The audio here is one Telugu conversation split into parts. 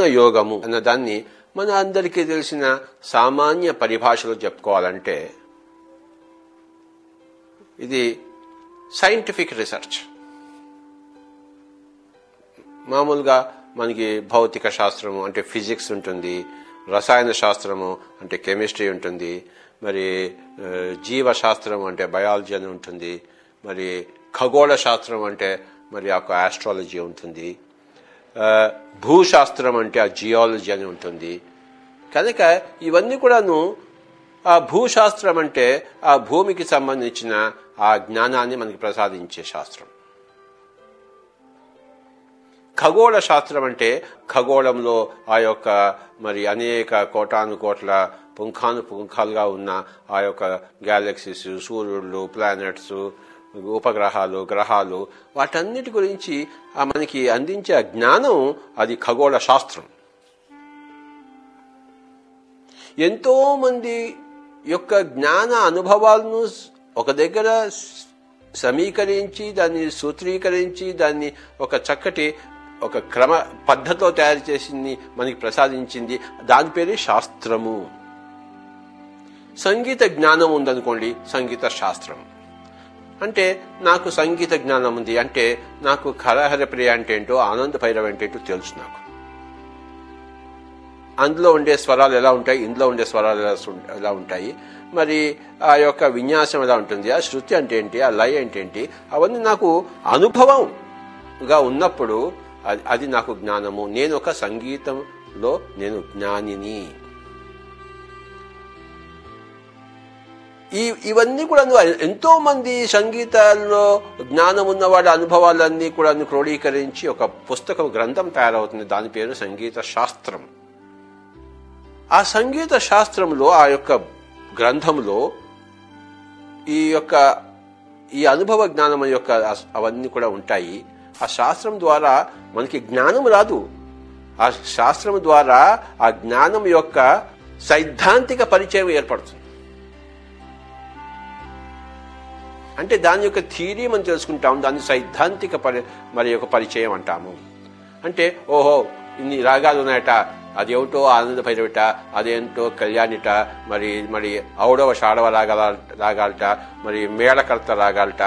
డియర్ జ్ఞానయోగము అన్న దాన్ని మన అందరికీ తెలిసిన సామాన్య పరిభాషలో చెప్పుకోవాలంటే ఇది సైంటిఫిక్ రీసెర్చ్. మామూలుగా మనకి భౌతిక శాస్త్రము అంటే ఫిజిక్స్ ఉంటుంది రసాయన శాస్త్రము అంటే కెమిస్ట్రీ ఉంటుంది మరి జీవశాస్త్రం అంటే బయాలజీ అని ఉంటుంది మరి ఖగోళ శాస్త్రం అంటే మరి ఒక ఆస్ట్రాలజీ ఉంటుంది. భూశాస్త్రం అంటే ఆ జియాలజీ అని ఉంటుంది. కనుక ఇవన్నీ కూడాను ఆ భూశాస్త్రం అంటే ఆ భూమికి సంబంధించిన ఆ జ్ఞానాన్ని మనకి ప్రసాదించే శాస్త్రం. ఖగోళ శాస్త్రం అంటే ఖగోళంలో ఆ యొక్క మరి అనేక కోటాను కోట్ల పుంఖాను పుంఖాలుగా ఉన్న ఆ యొక్క గ్యాలక్సీస్ సూర్యుళ్ళు ప్లానెట్స్ ఉపగ్రహాలు గ్రహాలు వాటన్నిటి గురించి మనకి అందించే ఆ జ్ఞానం అది ఖగోళ శాస్త్రం. ఎంతో మంది యొక్క జ్ఞాన అనుభవాలను ఒక దగ్గర సమీకరించి దాన్ని సూత్రీకరించి దాన్ని ఒక చక్కటి ఒక క్రమ పద్ధతిలో తయారు చేసింది మనకి ప్రసాదించింది దాని పేరే శాస్త్రము. సంగీత జ్ఞానం ఉందనుకోండి సంగీత శాస్త్రం. అంటే నాకు సంగీత జ్ఞానం ఉంది. అంటే నాకు కలహర ప్రియ అంటే ఏంటో ఆనంద భైరవ్ అంటే ఏంటో తెలుసు నాకు. అందులో ఉండే స్వరాలు ఎలా ఉంటాయి? ఇందులో ఉండే స్వరాలు ఎలా ఎలా ఉంటాయి? మరి ఆ యొక్క విన్యాసం ఎలా ఉంటుంది? ఆ శృతి అంటే ఏంటి? ఆ లయ అంటే ఏంటి? అవన్నీ నాకు అనుభవంగా ఉన్నప్పుడు అది- అది నాకు జ్ఞానము. నేను ఒక సంగీతంలో నేను జ్ఞానిని. ఈ ఇవన్నీ కూడా ఎంతో మంది సంగీతాల్లో జ్ఞానం ఉన్న వాళ్ళ అనుభవాలన్నీ కూడా క్రోడీకరించి ఒక పుస్తకం గ్రంథం తయారవుతుంది. దాని పేరు సంగీత శాస్త్రం ఆ సంగీత శాస్త్రంలో ఆ యొక్క గ్రంథంలో ఈ యొక్క ఈ అనుభవ జ్ఞానం యొక్క అవన్నీ కూడా ఉంటాయి. ఆ శాస్త్రం ద్వారా మనకి జ్ఞానం రాదు. ఆ శాస్త్రం ద్వారా ఆ జ్ఞానం యొక్క సైద్ధాంతిక పరిచయం ఏర్పడుతుంది. అంటే దాని యొక్క థియరీ మనం తెలుసుకుంటాం దాన్ని సైద్ధాంతిక పరి మరి యొక్క పరిచయం అంటాము. అంటే ఓహో ఇన్ని రాగాలు ఉన్నాయట అదేమిటో ఆనంద భైరవిట అదేంటో కళ్యాణిట మరి మరి ఔడవ షాడవ రాగాల రాగాలట మరి మేళకర్త రాగాలట.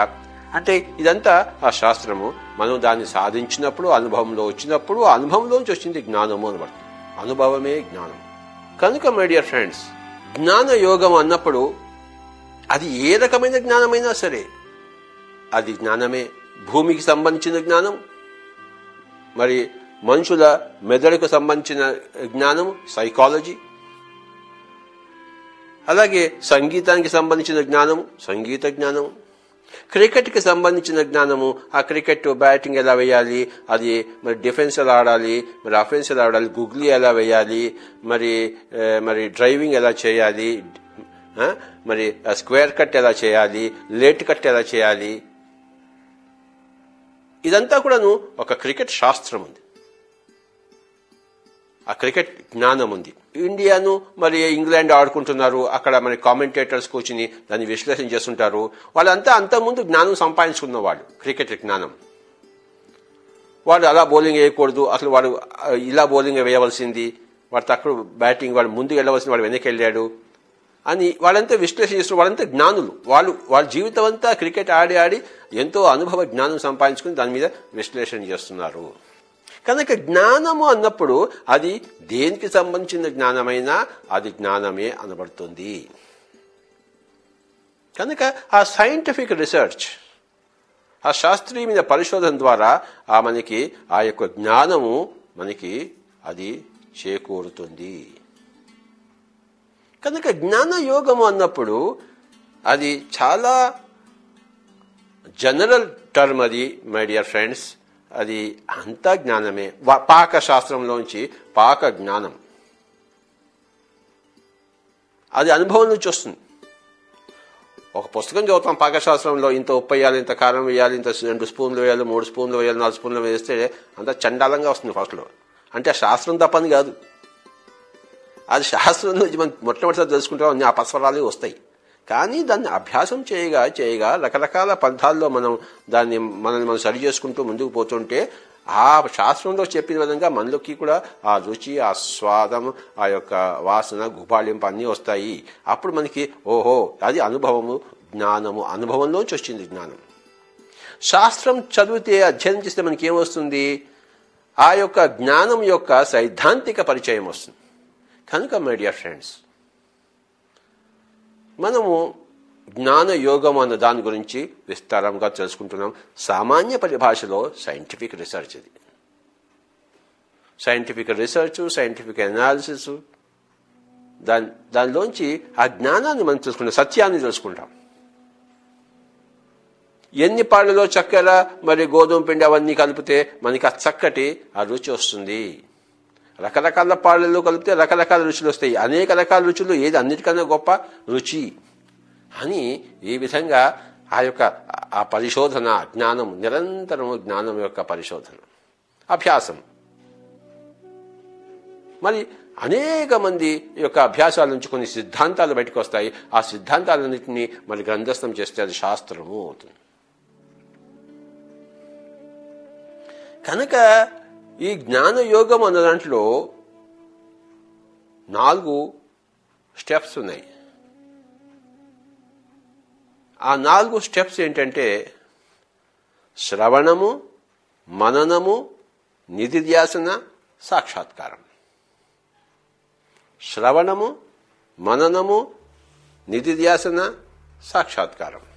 అంటే ఇదంతా ఆ శాస్త్రము. మనం దాన్ని సాధించినప్పుడు అనుభవంలో వచ్చినప్పుడు ఆ అనుభవంలోంచి వచ్చింది జ్ఞానము అనబడుతుంది అనుభవమే జ్ఞానం. కనుక మై డియర్ ఫ్రెండ్స్ జ్ఞాన యోగం అన్నప్పుడు అది ఏ రకమైన జ్ఞానమైనా సరే అది జ్ఞానమే భూమికి సంబంధించిన జ్ఞానం మరి మనుషుల మెదడుకు సంబంధించిన జ్ఞానం సైకాలజీ అలాగే సంగీతానికి సంబంధించిన జ్ఞానం సంగీత జ్ఞానం. క్రికెట్కి సంబంధించిన జ్ఞానము ఆ క్రికెట్ బ్యాటింగ్ ఎలా వేయాలి అది మరి డిఫెన్స్ ఎలా ఆడాలి మరి అఫెన్స్ ఎలా ఆడాలి గుగ్లీ ఎలా వేయాలి మరి మరి డ్రైవింగ్ ఎలా చేయాలి మరి స్క్వేర్ కట్ ఎలా చేయాలి? లేట్ కట్ ఎలా చేయాలి? ఇదంతా కూడాను ఒక క్రికెట్ శాస్త్రం ఉంది. ఆ క్రికెట్ జ్ఞానం ఉంది. ఇండియాను మరి ఇంగ్లాండ్ ఆడుకుంటున్నారు. అక్కడ మరి కామెంటేటర్స్ కూర్చుని దాన్ని విశ్లేషణ చేస్తుంటారు. వాళ్ళంతా అంతకుముందు జ్ఞానం సంపాదించుకున్న వాళ్ళు క్రికెట్ జ్ఞానం. వాడు అలా బౌలింగ్ వేయకూడదు. అసలు వాడు ఇలా బౌలింగ్ వేయవలసింది. వాడు తక్కువ బ్యాటింగ్ వాడు ముందుకు వెళ్ళవలసింది వాడు వెనక్కి వెళ్ళాడు. అని వాళ్ళంతా విశ్లేషణ చేస్తున్నారు వాళ్ళంతా జ్ఞానులు. వాళ్ళు వాళ్ళ జీవితం అంతా క్రికెట్ ఆడి ఆడి ఎంతో అనుభవ జ్ఞానం సంపాదించుకుని దాని మీద విశ్లేషణ చేస్తున్నారు. కనుక జ్ఞానము అన్నప్పుడు అది దేనికి సంబంధించిన జ్ఞానమైనా అది జ్ఞానమే అనబడుతుంది. కనుక ఆ సైంటిఫిక్ రీసెర్చ్ ఆ శాస్త్రీయమైన పరిశోధన ద్వారా ఆ మనకి ఆ యొక్క జ్ఞానము మనకి అది చేకూరుతుంది. కనుక జ్ఞాన యోగము అన్నప్పుడు అది చాలా జనరల్ టర్మ్ అది మై డియర్ ఫ్రెండ్స్ అది అంతా జ్ఞానమే. పాక శాస్త్రంలోంచి పాక జ్ఞానం. అది అనుభవం నుంచి వస్తుంది. ఒక పుస్తకం చదువుతాం పాకశాస్త్రంలో ఇంత ఉప్పు వేయాలి ఇంత కారం వేయాలి ఇంత రెండు స్పూన్లు వేయాలి మూడు స్పూన్లు వేయాలి నాలుగు స్పూన్లు వేస్తే అంత చండాలంగా వస్తుంది ఫస్ట్లో. అంటే ఆ శాస్త్రం తప్పని కాదు. అది శాస్త్రం నుంచి మనం మొట్టమొదటిసారి తెలుసుకుంటాం అన్ని ఆ వస్తాయి. కానీ దాన్ని అభ్యాసం చేయగా చేయగా రకరకాల పంథాల్లో మనం దాన్ని మనల్ని మనం సరి చేసుకుంటూ ముందుకు పోతుంటే ఆ శాస్త్రంలో చెప్పిన విధంగా మనలోకి కూడా ఆ రుచి ఆ స్వాదం ఆ యొక్క వాసన గుబాళింపు అన్నీ వస్తాయి. అప్పుడు మనకి ఓహో అది అనుభవము జ్ఞానము అనుభవంలోంచి వచ్చింది జ్ఞానం. శాస్త్రం చదివితే అధ్యయనం చేస్తే మనకి ఏమొస్తుంది ఆ యొక్క జ్ఞానం యొక్క సైద్ధాంతిక పరిచయం వస్తుంది. కనుక మై డియర్ ఫ్రెండ్స్ మనము జ్ఞాన యోగం అన్న దాని గురించి విస్తారంగా తెలుసుకుంటున్నాం. సామాన్య పరిభాషలో సైంటిఫిక్ రీసెర్చ్ ఇది. సైంటిఫిక్ రీసెర్చ్ సైంటిఫిక్ అనాలిసిస్ దాని దానిలోంచి ఆ జ్ఞానాన్ని మనం తెలుసుకుంటాం సత్యాన్ని తెలుసుకుంటాం. ఎన్ని పాళ్ళలో చక్కెర మరి గోధుమ పిండి అవన్నీ కలిపితే మనకి ఆ చక్కటి ఆ రుచి వస్తుంది. రకరకాల పాళ్ళలో కలిపితే రకరకాల రుచులు వస్తాయి. అనేక రకాల రుచులు ఏది అన్నిటికన్నా గొప్ప రుచి. అని ఈ విధంగా ఆ యొక్క ఆ పరిశోధన జ్ఞానం నిరంతరము జ్ఞానం యొక్క పరిశోధన. అభ్యాసం. మరి అనేక మంది యొక్క అభ్యాసాల నుంచి కొన్ని సిద్ధాంతాలు బయటకు వస్తాయి. ఆ సిద్ధాంతాలన్నింటినీ మరి గ్రంథస్థం చేస్తే అది శాస్త్రము అవుతుంది. కనుక ఈ జ్ఞాన యోగం అన్న దాంట్లో నాలుగు స్టెప్స్ ఉన్నాయి. ఆ నాలుగు స్టెప్స్ ఏంటంటే శ్రవణము మననము నిధిధ్యాసన సాక్షాత్కారం. శ్రవణము మననము నిధిధ్యాసన సాక్షాత్కారం.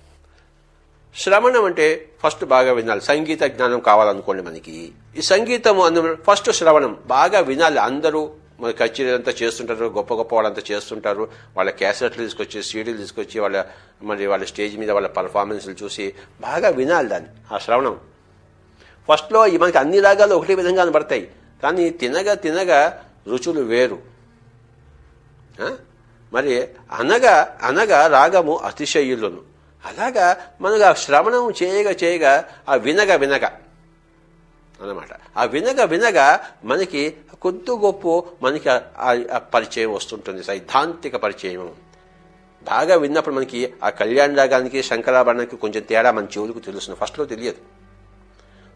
శ్రవణం అంటే ఫస్ట్ బాగా వినాలి. సంగీత జ్ఞానం కావాలనుకోండి మనకి. ఈ సంగీతం అన్న ఫస్ట్ శ్రవణం. బాగా వినాలి. అందరూ మన కచేరీ అంతా చేస్తుంటారు గొప్ప గొప్ప వాళ్ళంతా చేస్తుంటారు. వాళ్ళ క్యాసెట్లు తీసుకొచ్చి సీడీలు తీసుకొచ్చి వాళ్ళ మరి వాళ్ళ స్టేజ్ మీద వాళ్ళ పర్ఫార్మెన్స్లు చూసి బాగా వినాలి దాన్ని. ఆ శ్రవణం. ఫస్ట్లో మనకి అన్ని రాగాలు ఒకటే విధంగా కనబడతాయి కానీ తినగా తినగా రుచులు వేరు. మరి అనగా అనగా రాగము అతిశయులను అలాగా మనకు ఆ శ్రవణం చేయగా చేయగా ఆ వినగ వినగ అన్నమాట. ఆ వినగ వినగా మనకి కొద్ది గొప్ప మనకి ఆ- ఆ పరిచయం వస్తుంటుంది సైద్ధాంతిక పరిచయం. బాగా విన్నప్పుడు మనకి ఆ కళ్యాణ రాగానికి శంకరాభరణానికి కొంచెం తేడా మన చెవులకు తెలుస్తుంది. ఫస్ట్లో తెలియదు.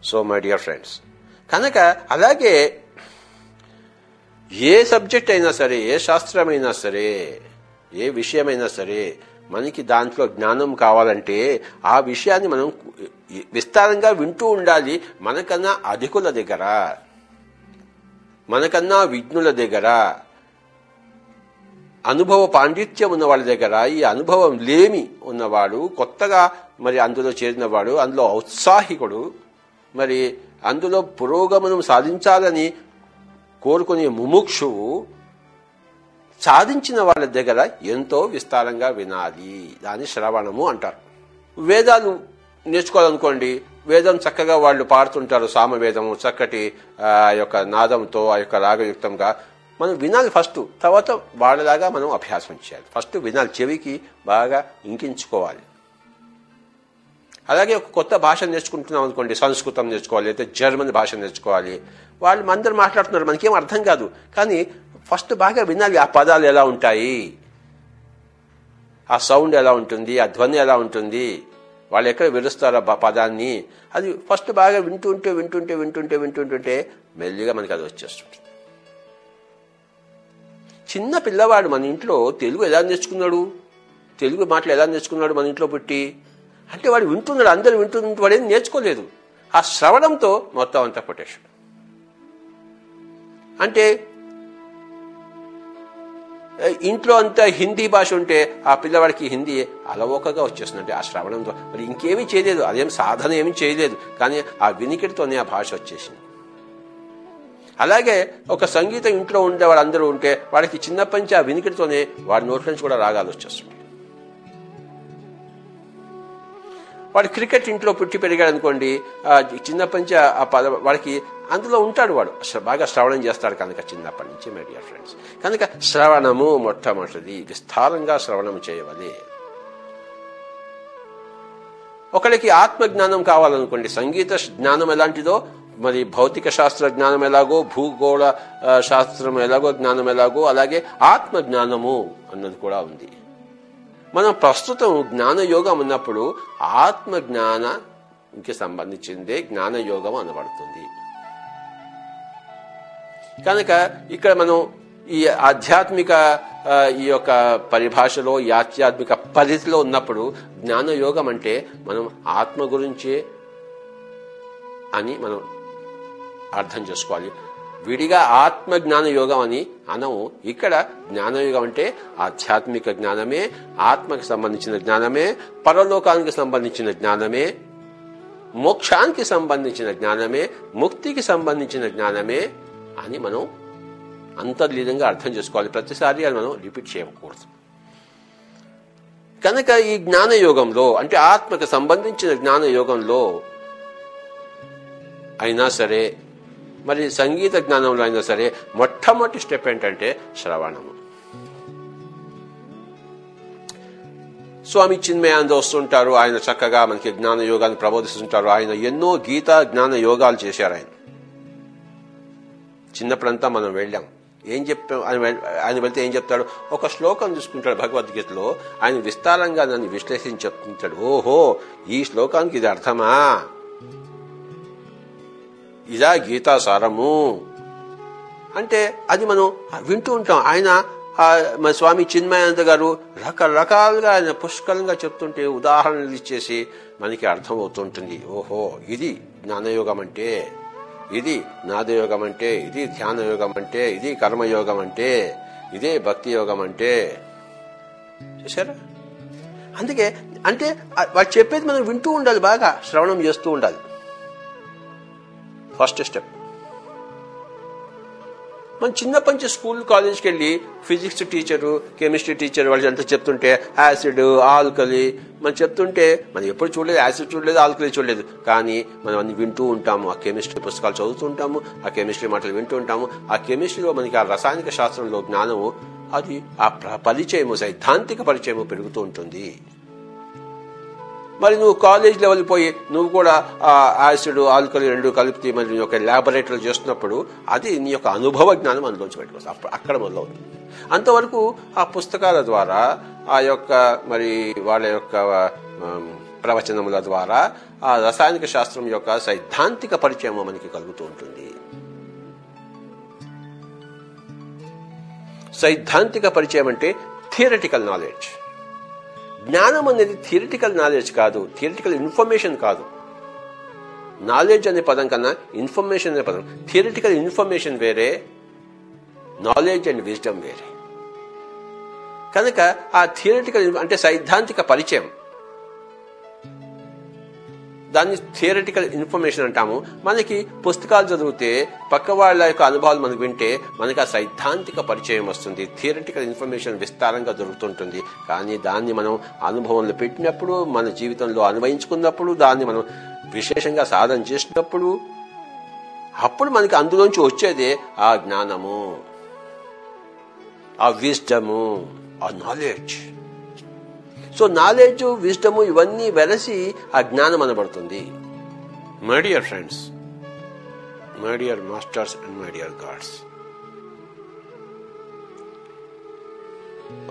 సో మై డియర్ ఫ్రెండ్స్ కనుక అలాగే ఏ సబ్జెక్ట్ అయినా సరే ఏ శాస్త్రమైనా సరే ఏ విషయమైనా సరే మనకి దాంట్లో జ్ఞానం కావాలంటే ఆ విషయాన్ని మనం విస్తారంగా వింటూ ఉండాలి. మనకన్నా అధికుల దగ్గర మనకన్నా విజ్ఞుల దగ్గర అనుభవ పాండిత్యం ఉన్న వాళ్ళ దగ్గర ఈ అనుభవం లేమి ఉన్నవాడు కొత్తగా మరి అందులో చేరినవాడు అందులో ఔత్సాహికుడు మరి అందులో పురోగమనం సాధించాలని కోరుకునే ముముక్షువు సాధించిన వాళ్ళ దగ్గర ఎంతో విస్తారంగా వినాలి. దాని శ్రవణము అంటారు. వేదాలు నేర్చుకోవాలనుకోండి వేదం చక్కగా వాళ్ళు పాడుతుంటారు సామవేదము చక్కటి ఆ యొక్క నాదంతో ఆ యొక్క రాగయుక్తంగా. మనం వినాలి ఫస్ట్ తర్వాత వాళ్ళలాగా మనం అభ్యాసం చేయాలి. ఫస్ట్ వినాలి చెవికి బాగా ఇంకించుకోవాలి. అలాగే ఒక కొత్త భాష నేర్చుకుంటున్నాం అనుకోండి సంస్కృతం నేర్చుకోవాలి లేదా జర్మన్ భాష నేర్చుకోవాలి. వాళ్ళు అందరు మాట్లాడుతున్నారు మనకేం అర్థం కాదు. కానీ ఫస్ట్ బాగా వినాలి ఆ పదాలు ఎలా ఉంటాయి? ఆ సౌండ్ ఎలా ఉంటుంది ఆ ధ్వని ఎలా ఉంటుంది వాళ్ళు ఎక్కడ విరుస్తారో ఆ పదాన్ని? అది ఫస్ట్ బాగా వింటుంటే వింటుంటే వింటుంటే వింటుంటుంటే మెల్లిగా మనకి అది వచ్చేస్తుంది. చిన్న పిల్లవాడు మన ఇంట్లో తెలుగు ఎలా నేర్చుకున్నాడు? తెలుగు మాటలు ఎలా నేర్చుకున్నాడు మన ఇంట్లో పుట్టి? అంటే వాడు వింటున్నాడు అందరు వింటున్నట్టు వాడు ఏం నేర్చుకోలేదు. ఆ శ్రవణంతో మొత్తం అంతా కొట్టేశాడు. అంటే ఇంట్లో అంతా హిందీ భాష ఉంటే ఆ పిల్లవాడికి హిందీ అలవోకగా వచ్చేస్తుంది. అంటే ఆ శ్రవణంతో. మరి ఇంకేమీ చేయలేదు. అదేం సాధన ఏమీ చేయలేదు. కానీ ఆ వినికిడితోనే ఆ భాష వచ్చేసింది. అలాగే ఒక సంగీతం ఇంట్లో ఉండే వాళ్ళందరూ ఉంటే వాడికి చిన్నప్పటి నుంచి ఆ వినికిడితోనే వాడి నోట్ల నుంచి కూడా రాగాలు వచ్చేస్తుంది వాడు క్రికెట్ ఇంట్లో పుట్టి పెరిగాడు అనుకోండి చిన్నప్పటి నుంచి ఆ పద వాడికి అందులో ఉంటాడు వాడు. బాగా శ్రవణం చేస్తాడు కనుక చిన్నప్పటి నుంచి మై డియర్ ఫ్రెండ్స్ కనుక శ్రవణము మొట్టమొదటిది. విస్తారంగా శ్రవణం చేయవాలి. ఒకరికి ఆత్మజ్ఞానం కావాలనుకోండి సంగీత జ్ఞానం ఎలాంటిదో మరి భౌతిక శాస్త్ర జ్ఞానం ఎలాగో భూగోళ శాస్త్రం ఎలాగో జ్ఞానం ఎలాగో అలాగే ఆత్మ జ్ఞానము అన్నది కూడా ఉంది. మనం ప్రస్తుతం జ్ఞానయోగం ఉన్నప్పుడు ఆత్మ జ్ఞానానికి సంబంధించిందే జ్ఞానయోగం అనబడుతుంది. కనుక ఇక్కడ మనం ఈ ఆధ్యాత్మిక ఈ యొక్క పరిభాషలో ఈ ఆధ్యాత్మిక పరిధిలో ఉన్నప్పుడు జ్ఞానయోగం అంటే మనం ఆత్మ గురించే అని మనం అర్థం చేసుకోవాలి. విడిగా ఆత్మ జ్ఞాన యోగం అని అనము ఇక్కడ జ్ఞానయోగం అంటే ఆధ్యాత్మిక జ్ఞానమే ఆత్మకి సంబంధించిన జ్ఞానమే పరలోకానికి సంబంధించిన జ్ఞానమే మోక్షానికి సంబంధించిన జ్ఞానమే ముక్తికి సంబంధించిన జ్ఞానమే అని మనం అంతర్లీనంగా అర్థం చేసుకోవాలి. ప్రతిసారి అది మనం రిపీట్ చేయకూడదు. కనుక ఈ జ్ఞాన యోగంలో అంటే ఆత్మకు సంబంధించిన జ్ఞాన యోగంలో అయినా సరే మరి సంగీత జ్ఞానంలో అయినా సరే మొట్టమొదటి స్టెప్ ఏంటంటే శ్రవణము. స్వామి చిన్మయాంద వస్తుంటారు ఆయన చక్కగా మనకి జ్ఞాన యోగాన్ని ప్రబోధిస్తుంటారు. ఆయన ఎన్నో గీత జ్ఞాన యోగాలు చేశారు ఆయన. చిన్నప్పుడంతా మనం వెళ్ళాం. ఏం చెప్తాం ఆయన ఆయన వెళ్తే ఏం చెప్తాడు? ఒక శ్లోకం చూసుకుంటాడు భగవద్గీతలో. ఆయన విస్తారంగా దాన్ని విశ్లేషించి చెప్తుంటాడు. ఓహో ఈ శ్లోకానికి ఇది అర్థమా? ఇదా గీతా సారము. అంటే అది మనం వింటూ ఉంటాం. ఆయన మన స్వామి చిన్మయానంద గారు రకరకాలుగా ఆయన పుష్కలంగా చెప్తుంటే ఉదాహరణలు ఇచ్చేసి మనకి అర్థమవుతుంటుంది. ఓహో ఇది జ్ఞానయోగం అంటే ఇది నాదయోగం అంటే ఇది ధ్యానయోగం అంటే ఇది కర్మయోగం అంటే ఇదే భక్తి యోగం అంటే చూసారా అందుకే అంటే వాళ్ళు చెప్పేది మనం వింటూ ఉండాలి బాగా శ్రవణం చేస్తూ ఉండాలి. First step. మనం చిన్నప్పటి నుంచి స్కూల్ కాలేజ్కి వెళ్ళి ఫిజిక్స్ టీచరు కెమిస్ట్రీ టీచర్ వాళ్ళు ఎంత చెప్తుంటే యాసిడ్ ఆల్కలి మనం చెప్తుంటే మనం ఎప్పుడు చూడలేదు యాసిడ్ చూడలేదు ఆల్కలి చూడలేదు. కానీ మనం అన్ని వింటూ ఉంటాము ఆ కెమిస్ట్రీ పుస్తకాలు చదువుతూ ఉంటాము ఆ కెమిస్ట్రీ మాటలు వింటూ ఉంటాము. ఆ కెమిస్ట్రీలో మనకి ఆ రసాయనిక శాస్త్రంలో జ్ఞానము అది ఆ పరిచయము సైద్ధాంతిక పరిచయము పెరుగుతూ ఉంటుంది. మరి నువ్వు కాలేజ్ లెవెల్ పోయి నువ్వు కూడా ఆ యాసిడ్ ఆల్కలి రెండు కలిపి మరి నీ యొక్క ల్యాబొరేటరీలు చేస్తున్నప్పుడు అది నీ యొక్క అనుభవ జ్ఞానం అందులోంచి పెట్టుకోవచ్చు అప్పుడు అక్కడ మొదలవుతుంది. అంతవరకు ఆ పుస్తకాల ద్వారా ఆ యొక్క మరి వాళ్ళ యొక్క ప్రవచనముల ద్వారా ఆ రసాయనిక శాస్త్రం యొక్క సైద్ధాంతిక పరిచయం మనకి కలుగుతూ ఉంటుంది. సైద్ధాంతిక పరిచయం అంటే థియరటికల్ నాలెడ్జ్ జ్ఞానం అనేది థియరిటికల్ నాలెడ్జ్ కాదు. థియరిటికల్ ఇన్ఫర్మేషన్ కాదు. నాలెడ్జ్ అనే పదం కన్నా ఇన్ఫర్మేషన్ అనే పదం. థియరిటికల్ ఇన్ఫర్మేషన్ వేరే నాలెడ్జ్ అండ్ విజ్డమ్ వేరే. కనుక ఆ థియరిటికల్ అంటే సైద్ధాంతిక పరిచయం. దాన్ని థియరిటికల్ ఇన్ఫర్మేషన్ అంటాము. మనకి పుస్తకాలు చదివితే పక్క వాళ్ళ యొక్క అనుభవాలు మనకు వింటే మనకి ఆ సైద్ధాంతిక పరిచయం వస్తుంది. థియరిటికల్ ఇన్ఫర్మేషన్ విస్తారంగా దొరుకుతుంటుంది. కానీ దాన్ని మనం అనుభవంలో పెట్టినప్పుడు మన జీవితంలో అన్వయించుకున్నప్పుడు దాన్ని మనం విశేషంగా సాధన చేసినప్పుడు అప్పుడు మనకి అందులోంచి వచ్చేదే ఆ జ్ఞానము ఆ విజ్డము ఆ నాలెడ్జ్ సో నాలెడ్జ్ విజ్డము ఇవన్నీ వెలసి ఆ జ్ఞానం అనబడుతుంది. My dear friends my dear masters and my dear gods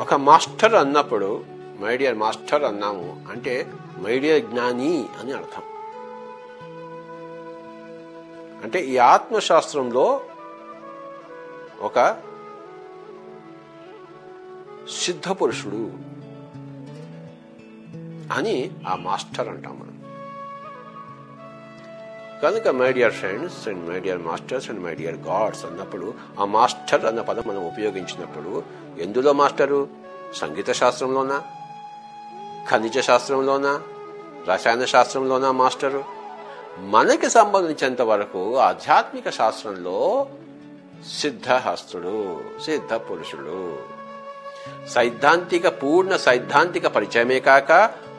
ఒక మాస్టర్ అన్నప్పుడు మై డియర్ మాస్టర్ అన్నాము అంటే మై డియర్ జ్ఞాని అని అర్థం. అంటే ఈ ఆత్మశాస్త్రంలో ఒక సిద్ధ పురుషుడు అని ఆ మాస్టర్ అంటాం మనం. కనుక my dear friends and my dear masters and my dear gods అన్నప్పుడు ఆ మాస్టర్ అన్న పదం మనం ఉపయోగించినప్పుడు ఎందులో మాస్టరు? సంగీత శాస్త్రంలోనా? ఖనిజ శాస్త్రంలోనా? రసాయన శాస్త్రంలోనా మాస్టరు? మనకి సంబంధించినంత వరకు ఆధ్యాత్మిక శాస్త్రంలో సిద్ధహస్తుడు సిద్ధ పురుషుడు. సైద్ధాంతిక పూర్ణ సైద్ధాంతిక పరిచయమే కాక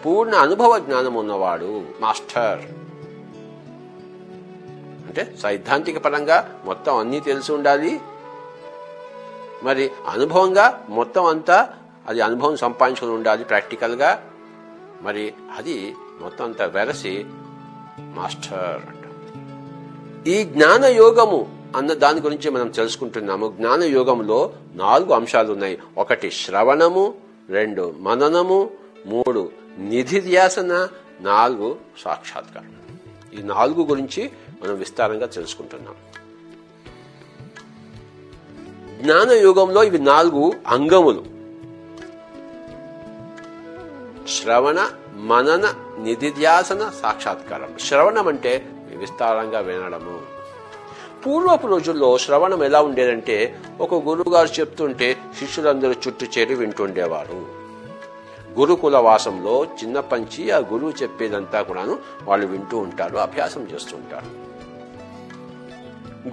పూర్ణ అనుభవ జ్ఞానం ఉన్నవాడు మాస్టర్. అంటే సైద్ధాంతిక పరంగా మొత్తం అన్నీ తెలిసి ఉండాలి. మరి అనుభవంగా మొత్తం అంతా అది అనుభవం సంపాదించుకుని ఉండాలి ప్రాక్టికల్గా. మరి అది మొత్తం అంతా వెరసి మాస్టర్ అంట. ఈ జ్ఞాన యోగము అన్న దాని గురించి మనం తెలుసుకుంటున్నాము. జ్ఞాన యోగంలో నాలుగు అంశాలు ఉన్నాయి ఒకటి శ్రవణము రెండు మననము మూడు నిధిధ్యాసన నాలుగు సాక్షాత్కారం. ఈ నాలుగు గురించి మనం విస్తారంగా తెలుసుకుంటున్నాం. జ్ఞాన యుగంలో ఇవి నాలుగు అంగములు. శ్రవణ మనన నిధిధ్యాసన సాక్షాత్కారం. శ్రవణం అంటే విస్తారంగా వినడము. పూర్వపు రోజుల్లో శ్రవణం ఎలా ఉండేదంటే ఒక గురువుగారు చెప్తుంటే శిష్యులందరూ చుట్టూ చేరి వింటుండేవారు. గురుకుల వాసంలో చిన్న పంచి ఆ గురువు చెప్పేదంతా కూడాను వాళ్ళు వింటూ ఉంటారు అభ్యాసం చేస్తుంటారు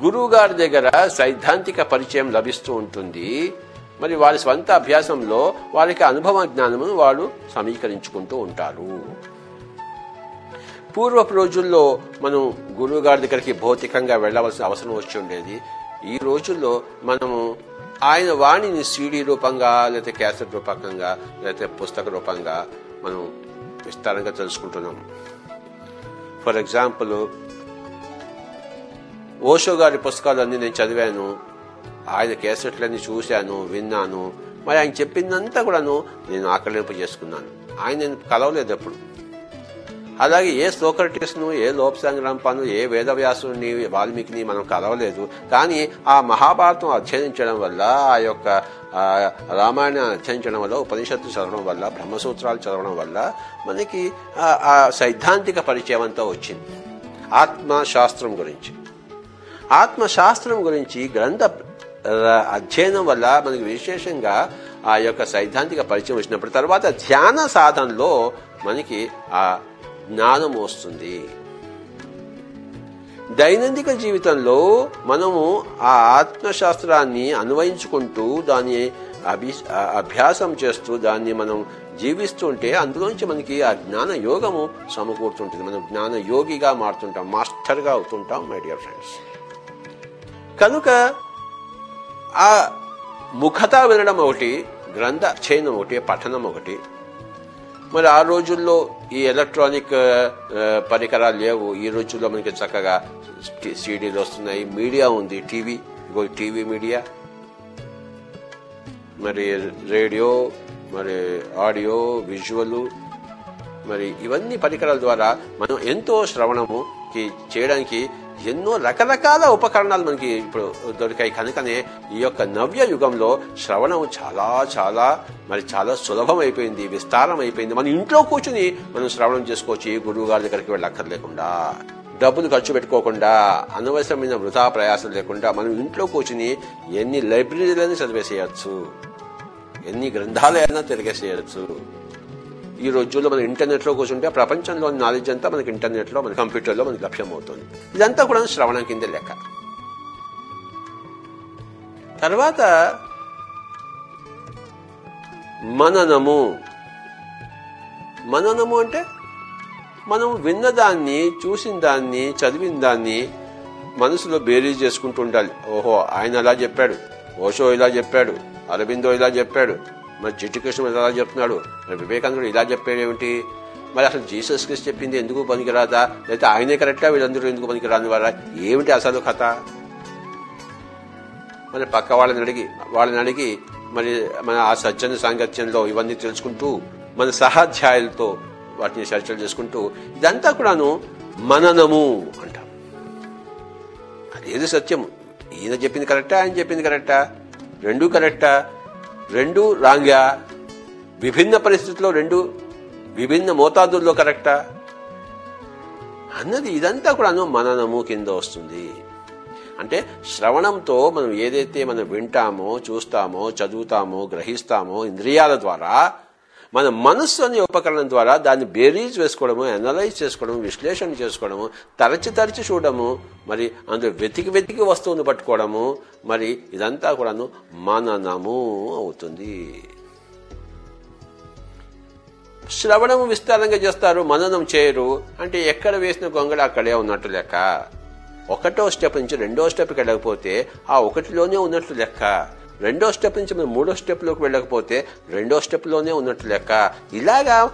గురువు గారి దగ్గర సైద్ధాంతిక పరిచయం లభిస్తూ ఉంటుంది. మరి వారి స్వంత అభ్యాసంలో వారికి అనుభవ జ్ఞానమును వాళ్ళు సమీకరించుకుంటూ ఉంటారు. పూర్వపు రోజుల్లో మనం గురువు గారి దగ్గరికి భౌతికంగా వెళ్ళవలసిన అవసరం వచ్చి ఉండేది. ఈ రోజుల్లో మనము ఆయన వాణిని సీడీ రూపంగా లేకపోతే క్యాసెట్ రూపకంగా లేకపోతే పుస్తక రూపంగా మనం విస్తారంగా తెలుసుకుంటున్నాం. ఫర్ ఎగ్జాంపుల్ ఓషో గారి పుస్తకాలన్నీ నేను చదివాను. ఆయన క్యాసెట్లన్నీ చూశాను విన్నాను. మరి ఆయన చెప్పిందంతా కూడాను నేను ఆకలింపు చేసుకున్నాను. ఆయన నేను కలవలేదు ఎప్పుడు. అలాగే ఏ సోక్రటిస్ను ఏ లోపసంగ్రాంపాను ఏ వేదవ్యాసుని వాల్మీకిని మనం కలవలేదు. కానీ ఆ మహాభారతం అధ్యయనించడం వల్ల ఆ యొక్క రామాయణాన్ని అధ్యయనించడం వల్ల ఉపనిషత్తు చదవడం వల్ల బ్రహ్మసూత్రాలు చదవడం వల్ల మనకి ఆ సైద్ధాంతిక పరిచయం అంతా వచ్చింది. ఆత్మశాస్త్రం గురించి. ఆత్మశాస్త్రం గురించి గ్రంథ అధ్యయనం వల్ల మనకి విశేషంగా ఆ యొక్క సైద్ధాంతిక పరిచయం వచ్చినప్పుడు తర్వాత ధ్యాన సాధనలో మనకి ఆ జ్ఞానం వస్తుంది. దైనందిక జీవితంలో మనము ఆ ఆత్మశాస్త్రాన్ని అన్వయించుకుంటూ దాన్ని అభ్యాసం చేస్తూ దాన్ని మనం జీవిస్తుంటే అందులోంచి మనకి ఆ జ్ఞాన యోగము సమకూరుతుంటుంది. మనం జ్ఞాన యోగిగా మారుతుంటాం మాస్టర్గా అవుతుంటాం మై డియర్ ఫ్రెండ్స్. కనుక ఆ ముఖత వినడం ఒకటి గ్రంథ చైనం ఒకటి పఠనం ఒకటి మరి ఆ రోజుల్లో ఈ ఎలక్ట్రానిక్ పరికరాలు లేవు. ఈ రోజుల్లో మనకి చక్కగా సీడీలు వస్తున్నాయి. మీడియా ఉంది. TV ego TV media. మరి రేడియో మరి ఆడియో విజువల్ మరి ఇవన్నీ పరికరాల ద్వారా మనం ఎంతో శ్రవణము చేయడానికి ఎన్నో రకరకాల ఉపకరణాలు మనకి ఇప్పుడు దొరికాయి. కనుకనే ఈ యొక్క నవ్య యుగంలో శ్రవణం చాలా చాలా మరి చాలా సులభం అయిపోయింది విస్తారం అయిపోయింది. మన ఇంట్లో కూర్చుని మనం శ్రవణం చేసుకోవచ్చు. గురువు గారి దగ్గరికి వెళ్ళక్కర్లేకుండా డబ్బులు ఖర్చు పెట్టుకోకుండా అనవసరమైన వృధా ప్రయాసం లేకుండా మనం ఇంట్లో కూర్చుని ఎన్ని లైబ్రరీలైనా చదివేసేయచ్చు. ఎన్ని గ్రంథాలైనా తిరిగేసేయచ్చు. ఈ రోజుల్లో మన ఇంటర్నెట్లో కూర్చుంటే ప్రపంచంలో నాలెడ్జ్ అంతా మనకి ఇంటర్నెట్లో మన కంప్యూటర్లో మనకి లభ్యమవుతుంది. ఇదంతా కూడా శ్రవణం కింద లెక్క. తర్వాత మననము. మననము అంటే మనం విన్నదాన్ని చూసిన దాన్ని చదివిన దాన్ని మనసులో బేరీజ్ చేసుకుంటూ ఉండాలి. ఓహో ఆయన అలా చెప్పాడు ఓషో ఇలా చెప్పాడు అరబిందో ఇలా చెప్పాడు మరి చిట్టి కృష్ణ ఎలా చెప్తున్నాడు? మరి వివేకానందుడు ఇలా చెప్పాడు ఏమిటి మరి అసలు జీసస్ క్రిస్ట్ చెప్పింది ఎందుకు పనికిరాదా? లేకపోతే ఆయనే కరెక్టా? వీళ్ళందరూ ఎందుకు పనికిరాని వారా? ఏమిటి అసలు కథ? మరి పక్క వాళ్ళని అడిగి వాళ్ళని అడిగి మరి మన ఆ సజ్జన సాంగత్యంలో ఇవన్నీ తెలుసుకుంటూ మన సహాధ్యాయులతో వాటిని చర్చలు చేసుకుంటూ ఇదంతా కూడాను మననము అంటాం. అదేది సత్యం ఈయన చెప్పింది కరెక్టా? ఆయన చెప్పింది కరెక్టా? రెండూ కరెక్టా? రెండు రాంగా విభిన్న పరిస్థితుల్లో రెండు విభిన్న మోతాదుల్లో కరెక్టా? అన్నది ఇదంతా కూడాను మననము కింద వస్తుంది. అంటే శ్రవణంతో మనం ఏదైతే మనం వింటామో చూస్తామో చదువుతామో గ్రహిస్తామో ఇంద్రియాల ద్వారా మన మనస్సు అనే ఉపకరణం ద్వారా దాన్ని బేరీజ్ వేసుకోవడము అనలైజ్ చేసుకోవడము విశ్లేషణ చేసుకోవడము తరచి తరచి చూడడము మరి అందులో వెతికి వెతికి వస్తువును పట్టుకోవడము మరి ఇదంతా కూడాను మననము అవుతుంది. శ్రవణము విస్తారంగా చేస్తారు మననం చేయరు. అంటే ఎక్కడ వేసిన గొంగళ అక్కడే ఉన్నట్టు లెక్క. ఒకటో స్టెప్ నుంచి రెండో స్టెప్కి వెళ్ళకపోతే ఆ ఒకటిలోనే ఉన్నట్లు లెక్క. రెండో స్టెప్ నుంచి మనం మూడో స్టెప్లోకి వెళ్ళకపోతే రెండో స్టెప్లోనే ఉన్నట్టు లెక్క. ఇలాగా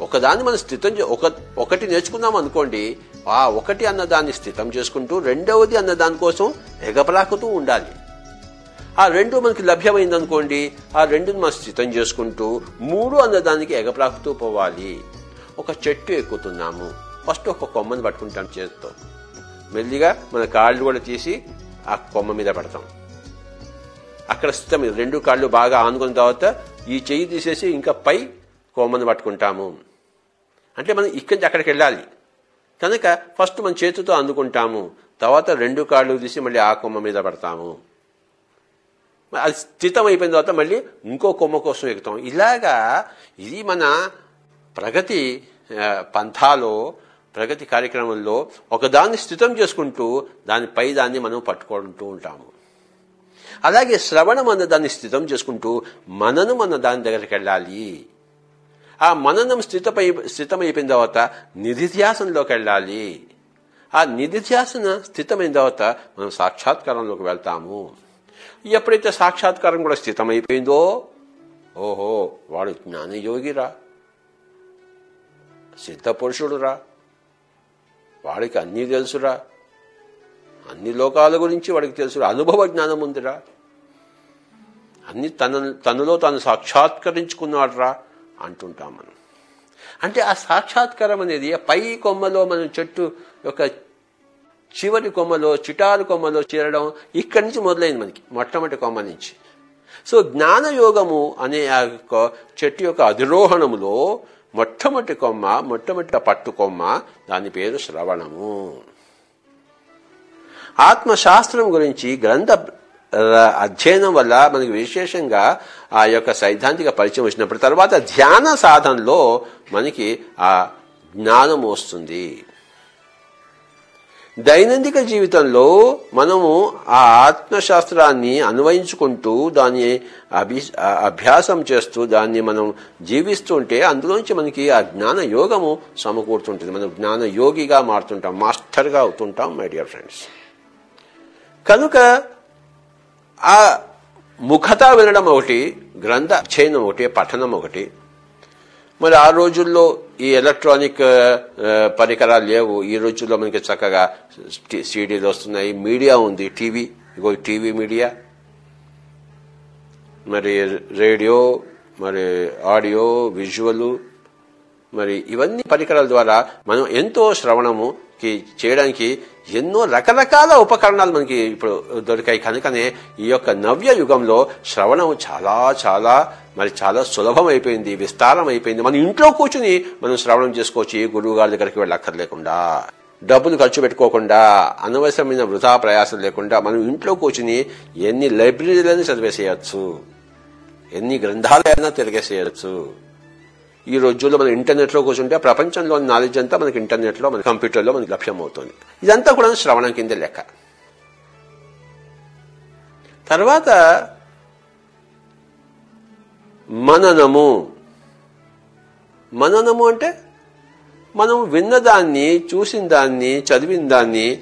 ఒకదాన్ని మనం స్థితం ఒక ఒకటి నేర్చుకున్నాం అనుకోండి ఆ ఒకటి అన్న దాన్ని స్థితం చేసుకుంటూ రెండవది అన్న దానికోసం ఎగపలాకుతూ ఉండాలి. ఆ రెండు మనకి లభ్యమైంది అనుకోండి ఆ రెండుని మనం స్థితం చేసుకుంటూ మూడు అన్నదానికి ఎగప్రాకుతూ పోవాలి. ఒక చెట్టు ఎక్కుతున్నాము. ఫస్ట్ ఒక కొమ్మని పట్టుకుంటాం చేతితో. మెల్లిగా మన కాళ్ళు కూడా తీసి ఆ కొమ్మ మీద పెడతాం. అక్కడ స్థితం రెండు కాళ్ళు బాగా ఆనుకున్న తర్వాత ఈ చెయ్యి తీసేసి ఇంకా పై కొమ్మను పట్టుకుంటాము. అంటే మనం ఇక్కడి నుంచి అక్కడికి వెళ్ళాలి. కనుక ఫస్ట్ మన చేతితో అందుకుంటాము. తర్వాత రెండు కాళ్ళు తీసి మళ్ళీ ఆ కొమ్మ మీద పడతాము. అది స్థితం అయిపోయిన తర్వాత మళ్ళీ ఇంకో కొమ్మ కోసం ఎక్కుతాం. ఇలాగా ఇది మన ప్రగతి పంథాలో ప్రగతి కార్యక్రమంలో ఒకదాన్ని స్థితం చేసుకుంటూ దాని పై దాన్ని మనం పట్టుకుంటూ ఉంటాము. అలాగే శ్రవణం అన్న దాన్ని స్థితం చేసుకుంటూ మననం అన్న దాని దగ్గరికి వెళ్ళాలి. ఆ మననం స్థితపై స్థితమైపోయిన తర్వాత నిధిధ్యాసనలోకి వెళ్ళాలి. ఆ నిధిధ్యాసన స్థితమైన తర్వాత మనం సాక్షాత్కారంలోకి వెళ్తాము. ఎప్పుడైతే సాక్షాత్కారం కూడా స్థితమైపోయిందో ఓహో వాడు జ్ఞానయోగిరా. సిద్ధపురుషుడురా. వాడికి అన్నీ తెలుసురా. అన్ని లోకాల గురించి వాడికి తెలుసు. అనుభవ జ్ఞానం ఉందిరా. అన్ని తన తనలో తాను సాక్షాత్కరించుకున్నాడురా అంటుంటాం మనం. అంటే ఆ సాక్షాత్కారం అనేది పై కొమ్మలో మనం చెట్టు యొక్క చివరి కొమ్మలో చిటారు కొమ్మలో చేరడం ఇక్కడి నుంచి మొదలైంది మనకి మొట్టమొదటి కొమ్మ నుంచి. సో జ్ఞానయోగము అనే ఆ యొక్క చెట్టు యొక్క అధిరోహణములో మొట్టమొదటి కొమ్మ మొట్టమొదటి పట్టు కొమ్మ దాని పేరు శ్రవణము. ఆత్మశాస్త్రం గురించి గ్రంథ అధ్యయనం వల్ల మనకి విశేషంగా ఆ యొక్క సైద్ధాంతిక పరిచయం వచ్చినప్పుడు తర్వాత ధ్యాన సాధనలో మనకి ఆ జ్ఞానం వస్తుంది. దైనందిక జీవితంలో మనము ఆ ఆత్మశాస్త్రాన్ని అన్వయించుకుంటూ దాన్ని అభి అభ్యాసం చేస్తూ దాన్ని మనం జీవిస్తుంటే అందులోంచి మనకి ఆ జ్ఞాన యోగము సమకూరుతుంటుంది. మనం జ్ఞాన యోగిగా మారుతుంటాం మాస్టర్గా అవుతుంటాం మై డియర్ ఫ్రెండ్స్. కనుక ఆ ముఖత వినడం ఒకటి గ్రంథ అధ్యయనం ఒకటి పఠనం ఒకటి. మరి ఆ రోజుల్లో ఈ ఎలక్ట్రానిక్ పరికరాలు లేవు. ఈ రోజుల్లో మనకి చక్కగా సీడీలు వస్తున్నాయి మీడియా ఉంది టీవీ. Ego TV media. మరి రేడియో మరి ఆడియో విజువల్ మరి ఇవన్నీ పరికరాల ద్వారా మనం ఎంతో శ్రవణముకి చేయడానికి ఎన్నో రకరకాల ఉపకరణాలు మనకి ఇప్పుడు దొరికాయి. కనుకనే ఈ యొక్క నవ్య యుగంలో శ్రవణం చాలా చాలా మరి చాలా సులభం అయిపోయింది విస్తారం అయిపోయింది మన ఇంట్లో కూర్చుని మనం శ్రవణం చేసుకోవచ్చు. ఏ గురువు గారి దగ్గరికి వెళ్ళక్కర్లేకుండా డబ్బులు ఖర్చు పెట్టుకోకుండా అనవసరమైన వృధా ప్రయాసం లేకుండా మనం ఇంట్లో కూర్చుని ఎన్ని లైబ్రరీలను చదివేసేయచ్చు. ఎన్ని గ్రంథాలైనా తిరిగేసేయచ్చు. ఈ రోజుల్లో మనం ఇంటర్నెట్లో కూర్చుంటే ప్రపంచంలోని నాలెడ్జ్ అంతా మనకి ఇంటర్నెట్లో మన కంప్యూటర్లో మనకి లభ్యమవుతుంది. ఇదంతా కూడా శ్రవణం కింద లెక్క. తర్వాత మననము. మననము అంటే మనం విన్నదాన్ని చూసిన దాన్ని చదివిన దాన్ని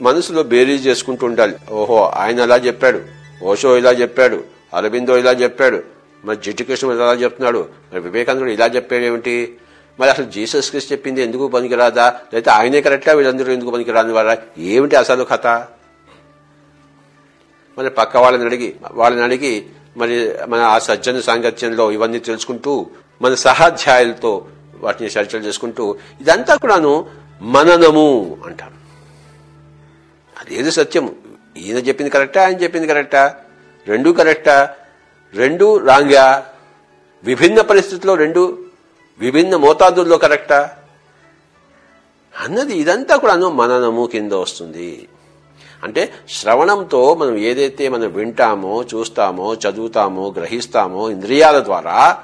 మనసులో బేరీజ్ చేసుకుంటూ ఉండాలి. ఓహో ఆయన అలా చెప్పాడు ఓషో ఇలా చెప్పాడు అరబిందో ఇలా చెప్పాడు మరి జిడ్డు కృష్ణ ఇలా చెప్తున్నాడు. మరి వివేకానందుడు ఇలా చెప్పాడు ఏమిటి మరి అసలు జీసస్ క్రిస్ట్ చెప్పింది ఎందుకు పనికిరాదా? లేకపోతే ఆయనే కరెక్టా వీళ్ళందరూ ఎందుకు పనికిరాని వారా? ఏమిటి అసలు కథ? మరి పక్క వాళ్ళని అడిగి వాళ్ళని అడిగి మరి మన ఆ సజ్జన సాంగత్యంలో ఇవన్నీ తెలుసుకుంటూ మన సహాధ్యాయులతో వాటిని చర్చలు చేసుకుంటూ ఇదంతా కూడాను మననము అంటాం అదేది సత్యము? ఈయన చెప్పింది కరెక్టా? ఆయన చెప్పింది కరెక్టా? రెండు కరెక్టా? రెండు రాంగా విభిన్న పరిస్థితుల్లో రెండు విభిన్న మోతాదుల్లో కరెక్టా? అన్నది ఇదంతా కూడాను మననము కింద వస్తుంది. అంటే శ్రవణంతో మనం ఏదైతే మనం వింటామో చూస్తామో చదువుతామో గ్రహిస్తామో ఇంద్రియాల ద్వారా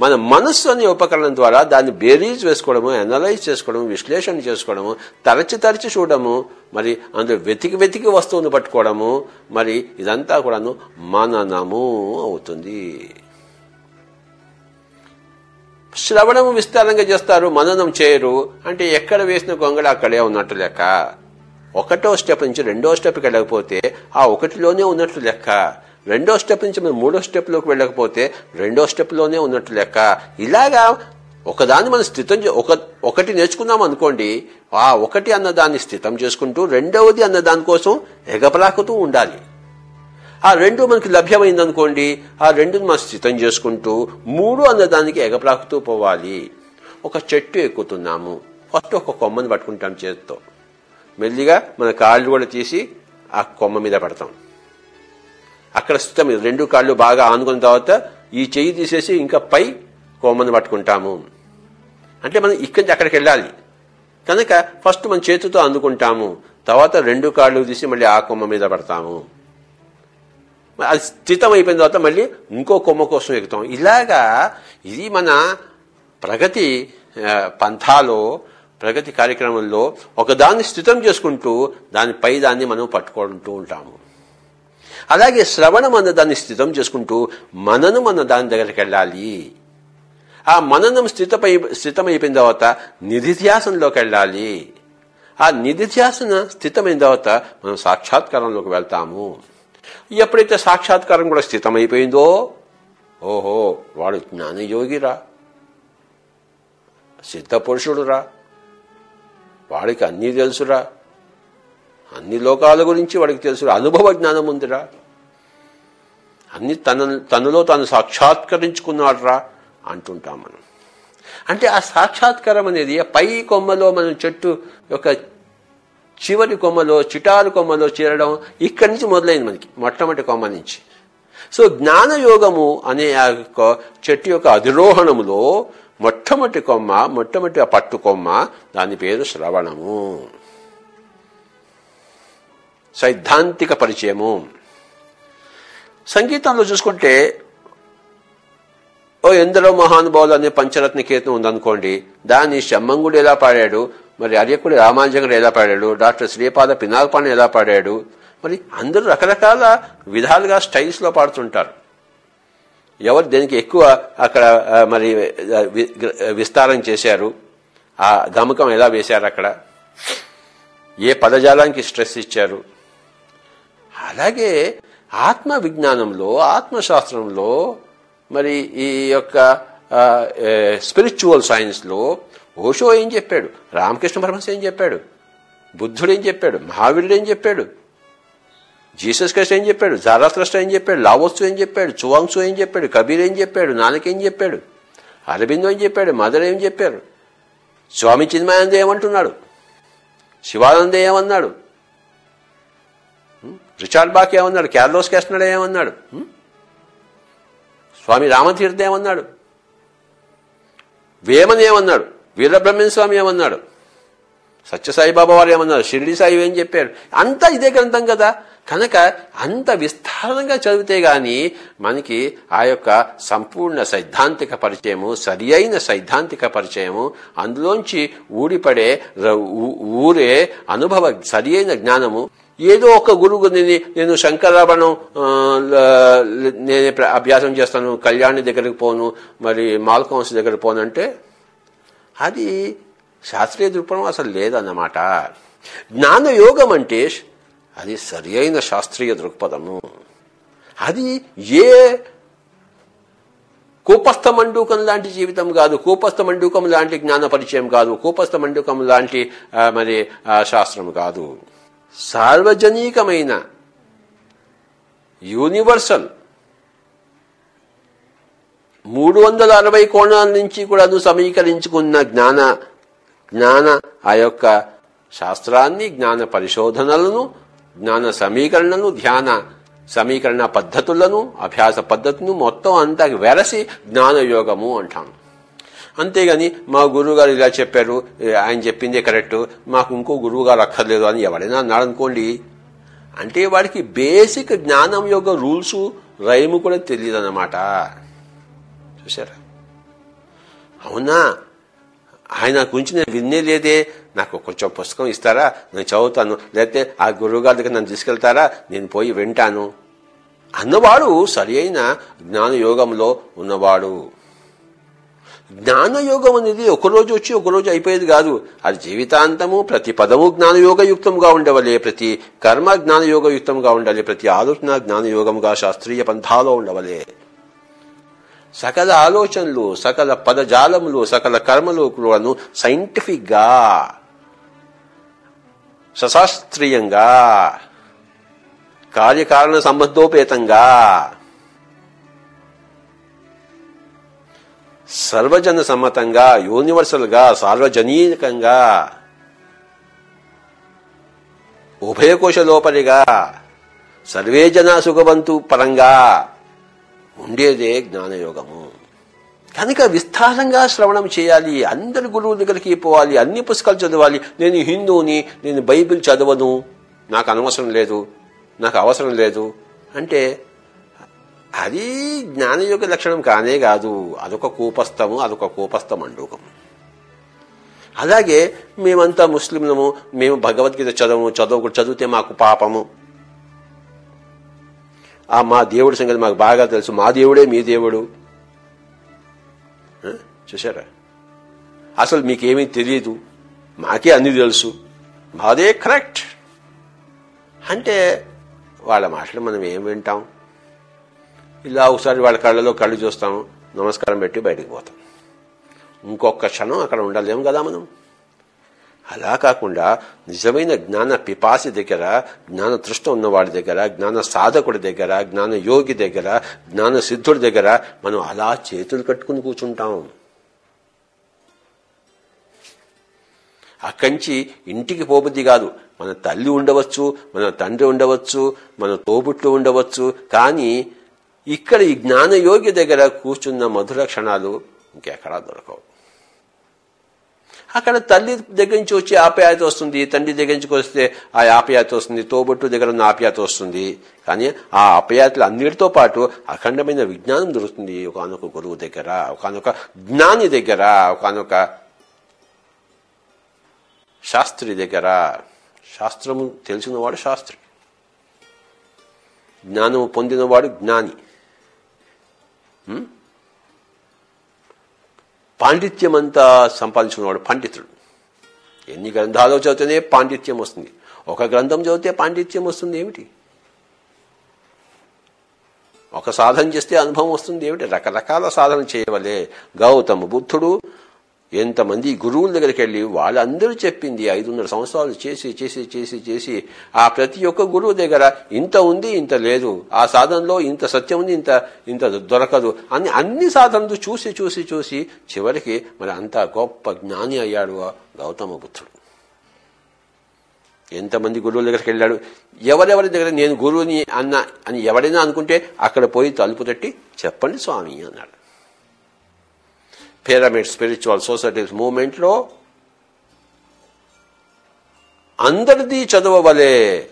మన మనస్సు అనే ఉపకరణం ద్వారా దాన్ని బేరీజ్ వేసుకోవడము అనలైజ్ చేసుకోవడము విశ్లేషణ చేసుకోవడము తరచి తరచి చూడము మరి అందులో వెతికి వెతికి వస్తువును పట్టుకోవడము మరి ఇదంతా కూడాను మననము అవుతుంది. శ్రవణము విస్తారంగా చేస్తారు మననం చేయరు. అంటే ఎక్కడ వేసిన గొంగళ అక్కడే ఉన్నట్టు లెక్క. ఒకటో స్టెప్ నుంచి రెండో స్టెప్కి వెళ్ళకపోతే ఆ ఒకటిలోనే ఉన్నట్లు లెక్క. రెండో స్టెప్ నుంచి మనం మూడో స్టెప్లోకి వెళ్ళకపోతే రెండో స్టెప్లోనే ఉన్నట్టు లెక్క. ఇలాగా ఒకదాన్ని మనం స్థితం చే- ఒక ఒకటి నేర్చుకున్నాం అనుకోండి ఆ ఒకటి అన్నదాన్ని స్థితం చేసుకుంటూ రెండవది అన్న దానికోసం ఎగపలాకుతూ ఉండాలి. ఆ రెండు మనకి లభ్యమైంది అనుకోండి ఆ రెండును మనం స్థితం చేసుకుంటూ మూడు అన్నదానికి ఎగపలాకుతూ పోవాలి. ఒక చెట్టు ఎక్కుతున్నాము. ఫస్ట్ ఒక కొమ్మని పట్టుకుంటాం చేతితో. మెల్లిగా మన కాళ్ళు కూడా తీసి ఆ కొమ్మ మీద పడతాం. అక్కడ స్థితం రెండు కాళ్ళు బాగా ఆనుకున్న తర్వాత ఈ చెయ్యి తీసేసి ఇంకా పై కొమ్మను పట్టుకుంటాము. అంటే మనం ఇక్కడి నుంచి అక్కడికి వెళ్ళాలి. కనుక ఫస్ట్ మన చేతితో అందుకుంటాము. తర్వాత రెండు కాళ్ళు తీసి మళ్ళీ ఆ కొమ్మ మీద పడతాము. అది స్థితం అయిపోయిన తర్వాత మళ్ళీ ఇంకో కొమ్మ కోసం ఎక్కుతాం. ఇలాగా ఇది మన ప్రగతి పంథాలో ప్రగతి కార్యక్రమంలో ఒకదాన్ని స్థితం చేసుకుంటూ దాని పై దాన్ని మనం పట్టుకుంటూ ఉంటాము. అలాగే శ్రవణం అన్న దాన్ని స్థితం చేసుకుంటూ మననం అన్న దాని దగ్గరికి వెళ్ళాలి. ఆ మననం స్థితపై స్థితమైపోయిన తర్వాత నిధిధ్యాసంలోకి వెళ్ళాలి. ఆ నిధిధ్యాసన స్థితమైన తర్వాత మనం సాక్షాత్కారంలోకి వెళ్తాము. ఎప్పుడైతే సాక్షాత్కారం కూడా స్థితమైపోయిందో ఓహో వాడు జ్ఞానయోగిరా. సిద్ధపురుషుడురా వాడికి అన్నీ తెలుసురా. అన్ని లోకాల గురించి వాడికి తెలుసు. అనుభవ జ్ఞానం ఉందిరా. అన్ని తన తనలో తాను సాక్షాత్కరించుకున్నాడురా అంటుంటాం మనం. అంటే ఆ సాక్షాత్కారం అనేది పై కొమ్మలో మనం చెట్టు యొక్క చివరి కొమ్మలో చిటారు కొమ్మలో చేరడం ఇక్కడి నుంచి మొదలైంది మనకి మొట్టమొదటి కొమ్మ నుంచి. సో జ్ఞానయోగము అనే ఆ యొక్క చెట్టు యొక్క అధిరోహణములో మొట్టమొదటి కొమ్మ మొట్టమొదటి ఆ పట్టు కొమ్మ దాని పేరు శ్రవణము. సైద్ధాంతిక పరిచయము. సంగీతంలో చూసుకుంటే ఓ ఎందరో మహానుభావులు అనే పంచరత్న కీర్తన ఉందనుకోండి దాన్ని షమ్మంగుడు ఎలా పాడాడు మరి అర్యకుడు రామాంజనుడు ఎలా పాడాడు డాక్టర్ శ్రీపాద పినాల్పాణి ఎలా పాడాడు మరి అందరూ రకరకాల విధాలుగా స్టైల్స్లో పాడుతుంటారు. ఎవరు దేనికి ఎక్కువ అక్కడ మరి విస్తారం చేశారు ఆ గమకం ఎలా వేశారు అక్కడ? ఏ పదజాలానికి స్ట్రెస్ ఇచ్చారు? అలాగే ఆత్మ విజ్ఞానంలో ఆత్మశాస్త్రంలో మరి ఈ యొక్క స్పిరిచువల్ సైన్స్లో ఓషో ఏం చెప్పాడు రామకృష్ణ పరమహంస ఏం చెప్పాడు బుద్ధుడు ఏం చెప్పాడు మహావీరుడు ఏం చెప్పాడు జీసస్ క్రైస్ట్ ఏం చెప్పాడు జారాత్రస్ట్ ఏం చెప్పాడు లావోత్సు ఏం చెప్పాడు చువాంగ్సు ఏం చెప్పాడు కబీర్ ఏం చెప్పాడు నానక్ ఏం చెప్పాడు అరబిందో ఏం చెప్పాడు మదర్ ఏం చెప్పారు స్వామి చిన్మయానంద ఏమంటున్నాడు శివానంద ఏమన్నాడు రిచార్డ్ బాక్ ఏమన్నాడు? క్యార్లోస్ కేస్తున్నాడు ఏమన్నాడు? స్వామి రామతీర్థ ఏమన్నాడు? వేమన్ ఏమన్నాడు? వీరబ్రహ్మణ్య స్వామి ఏమన్నాడు? సత్యసాయిబాబా వారు ఏమన్నారు? షిరిడి సాయి ఏం చెప్పారు అంతా ఇదే గ్రంథం కదా. కనుక అంత విస్తారంగా చదివితే గాని మనకి ఆ యొక్క సంపూర్ణ సైద్ధాంతిక పరిచయము సరి అయిన సైద్ధాంతిక పరిచయము అందులోంచి ఊడిపడే ఊరే అనుభవ సరి జ్ఞానము ఏదో ఒక గురువు నేను నేను శంకరాభరణం నేను నేనే ప్ర- అభ్యాసం చేస్తాను కళ్యాణి దగ్గరికి పోను మరి మాల్కంస్ దగ్గరికి పోను అంటే అది శాస్త్రీయ దృక్పథం అసలు లేదన్నమాట. జ్ఞానయోగం అంటే అది సరి అయిన శాస్త్రీయ దృక్పథము. అది ఏ కూపస్థ మండూకం లాంటి జీవితం కాదు. కూపస్థ మండూకం లాంటి జ్ఞాన పరిచయం కాదు. కూపస్థ మండూకం లాంటి మరి శాస్త్రం కాదు. సార్వజనీకమైన యూనివర్సల్ మూడు వందల అరవై కోణాల నుంచి కూడా సమీకరించుకున్న జ్ఞాన జ్ఞాన ఆ యొక్క శాస్త్రాన్ని జ్ఞాన పరిశోధనలను జ్ఞాన సమీకరణను ధ్యాన సమీకరణ పద్ధతులను అభ్యాస పద్ధతులను మొత్తం అంతా వెరసి జ్ఞానయోగము అంటాము అంతేగాని మా గురువు గారు ఇలా చెప్పారు ఆయన చెప్పిందే కరెక్ట్ మాకు ఇంకో గురువు గారు అక్కర్లేదు అని ఎవరైనా అన్నాడు అనుకోండి. అంటే వాడికి బేసిక్ జ్ఞానం యొక్క రూల్స్ రైము కూడా తెలియదు అన్నమాట చూసారా అవునా? ఆయన గురించి నేను విన్నే లేదే. నాకు కొంచెం పుస్తకం ఇస్తారా? నేను చదువుతాను. లేకపోతే ఆ గురువుగారి దగ్గర నన్ను తీసుకెళ్తారా? నేను పోయి వింటాను. అన్నవాడు సరి అయిన జ్ఞానయోగంలో ఉన్నవాడు. జ్ఞానయోగం అనేది ఒకరోజు వచ్చి ఒకరోజు అయిపోయేది కాదు. అది జీవితాంతము ప్రతి పదము జ్ఞానయోగయుక్తంగా ఉండవలే. ప్రతి కర్మ జ్ఞానయోగయుక్తంగా ఉండాలి. ప్రతి ఆలోచన జ్ఞానయోగంగా శాస్త్రీయ పంథాలో ఉండవలే. సకల ఆలోచనలు సకల పదజాలములు సకల కర్మలు కూడాను సైంటిఫిక్గా సశాస్త్రీయంగా కార్యకారణ సంబంధోపేతంగా సర్వజన సమ్మతంగా యూనివర్సల్గా సార్వజనీకంగా ఉభయకోశ లోపలిగా సర్వే సుఖవంతు పరంగా ఉండేదే జ్ఞానయోగము. కనుక విస్తారంగా శ్రవణం చేయాలి అందరి గురువు దగ్గరికి పోవాలి అన్ని పుస్తకాలు చదవాలి. నేను హిందువుని నేను బైబిల్ చదవను. నాకు అనవసరం లేదు. నాకు అవసరం లేదు. అంటే అది జ్ఞానయోగ లక్షణం కానే కాదు. అదొక కూపస్థము అదొక కూపస్థ మండూకం అలాగే మేమంతా ముస్లింలము మేము భగవద్గీత చదవము చదువు చదివితే మాకు పాపము. ఆ మా దేవుడి సంగతి మాకు బాగా తెలుసు. మా దేవుడే మీ దేవుడు. చూశారా? చూసారా అసలు మీకేమీ తెలియదు మాకే అన్ని తెలుసు. మాదే కరెక్ట్. అంటే వాళ్ళ మాటలు మనం ఏం వింటాం? ఇలా ఒకసారి వాళ్ళ కళ్ళలో కళ్ళు చూస్తాం నమస్కారం పెట్టి బయటికి పోతాం. ఇంకొక క్షణం అక్కడ ఉండలేము కదా మనం? అలా కాకుండా నిజమైన జ్ఞాన పిపాసి దగ్గర జ్ఞాన తృష్ట ఉన్నవాడి దగ్గర జ్ఞాన సాధకుడి దగ్గర జ్ఞాన యోగి దగ్గర జ్ఞాన సిద్ధుడి దగ్గర మనం అలా చేతులు కట్టుకుని కూర్చుంటాం. అక్కడి ఇంటికి పోబుద్ది కాదు. మన తల్లి ఉండవచ్చు మన తండ్రి ఉండవచ్చు మన తోబుట్లు ఉండవచ్చు కానీ ఇక్కడ ఈ జ్ఞానయోగి దగ్గర కూర్చున్న మధుర క్షణాలు ఇంకెక్కడా దొరకవు. అక్కడ తల్లి దగ్గర నుంచి వచ్చే ఆప్యాయత వస్తుంది తండ్రి దగ్గర నుంచి వస్తే ఆ ఆప్యాయత వస్తుంది తోబొట్టు దగ్గర ఉన్న ఆప్యాయత వస్తుంది. కానీ ఆ ఆప్యాయతలు అన్నిటితో పాటు అఖండమైన విజ్ఞానం దొరుకుతుంది. ఒకనొక గురువు దగ్గర ఒకనొక జ్ఞాని దగ్గర ఒకనొక శాస్త్రి దగ్గర. శాస్త్రము తెలిసినవాడు శాస్త్రి. జ్ఞానము పొందినవాడు జ్ఞాని. పాండిత్యం పాండిత్యమంతా సంపాదించుకున్నవాడు పండితుడు. ఎన్ని గ్రంథాలు చదివితేనే పాండిత్యం వస్తుంది. ఒక గ్రంథం చదివితే పాండిత్యం వస్తుంది ఏమిటి? ఒక సాధన చేస్తే అనుభవం వస్తుంది ఏమిటి? రకరకాల సాధన చేయవలే. గౌతమ బుద్ధుడు ఎంతమంది గురువుల దగ్గరికి వెళ్ళి వాళ్ళందరూ చెప్పింది ఐదున్నర సంవత్సరాలు చేసి చేసి చేసి చేసి ఆ ప్రతి ఒక్క గురువు దగ్గర ఇంత ఉంది ఇంత లేదు ఆ సాధనలో ఇంత సత్యం ఉంది ఇంత ఇంత దొరకదు అని అన్ని సాధనలు చూసి చూసి చూసి చివరికి మరి అంత గొప్ప జ్ఞాని అయ్యాడు గౌతమ బుద్ధుడు. ఎంతమంది గురువుల దగ్గరికి వెళ్ళాడు? ఎవరెవరి దగ్గర నేను గురువుని అన్న అని ఎవడైనా అనుకుంటే అక్కడ పోయి తలుపు తట్టి చెప్పండి స్వామి అన్నాడు. పిరమిడ్ స్పిరిచువల్ సొసైటీస్ మూవ్మెంట్లో అందరిది చదవవలే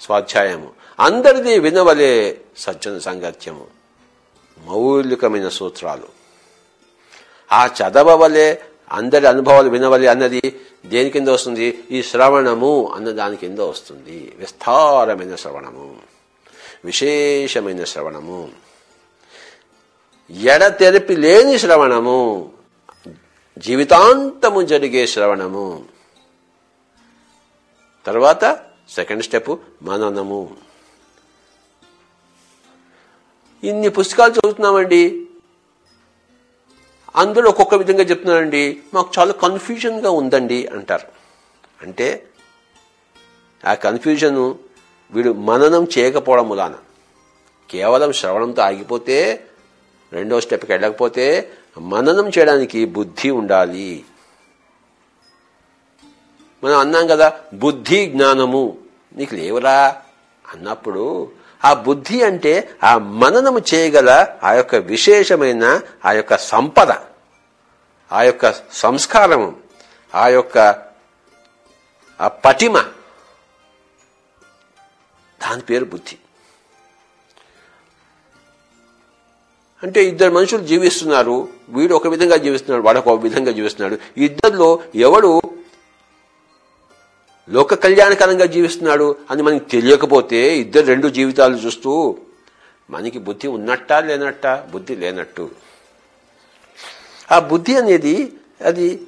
స్వాధ్యాయము. అందరిది వినవలే సజ్జన సంగత్యము. మౌలికమైన సూత్రాలు. ఆ చదవవలే అందరి అనుభవాలు వినవలే అన్నది దేని కింద వస్తుంది? ఈ శ్రవణము అన్న దాని కింద వస్తుంది. విస్తారమైన శ్రవణము. విశేషమైన శ్రవణము. ఎడతెరిపి లేని శ్రవణము జీవితాంతము జరిగే శ్రవణము. తర్వాత సెకండ్ స్టెప్ మననము. ఇన్ని పుస్తకాలు చదువుతున్నామండి. అందరూ ఒక్కొక్క విధంగా చెప్తున్నారండి మాకు చాలా కన్ఫ్యూజన్గా ఉందండి అంటారు. అంటే ఆ కన్ఫ్యూజన్ వీడు మననం చేయకపోవడం మూలాన కేవలం శ్రవణంతో ఆగిపోతే రెండో స్టెప్కి వెళ్ళకపోతే మననం చేయడానికి బుద్ధి ఉండాలి. మనం అన్నాం కదా బుద్ధి జ్ఞానము. నీకు లేవురా? అన్నప్పుడు ఆ బుద్ధి అంటే ఆ మననము చేయగల ఆ యొక్క విశేషమైన ఆ యొక్క సంపద ఆ యొక్క సంస్కారము ఆ యొక్క ఆ పటిమ. దాని పేరు బుద్ధి. అంటే ఇద్దరు మనుషులు జీవిస్తున్నారు వీడు ఒక విధంగా జీవిస్తున్నాడు వాడు ఒక విధంగా జీవిస్తున్నాడు. ఇద్దరిలో ఎవడు లోక కళ్యాణకరంగా జీవిస్తున్నాడు అని మనకి తెలియకపోతే ఇద్దరు రెండు జీవితాలు చూస్తూ మనకి బుద్ధి ఉన్నట్టా లేనట్టా? బుద్ధి లేనట్టు. ఆ బుద్ధి అనేది అది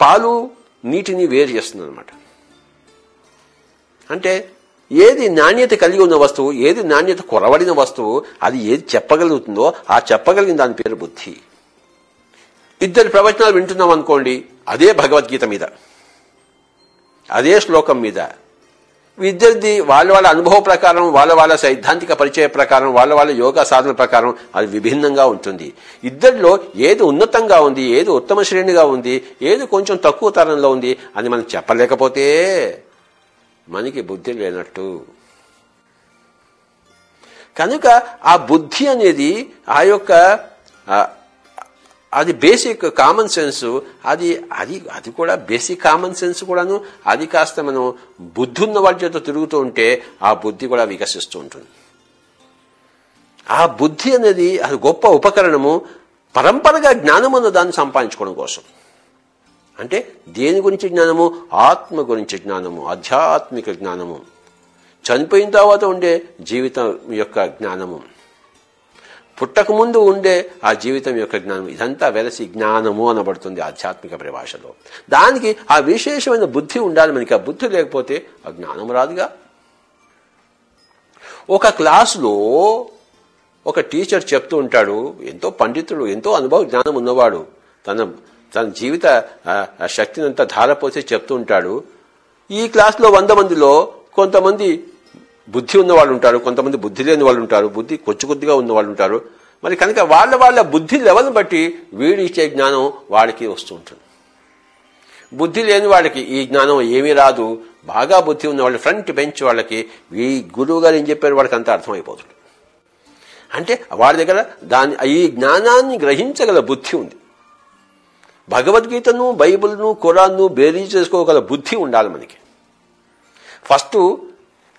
పాలు నీటిని వేరు చేస్తుంది అనమాట అంటే ఏది నాణ్యత కలిగి ఉన్న వస్తువు ఏది నాణ్యత కొరవడిన వస్తువు అది ఏది చెప్పగలుగుతుందో ఆ చెప్పగలిగిన దాని పేరు బుద్ధి. ఇద్దరు ప్రవచనాలు వింటున్నాం అనుకోండి అదే భగవద్గీత మీద. అదే శ్లోకం మీద. ఇద్దరిది వాళ్ళ వాళ్ళ అనుభవ ప్రకారం వాళ్ళ వాళ్ళ సైద్ధాంతిక పరిచయ ప్రకారం వాళ్ళ వాళ్ళ యోగా సాధన ప్రకారం అది విభిన్నంగా ఉంటుంది. ఇద్దరిలో ఏది ఉన్నతంగా ఉంది ఏది ఉత్తమ శ్రేణిగా ఉంది ఏది కొంచెం తక్కువ తరంలో ఉంది అని మనం చెప్పలేకపోతే మనకి బుద్ధి లేనట్టు. కనుక ఆ బుద్ధి అనేది ఆ యొక్క అది బేసిక్ కామన్ సెన్స్ అది అది అది కూడా బేసిక్ కామన్ సెన్స్ కూడాను అది కాస్త మనం బుద్ధి ఉన్న వాళ్ళ చేత తిరుగుతూ ఉంటే ఆ బుద్ధి కూడా వికసిస్తూ ఉంటుంది. ఆ బుద్ధి అనేది అది గొప్ప ఉపకరణము పరంపరగా జ్ఞానం అన్న దాన్ని సంపాదించుకోవడం కోసం. అంటే దేని గురించి జ్ఞానము? ఆత్మ గురించి జ్ఞానము ఆధ్యాత్మిక జ్ఞానము. చనిపోయిన తర్వాత ఉండే జీవితం యొక్క జ్ఞానము. పుట్టకముందు ఉండే ఆ జీవితం యొక్క జ్ఞానం ఇదంతా వెలసి జ్ఞానము అనబడుతుంది ఆధ్యాత్మిక పరిభాషలో. దానికి ఆ విశేషమైన బుద్ధి ఉండాలి మనకి. ఆ బుద్ధి లేకపోతే ఆ జ్ఞానం రాదుగా. ఒక క్లాసులో ఒక టీచర్ చెప్తూ ఉంటాడు ఎంతో పండితుడు ఎంతో అనుభవ జ్ఞానం ఉన్నవాడు. తన తన జీవిత శక్తిని అంతా ధారపోసి చెప్తూ ఉంటాడు. ఈ క్లాస్లో వంద మందిలో కొంతమంది బుద్ధి ఉన్న వాళ్ళు ఉంటారు కొంతమంది బుద్ధి లేని వాళ్ళు ఉంటారు బుద్ధి కొద్ది కొద్దిగా ఉన్న వాళ్ళు ఉంటారు. మరి కనుక వాళ్ళ వాళ్ళ బుద్ధి లెవెల్ని బట్టి వీడు ఇచ్చే జ్ఞానం వాడికి వస్తూ ఉంటుంది. బుద్ధి లేని వాళ్ళకి ఈ జ్ఞానం ఏమీ రాదు. బాగా బుద్ధి ఉన్న వాళ్ళు ఫ్రంట్ బెంచ్ వాళ్ళకి ఈ గురువు గారు ఏం చెప్పారు వాళ్ళకి అంత అర్థమైపోతుంది. అంటే వాడి దగ్గర దాని ఈ జ్ఞానాన్ని గ్రహించగల బుద్ధి ఉంది. భగవద్గీతను బైబిల్ను ఖురాన్ను బేరీ చేసుకోగల బుద్ధి ఉండాలి మనకి. ఫస్ట్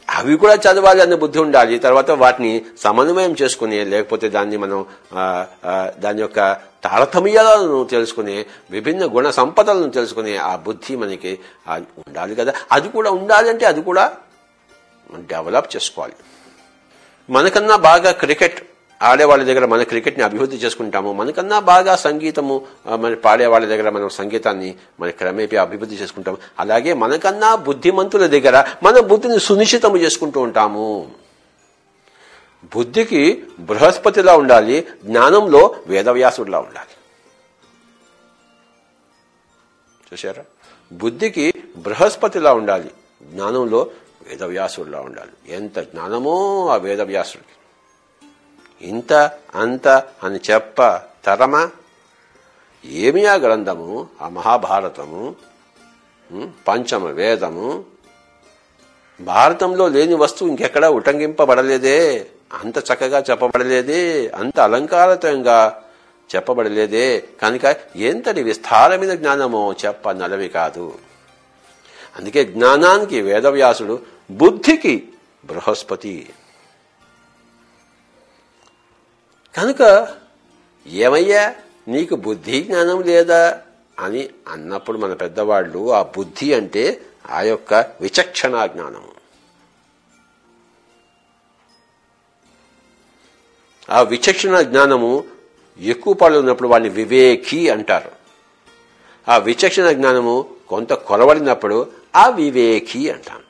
అవి కూడా చదవాలి అనే బుద్ధి ఉండాలి. తర్వాత వాటిని సమన్వయం చేసుకుని లేకపోతే దాన్ని మనం దాని యొక్క తారతమ్యాలను తెలుసుకుని విభిన్న గుణ సంపదలను తెలుసుకుని ఆ బుద్ధి మనకి ఉండాలి కదా. అది కూడా ఉండాలంటే అది కూడా డెవలప్ చేసుకోవాలి. మనకన్నా బాగా క్రికెట్ ఆడేవాళ్ళ దగ్గర మన క్రికెట్ని అభివృద్ధి చేసుకుంటాము. మనకన్నా బాగా సంగీతము మరి పాడేవాళ్ళ దగ్గర మనం సంగీతాన్ని మన క్రమేపీ అభివృద్ధి చేసుకుంటాము. అలాగే మనకన్నా బుద్ధిమంతుల దగ్గర మన బుద్ధిని సునిశ్చితము చేసుకుంటూ ఉంటాము. బుద్ధికి బృహస్పతిలా ఉండాలి జ్ఞానంలో వేదవ్యాసుడిలా ఉండాలి. చూసారా బుద్ధికి బృహస్పతిలా ఉండాలి జ్ఞానంలో వేదవ్యాసుడిలా ఉండాలి. ఎంత జ్ఞానమో ఆ వేదవ్యాసుడికి. ఇంత అంత అని చెప్ప తరమా? ఏమి ఆ గ్రంథము? ఆ మహాభారతము? పంచమ వేదము? భారతంలో లేని వస్తువు ఇంకెక్కడా ఉటంకింపబడలేదే? అంత చక్కగా చెప్పబడలేదే? అంత అలంకారతంగా చెప్పబడలేదే? కనుక ఎంతటి విస్తారమైన జ్ఞానమో చెప్ప నలవి కాదు. అందుకే జ్ఞానానికి వేదవ్యాసుడు బుద్ధికి బృహస్పతి. కనుక ఏమయ్యా నీకు బుద్ధి జ్ఞానం లేదా అని అన్నప్పుడు మన పెద్దవాళ్ళు ఆ బుద్ధి అంటే ఆ యొక్క విచక్షణ జ్ఞానం ఆ విచక్షణ జ్ఞానము ఎక్కువ పాళ్ళు ఉన్నప్పుడు వాడిని వివేకి అంటారు. ఆ విచక్షణ జ్ఞానము కొంత కొలవడినప్పుడు ఆ వివేకి అంటాం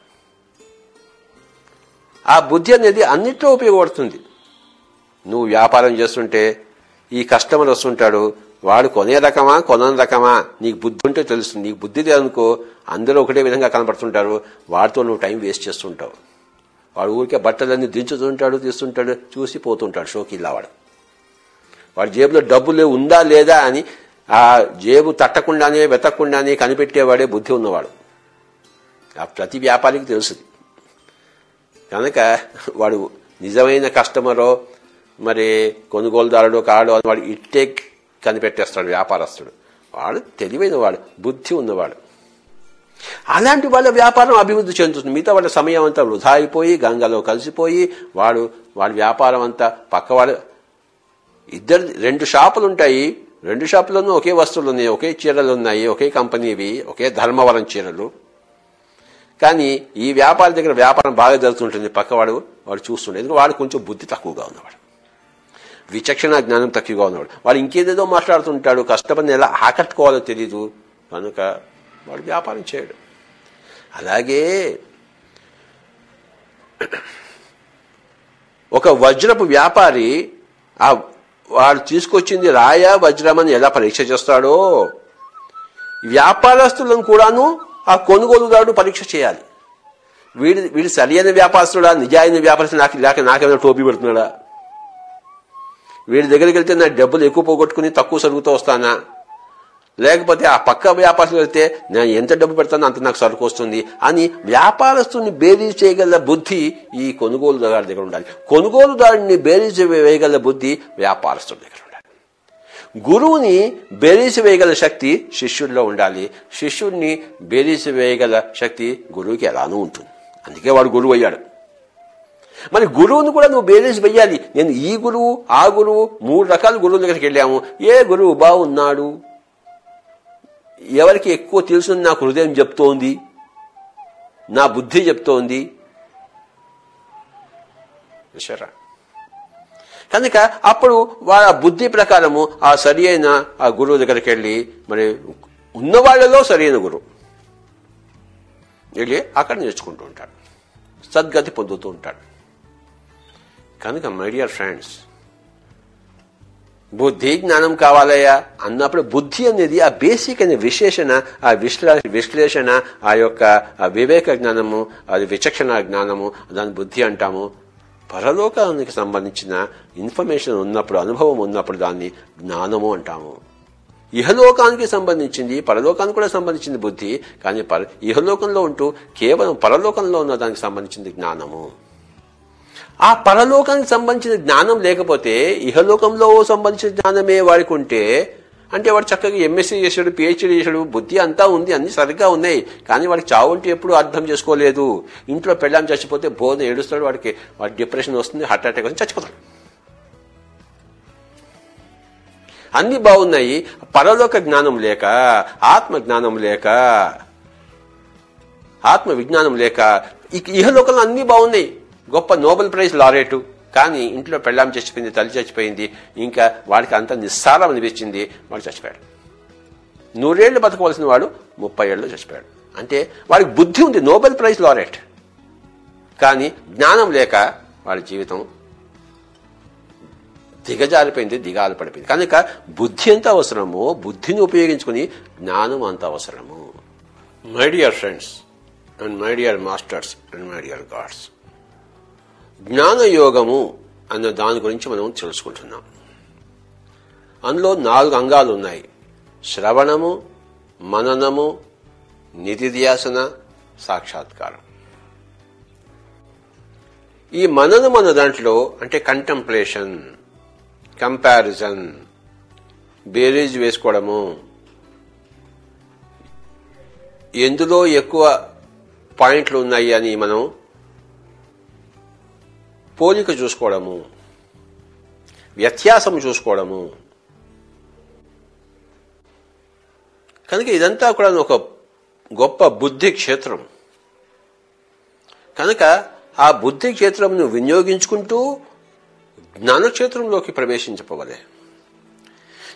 ఆ బుద్ధి అనేది అన్నిట్లో ఉపయోగపడుతుంది. నువ్వు వ్యాపారం చేస్తుంటే ఈ కస్టమర్ వస్తుంటాడు వాడు కొనే రకమా కొనని రకమా? నీకు బుద్ధి ఉంటే తెలుస్తుంది. నీకు బుద్ధి లేదనుకో అందరూ ఒకటే విధంగా కనపడుతుంటారు వాడితో నువ్వు టైం వేస్ట్ చేస్తుంటావు. వాడు ఊరికే బట్టలన్నీ దించుతుంటాడు తీస్తుంటాడు చూసి పోతుంటాడు. షోకిల్లా వాడు. వాడి జేబులో డబ్బులు ఉందా లేదా అని ఆ జేబు తట్టకుండానే వెతకుండానే కనిపెట్టేవాడే బుద్ధి ఉన్నవాడు. ఆ ప్రతి వ్యాపారికి తెలుసుది కనుక వాడు నిజమైన కస్టమరో మరి కొనుగోలుదారుడు కాడు అని వాడు ఇట్టే కనిపెట్టేస్తాడు వ్యాపారస్తుడు. వాడు తెలివైన వాడు బుద్ధి ఉన్నవాడు. అలాంటి వాళ్ళ వ్యాపారం అభివృద్ధి చెందుతుంది. మిగతా వాళ్ళ సమయం అంతా వృధా అయిపోయి గంగలో కలిసిపోయి వాడు వాడి వ్యాపారం అంతా పక్కవాడు ఇద్దరు రెండు షాపులు ఉంటాయి. రెండు షాపులోనూ ఒకే వస్తువులు ఉన్నాయి. ఒకే చీరలు ఉన్నాయి. ఒకే కంపెనీవి. ఒకే ధర్మవరం చీరలు. కానీ ఈ వ్యాపారి దగ్గర వ్యాపారం బాగా జరుగుతుంటుంది. పక్కవాడు వాడు చూస్తుండే. ఎందుకంటే వాడు కొంచెం బుద్ధి తక్కువగా ఉన్నవాడు. విచక్షణ జ్ఞానం తక్కువగా ఉన్నవాడు. వాడు ఇంకేదేదో మాట్లాడుతుంటాడు కష్టపడిని ఎలా ఆకట్టుకోవాలో తెలీదు. కనుక వాడు వ్యాపారం చేయడు. అలాగే ఒక వజ్రపు వ్యాపారి ఆ వాడు తీసుకొచ్చింది రాయా వజ్రమని ఎలా పరీక్ష చేస్తాడో వ్యాపారస్తులను కూడాను ఆ కొనుగోలుదారుడు పరీక్ష చేయాలి. వీడి వీడి అయిన వ్యాపారస్తుడా నిజాయిన వ్యాపారస్తుడు నాకు లేక నాకేమైనా టోపీ పెడుతున్నాడా? వీడి దగ్గరికి వెళ్తే నా డబ్బులు ఎక్కువ పోగొట్టుకుని తక్కువ సరుకుతో వస్తానా? లేకపోతే ఆ పక్క వ్యాపారస్తులు వెళ్తే నేను ఎంత డబ్బు పెడతానో అంత నాకు సరుకు వస్తుంది అని వ్యాపారస్తుని బేరీజ్ చేయగల బుద్ధి ఈ కొనుగోలుదారు దగ్గర ఉండాలి. కొనుగోలుదారుని బేరీజ్ వేయగల బుద్ధి వ్యాపారస్తుడి దగ్గర ఉండాలి. గురువుని బేరీసి వేయగల శక్తి శిష్యుడిలో ఉండాలి. శిష్యుడిని బేరీసి వేయగల శక్తి గురువుకి ఎలానూ ఉంటుంది. అందుకే వాడు గురువు అయ్యాడు మరి గురువుని కూడా నువ్వు బేరీజ్ వెయ్యాలి. నేను ఈ గురువు ఆ గురువు మూడు రకాల గురువుల దగ్గరికి వెళ్ళాము. ఏ గురువు బాగున్నాడు? ఎవరికి ఎక్కువ తెలుసు నాకు హృదయం చెప్తోంది? నా బుద్ధి చెప్తోంది? కనుక అప్పుడు వాళ్ళ బుద్ధి ప్రకారము ఆ సరి అయిన ఆ గురువు దగ్గరికి వెళ్ళి మరి ఉన్న వాళ్ళలో సరైన గురువు వెళ్ళి అక్కడ నేర్చుకుంటూ ఉంటాడు. సద్గతి పొందుతూ ఉంటాడు. కనుక మై డియర్ ఫ్రెండ్స్ బుద్ధి జ్ఞానం కావాలయ్యా అన్నప్పుడు బుద్ధి అనేది ఆ బేసిక్ అనే విశేషణ ఆ విశ్లే విశ్లేషణ ఆ యొక్క వివేక జ్ఞానము అది విచక్షణ జ్ఞానము దాని బుద్ధి అంటాము. పరలోకానికి సంబంధించిన ఇన్ఫర్మేషన్ ఉన్నప్పుడు అనుభవం ఉన్నప్పుడు దాన్ని జ్ఞానము అంటాము. ఇహలోకానికి సంబంధించింది పరలోకానికి కూడా సంబంధించింది బుద్ధి కానీ పర ఇహలోకంలో ఉంటూ కేవలం పరలోకంలో ఉన్న దానికి సంబంధించింది జ్ఞానము. ఆ పరలోకానికి సంబంధించిన జ్ఞానం లేకపోతే ఇహలోకంలో సంబంధించిన జ్ఞానమే వాడికి ఉంటే అంటే వాడు చక్కగా ఎంఎస్సీ చేశాడు పిహెచ్డీ చేశాడు బుద్ధి అంతా ఉంది అన్ని సరిగ్గా ఉన్నాయి కానీ వాడికి చావు అంటే ఎప్పుడు అర్థం చేసుకోలేదు. ఇంట్లో పెళ్ళాం చచ్చిపోతే బోధ ఏడుస్తాడు వాడికి వాడి డిప్రెషన్ వస్తుంది హార్ట్ అటాక్ వస్తుంది చచ్చిపోతాడు. అన్ని బాగున్నాయి పరలోక జ్ఞానం లేక ఆత్మ జ్ఞానం లేక ఆత్మ విజ్ఞానం లేక ఇహలోకంలో అన్ని బాగున్నాయి. గొప్ప నోబెల్ ప్రైజ్ లారేటు. కానీ ఇంట్లో పెళ్ళాం చచ్చిపోయింది తల్లి చచ్చిపోయింది ఇంకా వాడికి అంత నిస్సారం అనిపించింది వాడు చచ్చిపోయాడు. నూరేళ్ళు బతకవలసిన వాడు ముప్పై ఏళ్ళు చచ్చిపోయాడు. అంటే వాడికి బుద్ధి ఉంది నోబెల్ ప్రైజ్ లారెట్. కానీ జ్ఞానం లేక వాడి జీవితం దిగజారిపోయింది దిగాలు పడిపోయింది. కనుక బుద్ధి ఎంత అవసరమో బుద్ధిని ఉపయోగించుకుని జ్ఞానం అంత అవసరము. My dear friends and my dear masters and my dear gods జ్ఞానయోగము అన్న దాని గురించి మనం తెలుసుకుంటున్నాం. అందులో నాలుగు అంగాలు ఉన్నాయి. శ్రవణము మననము నిధిధ్యాసన సాక్షాత్కారం. ఈ మననం అన్న దాంట్లో అంటే కంటెంప్లేషన్ కంపారిజన్ బేరీజ్ వేసుకోవడము ఎందులో ఎక్కువ పాయింట్లు ఉన్నాయి అని మనం పోలిక చూసుకోవడము వ్యత్యాసం చూసుకోవడము. కనుక ఇదంతా కూడా ఒక గొప్ప బుద్ధి క్షేత్రం. కనుక ఆ బుద్ధి క్షేత్రంను వినియోగించుకుంటూ జ్ఞానక్షేత్రంలోకి ప్రవేశించపోవలే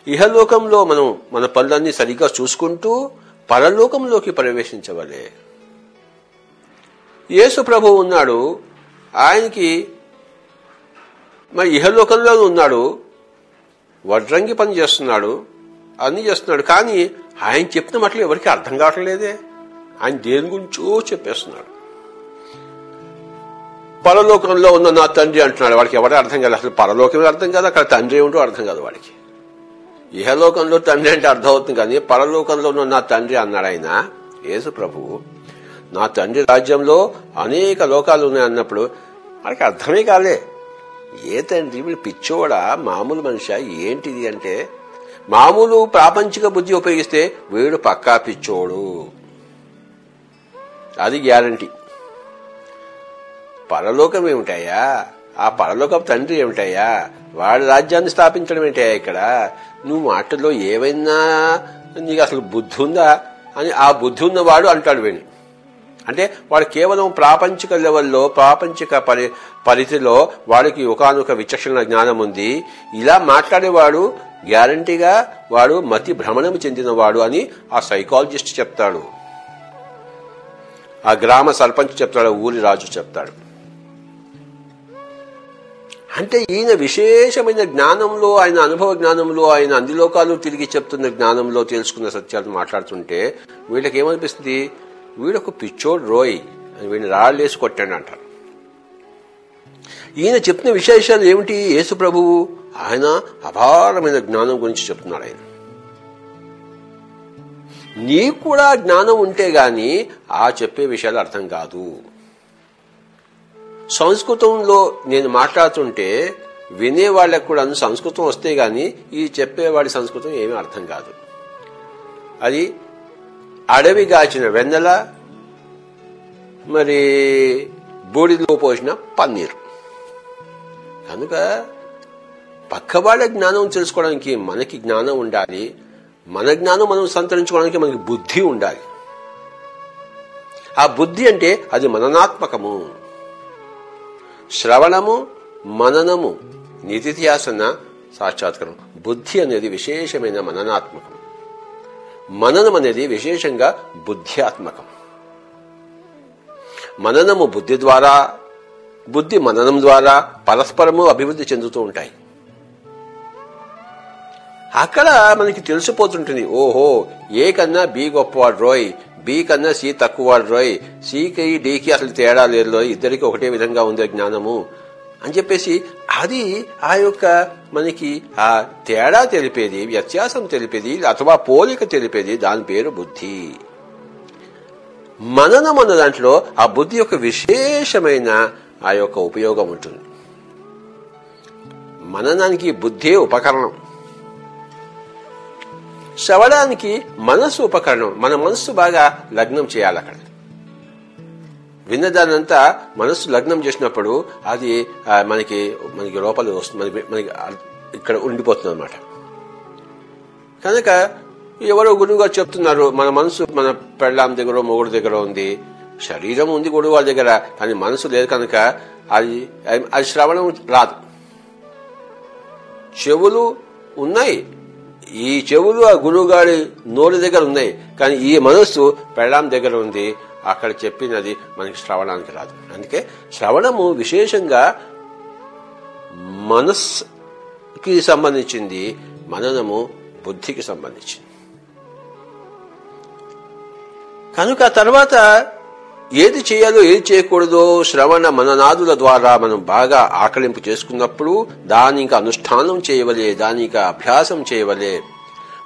ఇహలోకంలో మనం మన పనులన్నీ సరిగ్గా చూసుకుంటూ పరలోకంలోకి ప్రవేశించవలే యేసు ప్రభు ఉన్నాడు ఆయనకి మరి ఇహలోకంలో ఉన్నాడు. వడ్రంగి పని చేస్తున్నాడు. అన్ని చేస్తున్నాడు. కానీ ఆయన చెప్పిన మట్లు ఎవరికి అర్థం కావట్లేదే ఆయన దేని గురించో చెప్పేస్తున్నాడు. పరలోకంలో ఉన్న నా తండ్రి అంటున్నాడు. వాడికి ఎవరే అర్థం కాదు. అసలు పరలోకమే అర్థం కాదు. అక్కడ తండ్రి ఏమిటో అర్థం కాదు వాడికి. ఇహలోకంలో తండ్రి అంటే అర్థం అవుతుంది కానీ పరలోకంలో ఉన్న నా తండ్రి అన్నాడు ఆయన. యేసు ప్రభువు నా తండ్రి రాజ్యంలో అనేక లోకాలు ఉన్నాయి అన్నప్పుడు వాడికి అర్థమే కాలే. ఏ తండ్రి వీడు పిచ్చోడా మామూలు మనిషి ఏంటిది అంటే? మామూలు ప్రాపంచిక బుద్ధి ఉపయోగిస్తే వీడు పక్కా పిచ్చోడు. అది గ్యారంటీ. పరలోకం ఏమిటాయా ఆ పరలోకం తండ్రి ఏమిటాయా వాడి రాజ్యాన్ని స్థాపించడం ఏంటాయా ఇక్కడ? నువ్వు మాటల్లో ఏమైనా నీకు అసలు బుద్ధి ఉందా? అని ఆ బుద్ధి ఉన్నవాడు అంటాడు వీణి అంటే వాడు కేవలం ప్రాపంచిక లెవెల్లో ప్రాపంచిక పరి పరిధిలో వాడికి ఒకనొక విచక్షణ జ్ఞానం ఉంది. ఇలా మాట్లాడేవాడు గ్యారంటీగా వాడు మతి భ్రమణం చెందినవాడు అని ఆ సైకాలజిస్ట్ చెప్తాడు. ఆ గ్రామ సర్పంచ్ చెప్తాడు ఊరి రాజు చెప్తాడు. అంటే ఈయన విశేషమైన జ్ఞానంలో ఆయన అనుభవ జ్ఞానంలో ఆయన అన్ని లోకాలు తిరిగి చెప్తున్న జ్ఞానంలో తెలుసుకున్న సత్యాలు మాట్లాడుతుంటే వీళ్ళకి ఏమనిపిస్తుంది వీడొక పిచ్చోడు రోయ్ అని వీడిని రాళ్ళేసి కొట్టాడు అంటారు. ఈయన చెప్పిన విశేషాలు ఏమిటి యేసు ప్రభువు? ఆయన అపారమైన జ్ఞానం గురించి చెప్తున్నాడు ఆయన. నీకు కూడా జ్ఞానం ఉంటే గాని ఆ చెప్పే విషయాలు అర్థం కాదు. సంస్కృతంలో నేను మాట్లాడుతుంటే వినే వాళ్ళకు కూడా సంస్కృతం వస్తే గాని ఈ చెప్పేవాడి సంస్కృతం ఏమీ అర్థం కాదు. అది అడవి గాచిన వెన్నెల మరి బూడిలో పోసిన పన్నీరు. కనుక పక్కవాళ్ళ జ్ఞానం తెలుసుకోవడానికి మనకి జ్ఞానం ఉండాలి. మన జ్ఞానం మనం సంతరించుకోవడానికి మనకి బుద్ధి ఉండాలి. ఆ బుద్ధి అంటే అది మననాత్మకము. శ్రవణము మననము నితిథ్యాసన సాక్షాత్కారం. బుద్ధి అనేది విశేషమైన మననాత్మకం. మననం అనేది విశేషంగా బుద్ధ్యాత్మకం. మననము బుద్ధి ద్వారా బుద్ధి మననం ద్వారా పరస్పరము అభివృద్ధి చెందుతూ ఉంటాయి. అక్కడ మనకి తెలిసిపోతుంటుంది ఓహో ఏ కన్నా బి గొప్పవాడు రోయ్ బి కన్నా సి తక్కువవాడు రోయ్ సికి డికి అసలు తేడా లేదు ఇద్దరికి ఒకటే విధంగా ఉంది జ్ఞానము. అని చెప్పేసి అది ఆ యొక్క మనకి ఆ తేడా తెలిపేది వ్యత్యాసం తెలిపేది అథవా పోలిక తెలిపేది దాని పేరు బుద్ధి. మననం అన్న దాంట్లో ఆ బుద్ధి యొక్క విశేషమైన ఆ యొక్క ఉపయోగం ఉంటుంది. మననానికి బుద్ధే ఉపకరణం. శ్రవణానికి మనస్సు ఉపకరణం. మన మనస్సు బాగా లగ్నం చేయాలి అక్కడ విన్నదానంతా మనస్సు లగ్నం చేసినప్పుడు అది మనకి మనకి లోపల వస్తుంది మనకి ఇక్కడ ఉండిపోతుంది అనమాట కనుక ఎవరో గురువు గారు చెప్తున్నారు మన మనసు మన పెళ్ళాం దగ్గర మొగుడు దగ్గర ఉంది శరీరం ఉంది గురువు వాళ్ళ దగ్గర కానీ మనసు లేదు కనుక అది అది శ్రవణం రాదు. చెవులు ఉన్నాయి. ఈ చెవులు ఆ గురువుగారి నోరు దగ్గర ఉన్నాయి కానీ ఈ మనస్సు పెళ్ళాం దగ్గర ఉంది అక్కడ చెప్పినది మనకి శ్రవణానికి రాదు. అందుకే శ్రవణము విశేషంగా మనస్సుకి సంబంధించింది మననము బుద్ధికి సంబంధించింది. కనుక తర్వాత ఏది చేయాలో ఏది చేయకూడదో శ్రవణ మననాదుల ద్వారా మనం బాగా ఆకలింపు చేసుకున్నప్పుడు దాని ఇంకా అనుష్ఠానం చేయవలే దాని ఇంకా అభ్యాసం చేయవలే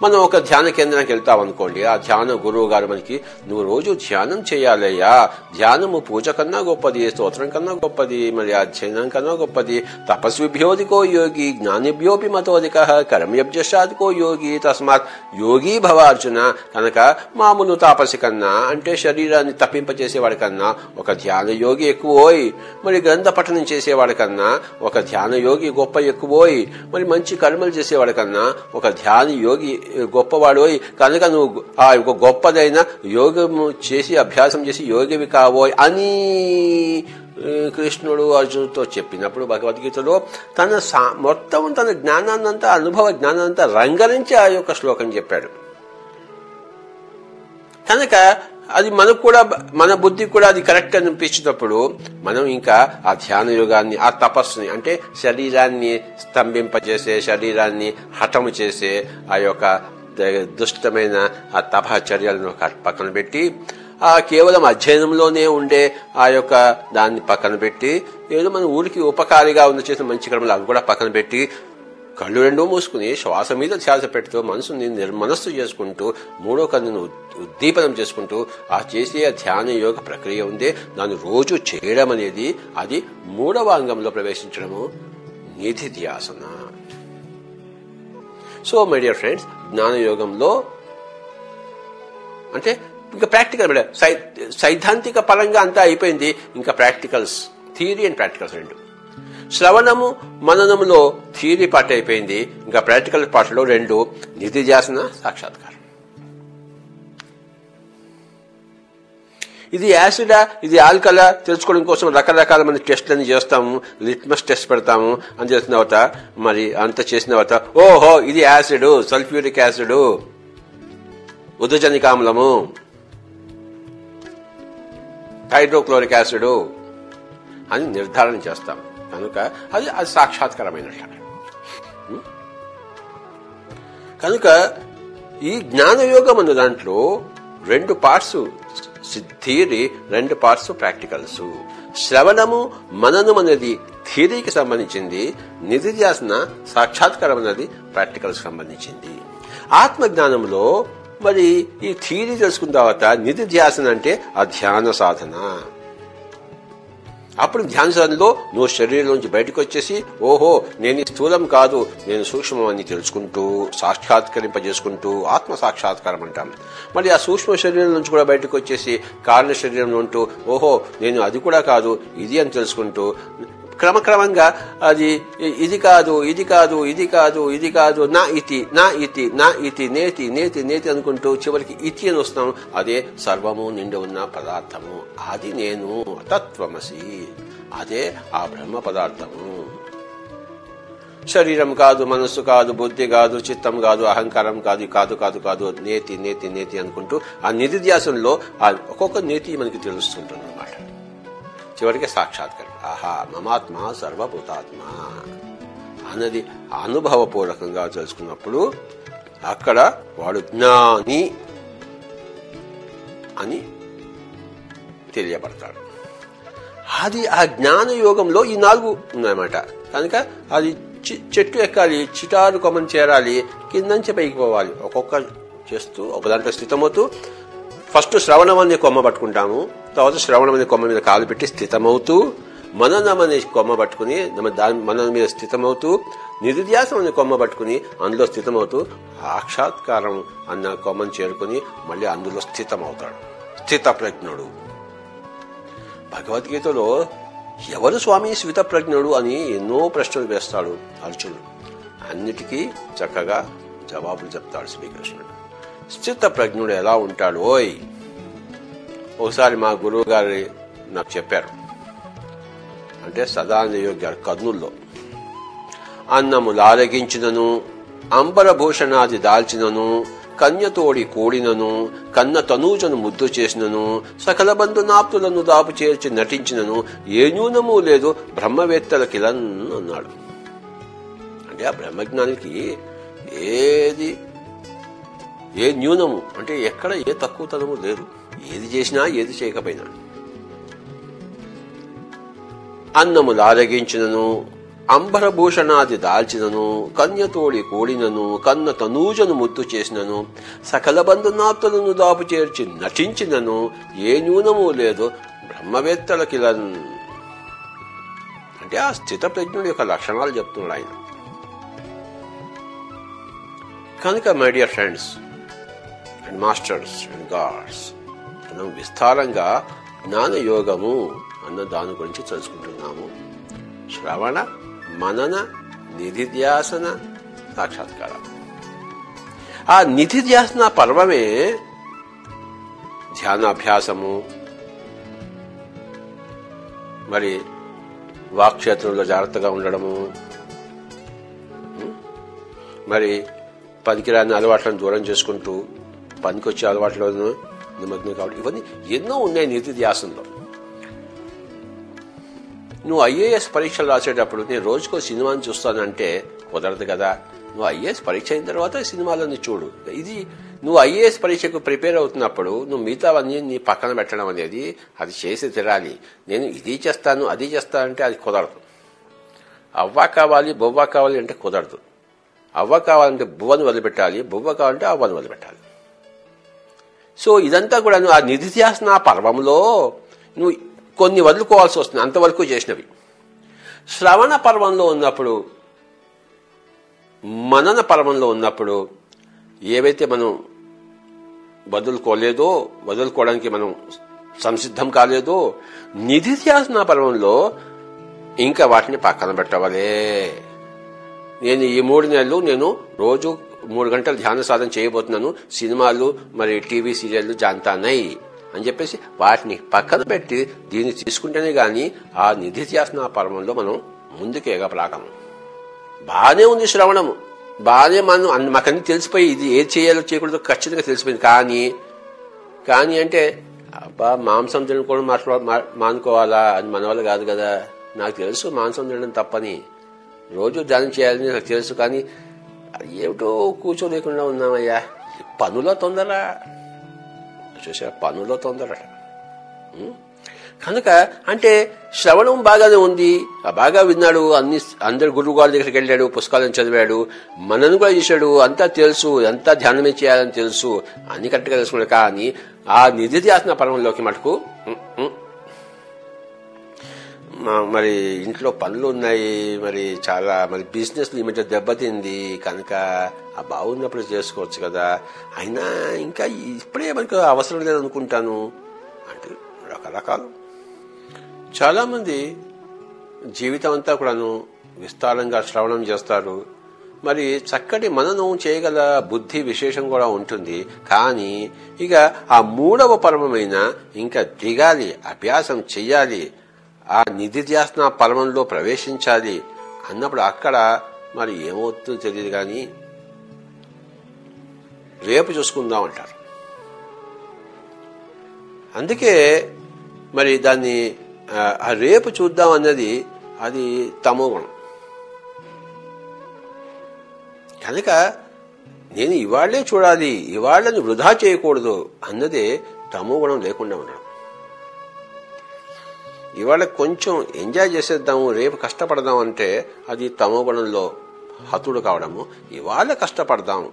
మనం ఒక ధ్యాన కేంద్రానికి వెళ్తాం అనుకోండి ఆ ధ్యాన గురువు గారు మనకి నువ్వు రోజు ధ్యానం చేయాలయ్యా. ధ్యానము పూజ కన్నా గొప్పది స్తోత్రం కన్నా గొప్పది మరి అధ్యయనం కన్నా గొప్పది. తపస్విభ్యోధికో యోగి జ్ఞానిభ్యోపి మతోధిక కర్మభ్యశాదికో యోగి తస్మాత్. యోగి భవ అర్జున కనుక మామూలు తాపసి కన్నా అంటే శరీరాన్ని తప్పింపచేసేవాడి కన్నా ఒక ధ్యాన యోగి ఎక్కువోయ్. మరి గ్రంథ పఠనం చేసేవాడి కన్నా ఒక ధ్యాన యోగి గొప్ప ఎక్కువోయ్. మరి మంచి కర్మలు చేసేవాడి కన్నా ఒక ధ్యాన యోగి గొప్పవాడు కనుక నువ్వు ఆ యొక్క గొప్పదైన యోగము చేసి అభ్యాసం చేసి యోగివి కావోయ్ అని కృష్ణుడు అర్జునుడితో చెప్పినప్పుడు భగవద్గీతలో తన సా- మొత్తం తన జ్ఞానాన్నంతా అనుభవ జ్ఞానాన్నంతా రంగరించి ఆ యొక్క శ్లోకం చెప్పాడు. కనుక అది మనకు కూడా మన బుద్ధికి కూడా అది కరెక్ట్ అనిపించినప్పుడు మనం ఇంకా ఆ ధ్యాన యోగాన్ని ఆ తపస్సుని అంటే శరీరాన్ని స్తంభింపజేసే శరీరాన్ని హఠము చేసే ఆ యొక్క దుష్టమైన ఆ తపచర్యలను పక్కన పెట్టి ఆ కేవలం అధ్యయనంలోనే ఉండే ఆ యొక్క దాన్ని పక్కన పెట్టి ఏదో మన ఊరికి ఉపకారిగా ఉన్న చేసిన మంచి కర్మలు అవి కూడా పక్కన పెట్టి కళ్ళు రెండూ మూసుకుని శ్వాస మీద ధ్యాస పెడుతూ మనసుని నిర్మనస్సు చేసుకుంటూ మూడో కన్నును ఉద్దీపనం చేసుకుంటూ ఆ చేసే ఆ ధ్యాన యోగ ప్రక్రియ ఉందే. దాన్ని రోజు చేయడం అనేది అది మూడవ అంగంలో ప్రవేశించడము. నిధి ధ్యాసన. సో మై డియర్ ఫ్రెండ్స్ జ్ఞాన యోగంలో అంటే ఇంకా ప్రాక్టికల్ సై- సైద్ధాంతిక పరంగా అంతా అయిపోయింది. ఇంకా ప్రాక్టికల్స్ థియరీ అండ్ ప్రాక్టికల్స్ రెండు. శ్రవణము మననములో థియరీ పార్ట్ అయిపోయింది. ఇంకా ప్రాక్టికల్ పార్ట్లో రెండు నిధిధ్యాసన సాక్షాత్కారం. ఇది యాసిడా ఇది ఆల్కలా తెలుసుకోవడం కోసం రకరకాలమైన టెస్ట్లన్నీ చేస్తాము. లిట్మస్ టెస్ట్ పెడతాము అని చేసిన తర్వాత మరి అంత చేసిన తర్వాత ఓహో ఇది యాసిడ్ సల్ఫ్యూరిక్ యాసిడ్ ఉదజనిక ఆమ్లము హైడ్రోక్లోరిక్ యాసిడ్ అని నిర్ధారణ చేస్తాము. కనుక అది అది సాక్షాత్కరమైనట్ల. కనుక ఈ జ్ఞానయోగం అన్న దాంట్లో రెండు పార్ట్స్ థియరీ రెండు పార్ట్స్ ప్రాక్టికల్స్. శ్రవణము మననం అనేది థియరీకి సంబంధించింది నిధిధ్యాసన సాక్షాత్కారం అనేది ప్రాక్టికల్స్ సంబంధించింది. ఆత్మజ్ఞానంలో మరి ఈ థియరీ తెలుసుకున్న తర్వాత నిధి ధ్యాసన అంటే ఆ ధ్యాన సాధన. అప్పుడు ధ్యాన సాధనలో నువ్వు శరీరం నుంచి బయటకు వచ్చేసి ఓహో నేను స్థూలం కాదు నేను సూక్ష్మం అని తెలుసుకుంటూ సాక్షాత్కరింపజేసుకుంటూ ఆత్మ సాక్షాత్కారం అంటాం. మరి ఆ సూక్ష్మ శరీరం నుంచి కూడా బయటకు వచ్చేసి కారణ శరీరంలో ఉంటూ ఓహో నేను అది కూడా కాదు ఇది అని తెలుసుకుంటూ క్రమక్రమంగా అది ఇది కాదు ఇది కాదు ఇది కాదు ఇది కాదు నా ఇతి నా ఇతి నా ఇతి నేతి నేతి నేతి అనుకుంటూ చివరికి ఇతి అని వస్తాం అదే సర్వము నిండి ఉన్న పదార్థము. అది నేను తత్వమసి. అదే ఆ బ్రహ్మ పదార్థము. శరీరం కాదు మనస్సు కాదు బుద్ధి కాదు చిత్తం కాదు అహంకారం కాదు కాదు కాదు కాదు నేతి నేతి నేతి అనుకుంటూ ఆ నిధిధ్యాసంలో ఆ ఒక్కొక్క నేతి మనకి తెలుస్తుంటుంది. చివరికి సాక్షాత్కారం ఆహా మమాత్మ సర్వభూతాత్మ. అన్నది అనుభవపూర్వకంగా తెలుసుకున్నప్పుడు అక్కడ వాడు జ్ఞాని అని తెలియబడతాడు. అది ఆ జ్ఞాన యోగంలో ఈ నాలుగు ఉన్నాయన్నమాట. కనుక అది చెట్టు ఎక్కాలి చిటారు కొమ్మని చేరాలి కిందంచి పైకి పోవాలి. ఒక్కొక్క చేస్తూ ఒకదాంట్లో స్థితమవుతూ ఫస్ట్ శ్రవణం అనే కొమ్మ పట్టుకుంటాము తర్వాత శ్రవణం అనే కొమ్మ మీద కాలు పెట్టి స్థితమవుతూ మననం అనే కొమ్మ పట్టుకుని దాని మన మీద స్థితమవుతూ నిరుధ్యాసం అనే కొమ్మ పట్టుకుని అందులో స్థితమవుతూ సాక్షాత్కారం అన్న కొమ్మను చేరుకుని మళ్ళీ అందులో స్థితమవుతాడు. స్థిత ప్రజ్ఞుడు. భగవద్గీతలో ఎవరు స్వామి శ్విత ప్రజ్ఞుడు అని ఎన్నో ప్రశ్నలు వేస్తాడు అర్జునుడు. అన్నిటికీ చక్కగా జవాబులు చెప్తాడు శ్రీకృష్ణుడు. స్థిత ప్రజ్ఞుడు ఎలా ఉంటాడు? ఓయ్! ఒకసారి మా గురువు గారి నాకు చెప్పారు. అంటే సదానంద యోగి గారు కర్నూల్లో. అన్నము లారగించినను అంబరభూషణాది దాల్చినను కన్యతోడి కూడినను కన్న తనూజను ముద్దు చేసినను సకల బంధునాప్తులను దాపు చేర్చి నటించినను ఏ న్యూనము లేదు బ్రహ్మవేత్తలకిలన్ అన్నాడు. అంటే ఆ బ్రహ్మజ్ఞానికి ఏది ఏ న్యూనము అంటే ఎక్కడ ఏ తక్కువతనము లేదు. ఏది చేసినా ఏది చేయకపోయినా. అన్నము లాలగించినను అంబరభూషణాది దాల్చినను కన్యతోడి కూడినను కన్న తనూజను ముద్దు చేసినను సకల బంధునాప్తులను దాపు చేర్చి నటించినను ఏ న్యూనము లేదు బ్రహ్మవేత్తలకిలన్ అంటే ఆ స్థిత ప్రజ్ఞుడి యొక్క లక్షణాలు చెప్తున్నాడు ఆయన. కనుక my dear friends and masters and gods మనం విస్తారంగా జ్ఞాన యోగము అన్న దాని గురించి తెలుసుకుంటున్నాము. శ్రవణ మనన నిధిధ్యాసన సాక్షాత్కారం. ఆ నిధిధ్యాసన పర్వమే ధ్యానాభ్యాసము. మరి వాక్క్షేత్రంలో జాగ్రత్తగా ఉండడము. మరి పనికిరాని అలవాట్లను దూరం చేసుకుంటూ పనికొచ్చే అలవాట్లను నిమగ్నం కావడం ఇవన్నీ ఎన్నో ఉన్నాయి నిధిధ్యాసంలో నువ్వు ఐఏఎస్ పరీక్షలు రాసేటప్పుడు నేను రోజుకో సినిమాని చూస్తానంటే కుదరదు కదా. నువ్వు ఐఏఎస్ పరీక్ష అయిన తర్వాత సినిమాలన్నీ చూడు. ఇది నువ్వు ఐఏఎస్ పరీక్షకు ప్రిపేర్ అవుతున్నప్పుడు నువ్వు మిగతావన్నీ నీ పక్కన పెట్టడం అనేది అది చేసి తిరాలి. నేను ఇది చేస్తాను అది చేస్తానంటే అది కుదరదు. అవ్వ కావాలి బొవ్వ కావాలి అంటే కుదరదు. అవ్వ కావాలంటే బువ్వను వదిలిపెట్టాలి బువ్వ కావాలంటే అవ్వను వదిలిపెట్టాలి. సో ఇదంతా కూడా ఆ నిధిధ్యాసన పర్వంలో నువ్వు కొన్ని వదులుకోవాల్సి వస్తుంది అంతవరకు చేసినవి. శ్రవణ పర్వంలో ఉన్నప్పుడు మనన పర్వంలో ఉన్నప్పుడు ఏవైతే మనం వదులుకోలేదో వదులుకోవడానికి మనం సంసిద్ధం కాలేదో నిధిధ్యాసన పర్వంలో ఇంకా వాటిని పక్కన పెట్టవలే. నేను ఈ మూడు నెలలు నేను రోజు మూడు గంటలు ధ్యాన సాధన చేయబోతున్నాను. సినిమాలు మరి టీవీ సీరియళ్ళు జాంతానై అని చెప్పేసి వాటిని పక్కన పెట్టి దీన్ని తీసుకుంటేనే గాని ఆ నిధిధ్యాసన పర్వంలో మనం ముందుకు ఎగపలాగము బాగానే ఉంది శ్రవణము. బాగానే మనం మాకన్నీ తెలిసిపోయి ఇది ఏది చేయాలో చేయకూడదు ఖచ్చితంగా తెలిసిపోయింది. కానీ కానీ అంటే అబ్బా మాంసం తినకూడదు మాట్లా మానుకోవాలా అని మన వల్ల కాదు కదా. నాకు తెలుసు మాంసం తినడం తప్పని. రోజు ధ్యానం చేయాలని నాకు తెలుసు కానీ ఏమిటో కూర్చోలేకుండా ఉన్నామయ్యా పనుల తొందర చూసా పనుల తొందర కనుక అంటే శ్రవణం బాగానే ఉంది. బాగా విన్నాడు. అన్ని అందరు గురువు గారి దగ్గరికి వెళ్ళాడు పుస్తకాలను చదివాడు మనను కూడా చేశాడు. అంతా తెలుసు అంతా ధ్యానమే చేయాలని తెలుసు. అన్ని కరెక్ట్గా తెలుసుకున్నాడు. కానీ ఆ నిధిధ్యాసన పరంలోకి మటుకు మరి ఇంట్లో పనులు ఉన్నాయి మరి చాలా మరి బిజినెస్ ఈ మధ్య దెబ్బతింది. కనుక ఆ బాగున్నప్పుడు చేసుకోవచ్చు కదా. అయినా ఇంకా ఇప్పుడే మనకు అవసరం లేదు అనుకుంటాను. అంటే రకరకాలు. చాలామంది జీవితం అంతా కూడాను విస్తారంగా శ్రవణం చేస్తారు. మరి చక్కటి మననం చేయగల బుద్ధి విశేషం కూడా ఉంటుంది. కానీ ఇక ఆ మూడవ పరమమైన ఇంకా దిగాలి అభ్యాసం చెయ్యాలి ఆ నిధిధ్యాసన పలమంలో ప్రవేశించాలి అన్నప్పుడు అక్కడ మరి ఏమవుతుందో తెలియదు కానీ రేపు చూసుకుందాం అంటారు. అందుకే మరి దాన్ని ఆ, రేపు చూద్దాం అన్నది అది తమో గుణం. కనుక నేను ఇవాళ్ళే చూడాలి ఇవాళ్ళని వృధా చేయకూడదు అన్నదే తమో గుణం లేకుండా ఉండడం. ఇవాళ కొంచెం ఎంజాయ్ చేసేద్దాము రేపు కష్టపడదాం అంటే అది తమో గుణంలో హతుడు కావడము. ఇవాళ కష్టపడదాం.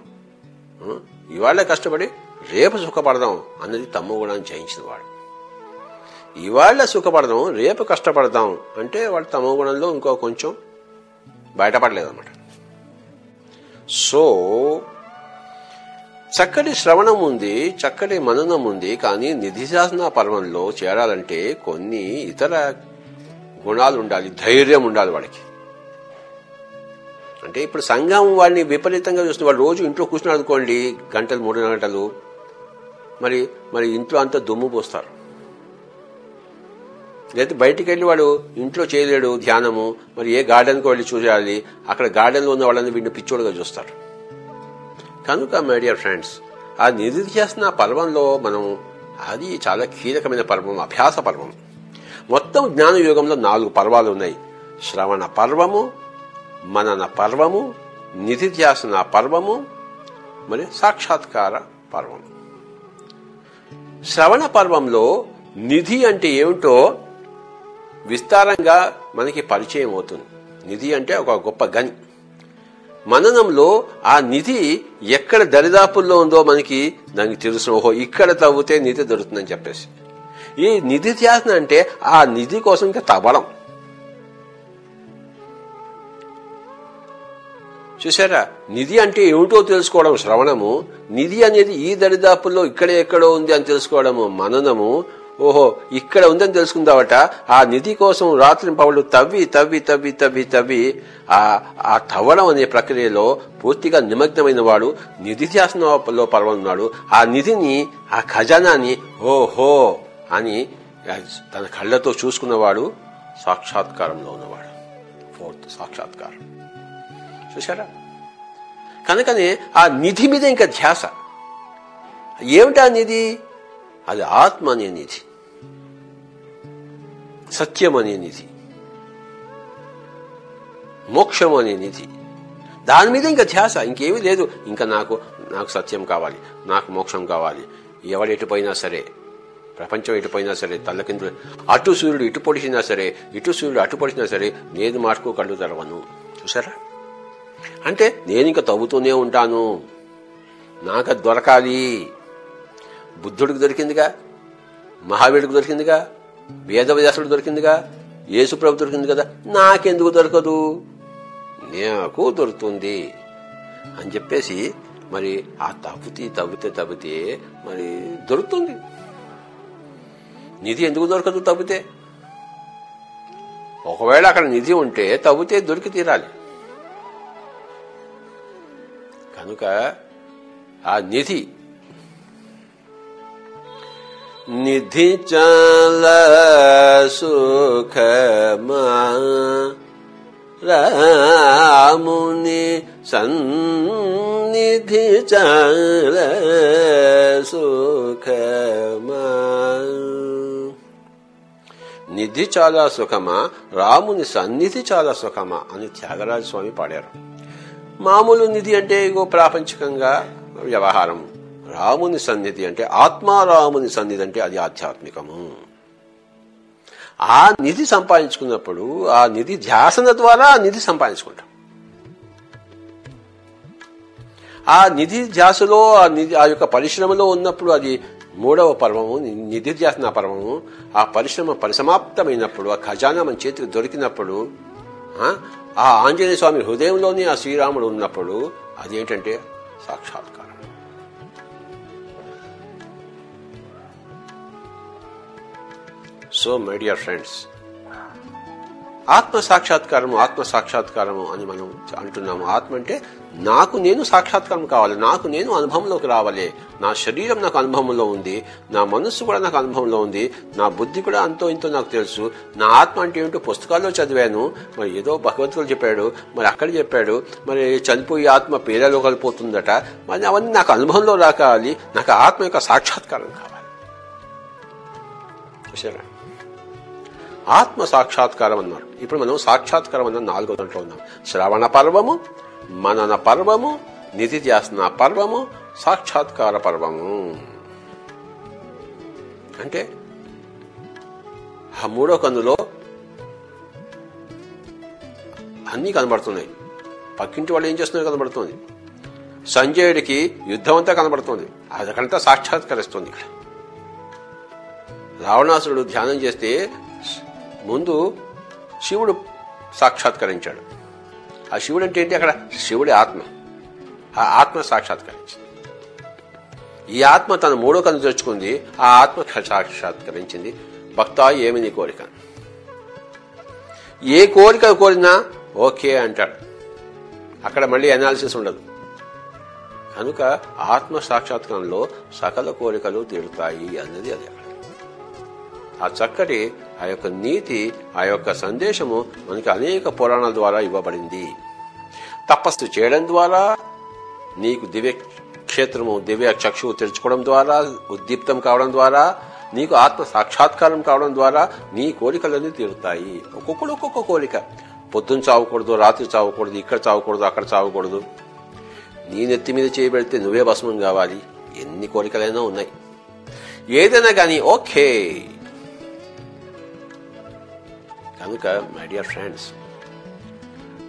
ఇవాళ కష్టపడి రేపు సుఖపడదాం అన్నది తమో గుణాన్ని జయించిన వాడు. ఇవాళ సుఖపడదాం రేపు కష్టపడదాం అంటే వాళ్ళు తమో గుణంలో ఇంకో కొంచెం బయటపడలేదన్నమాట. సో చక్కటి శ్రవణం ఉంది చక్కటి మననం ఉంది కానీ నిధిశాసన పర్వంలో చేరాలంటే కొన్ని ఇతర గుణాలు ఉండాలి ధైర్యం ఉండాలి వాడికి. అంటే ఇప్పుడు సంఘం వాడిని విపరీతంగా చూస్తుంది. వాడు రోజు ఇంట్లో కూర్చున్నాడు అనుకోండి గంటలు మూడు గంటలు మరి మరి ఇంట్లో అంతా దుమ్ము పోస్తారు. లేదా బయటికి వెళ్ళి వాడు ఇంట్లో చేయలేడు ధ్యానము మరి ఏ గార్డెన్కి వెళ్ళి చూడాలి అక్కడ గార్డెన్లో ఉన్న వాళ్ళని వీడిని పిచ్చోడుగా చూస్తారు. కనుక మై డియర్ ఫ్రెండ్స్ ఆ నిధిధ్యాసన పర్వంలో మనం అది చాలా కీలకమైన పర్వం అభ్యాస పర్వం. మొత్తం జ్ఞాన యుగంలో నాలుగు పర్వాలు ఉన్నాయి. శ్రవణ పర్వము మనన పర్వము నిధిధ్యాసన పర్వము మరి సాక్షాత్కార పర్వం. శ్రవణ పర్వంలో నిధి అంటే ఏమిటో విస్తారంగా మనకి పరిచయం అవుతుంది. నిధి అంటే ఒక గొప్ప గని. మననంలో ఆ నిధి ఎక్కడ దరిదాపుల్లో ఉందో మనకి దానికి తెలుసు. ఓహో ఇక్కడ తవ్వితే నిధి దొరుకుతుందని చెప్పేసి. ఈ నిధి ధ్యాసన అంటే ఆ నిధి కోసం ఇంకా తవ్వడం. చూసారా నిధి అంటే ఏమిటో తెలుసుకోవడం శ్రవణము. నిధి అనేది ఈ దరిదాపుల్లో ఇక్కడే ఎక్కడో ఉంది అని తెలుసుకోవడము. మననము ఓహో ఇక్కడ ఉందని తెలుసుకుందావట. ఆ నిధి కోసం రాత్రి పవళ్ళు తవ్వి తవ్వి తవ్వి తవ్వి తవ్వి ఆ ఆ తవ్వడం అనే ప్రక్రియలో పూర్తిగా నిమగ్నమైన వాడు నిధి ధ్యాసనలో పర్వన్నాడు ఆ నిధిని ఆ ఖజానాని ఓహో అని తన కళ్ళతో చూసుకున్నవాడు సాక్షాత్కారంలో ఉన్నవాడు. ఫోర్త్ సాక్షాత్కారం. చూసారా కనుకనే ఆ నిధి మీద ఇంకా ధ్యాస. ఏమిటా నిధి? అది ఆత్మ అనే నిధి. సత్యం అనే నిధి మోక్షం అనే నిధి. దాని మీద ఇంకా ధ్యాస ఇంకేమీ లేదు. ఇంకా నాకు నాకు సత్యం కావాలి నాకు మోక్షం కావాలి. ఎవడు ఎటుపోయినా సరే ప్రపంచం ఎటుపోయినా సరే తల్ల కింద అటు సూర్యుడు ఇటు పొడిచినా సరే ఇటు సూర్యుడు అటు పొడిచినా సరే నేను మార్కు కళ్ళు తెరవను. చూసారా అంటే నేను ఇంకా తవ్వుతూనే ఉంటాను. నాకు దొరకాలి. బుద్ధుడికి దొరికిందిగా? మహావీరుడికి దొరికిందిగా? వేదవ్యాసుడు దొరికిందిగా? యేసుప్రభు దొరికింది కదా? నాకెందుకు దొరకదు? నాకు దొరుకుతుంది అని చెప్పేసి మరి ఆ తవ్వుతి తవ్వితే తవ్వితే మరి దొరుకుతుంది. నిధి ఎందుకు దొరకదు తవ్వితే? ఒకవేళ అక్కడ నిధి ఉంటే తవ్వితే దొరికి తీరాలి. కనుక ఆ నిధి నిధి చాలా సుఖమా రాముని సన్నిధి చల సుఖమా నిధి చాలా సుఖమా రాముని సన్నిధి చాలా సుఖమా అని త్యాగరాజ స్వామి పాడారు. మామూలు నిధి అంటే ఇగో ప్రాపంచికంగా వ్యవహారం రాముని సన్నిధి అంటే ఆత్మారాముని సన్నిధి అంటే అది ఆధ్యాత్మికము. ఆ నిధి సంపాదించుకున్నప్పుడు ఆ నిధి ధ్యాసన ద్వారా ఆ నిధి సంపాదించుకుంటాం. ఆ నిధి ధ్యాసలో ఆ నిధి ఆ యొక్క పరిశ్రమలో ఉన్నప్పుడు అది మూడవ పర్వము నిధి ధ్యాసన పర్వము. ఆ పరిశ్రమ పరిసమాప్తమైనప్పుడు ఆ ఖజానా మన చేతికి దొరికినప్పుడు ఆ, ఆంజనేయ స్వామి హృదయంలోనే ఆ శ్రీరాముడు ఉన్నప్పుడు అదేంటంటే సాక్షాత్ సో మై డియర్ ఫ్రెండ్స్ ఆత్మ సాక్షాత్కారము ఆత్మ సాక్షాత్కారము అని మనం అంటున్నాము. ఆత్మ అంటే నాకు నేను సాక్షాత్కారం కావాలి నాకు నేను అనుభవంలోకి రావాలి. నా శరీరం నాకు అనుభవంలో ఉంది నా మనస్సు కూడా నాకు అనుభవంలో ఉంది నా బుద్ధి కూడా అంతో ఇంతో నాకు తెలుసు నా ఆత్మ అంటే ఏమిటో పుస్తకాల్లో చదివాను. మరి ఏదో భగవంతుడు చెప్పాడు మరి అక్కడ చెప్పాడు మరి చనిపోయి ఆత్మ పేదలో కలిపోతుందట మరి అవన్నీ నాకు అనుభవంలో రాకాలి నాకు ఆత్మ యొక్క సాక్షాత్కారం కావాలి. చూసారా ఆత్మ సాక్షాత్కారం అన్నారు. ఇప్పుడు మనం సాక్షాత్కారం అన్న నాలుగో దాంట్లో ఉన్నాం. శ్రవణ పర్వము మనన పర్వము నిధి ధ్యాసన పర్వము సాక్షాత్కార పర్వము. అంటే ఆ మూడో కన్నులో అన్నీ కనబడుతున్నాయి. పక్కింటి వాళ్ళు ఏం చేస్తున్నారో కనబడుతుంది. సంజయుడికి యుద్ధం అంతా కనబడుతుంది. అదకంతా సాక్షాత్కరిస్తుంది ఇక్కడ. రావణాసురుడు ధ్యానం చేస్తే ముందు శివుడు సాక్షాత్కరించాడు. ఆ శివుడు అంటే ఏంటి? అక్కడ శివుడి ఆత్మ. ఆ ఆత్మ సాక్షాత్కరించింది. ఈ ఆత్మ తన మూడో కన్ను తెరుచుకుంది. ఆ ఆత్మ సాక్షాత్కరించింది. భక్త ఏమి నీ కోరిక? ఏ కోరిక కోరినా ఓకే అంటాడు. అక్కడ మళ్ళీ అనాలిసిస్ ఉండదు. కనుక ఆత్మ సాక్షాత్కారంలో సకల కోరికలు తీరుతాయి అన్నది అది. అక్కడ ఆ చక్కటి ఆ యొక్క నీతి ఆ యొక్క సందేశము మనకి అనేక పురాణాల ద్వారా ఇవ్వబడింది. తపస్సు చేయడం ద్వారా నీకు దివ్య క్షేత్రము దివ్య చక్షువు తెరుచుకోవడం ద్వారా ఉద్దీప్తం కావడం ద్వారా నీకు ఆత్మ సాక్షాత్కారం కావడం ద్వారా నీ కోరికలన్నీ తీరుతాయి. ఒక్కొక్కడు ఒక్కొక్క కోరిక. పొద్దున్న చావకూడదు రాత్రి చావకూడదు ఇక్కడ చావకూడదు అక్కడ చావకూడదు. నీ నెత్తి మీద చేయబెడితే నువ్వే భస్మం కావాలి. ఎన్ని కోరికలైనా ఉన్నాయి. ఏదైనా కానీ ఓకే. కనుక మై డియర్ ఫ్రెండ్స్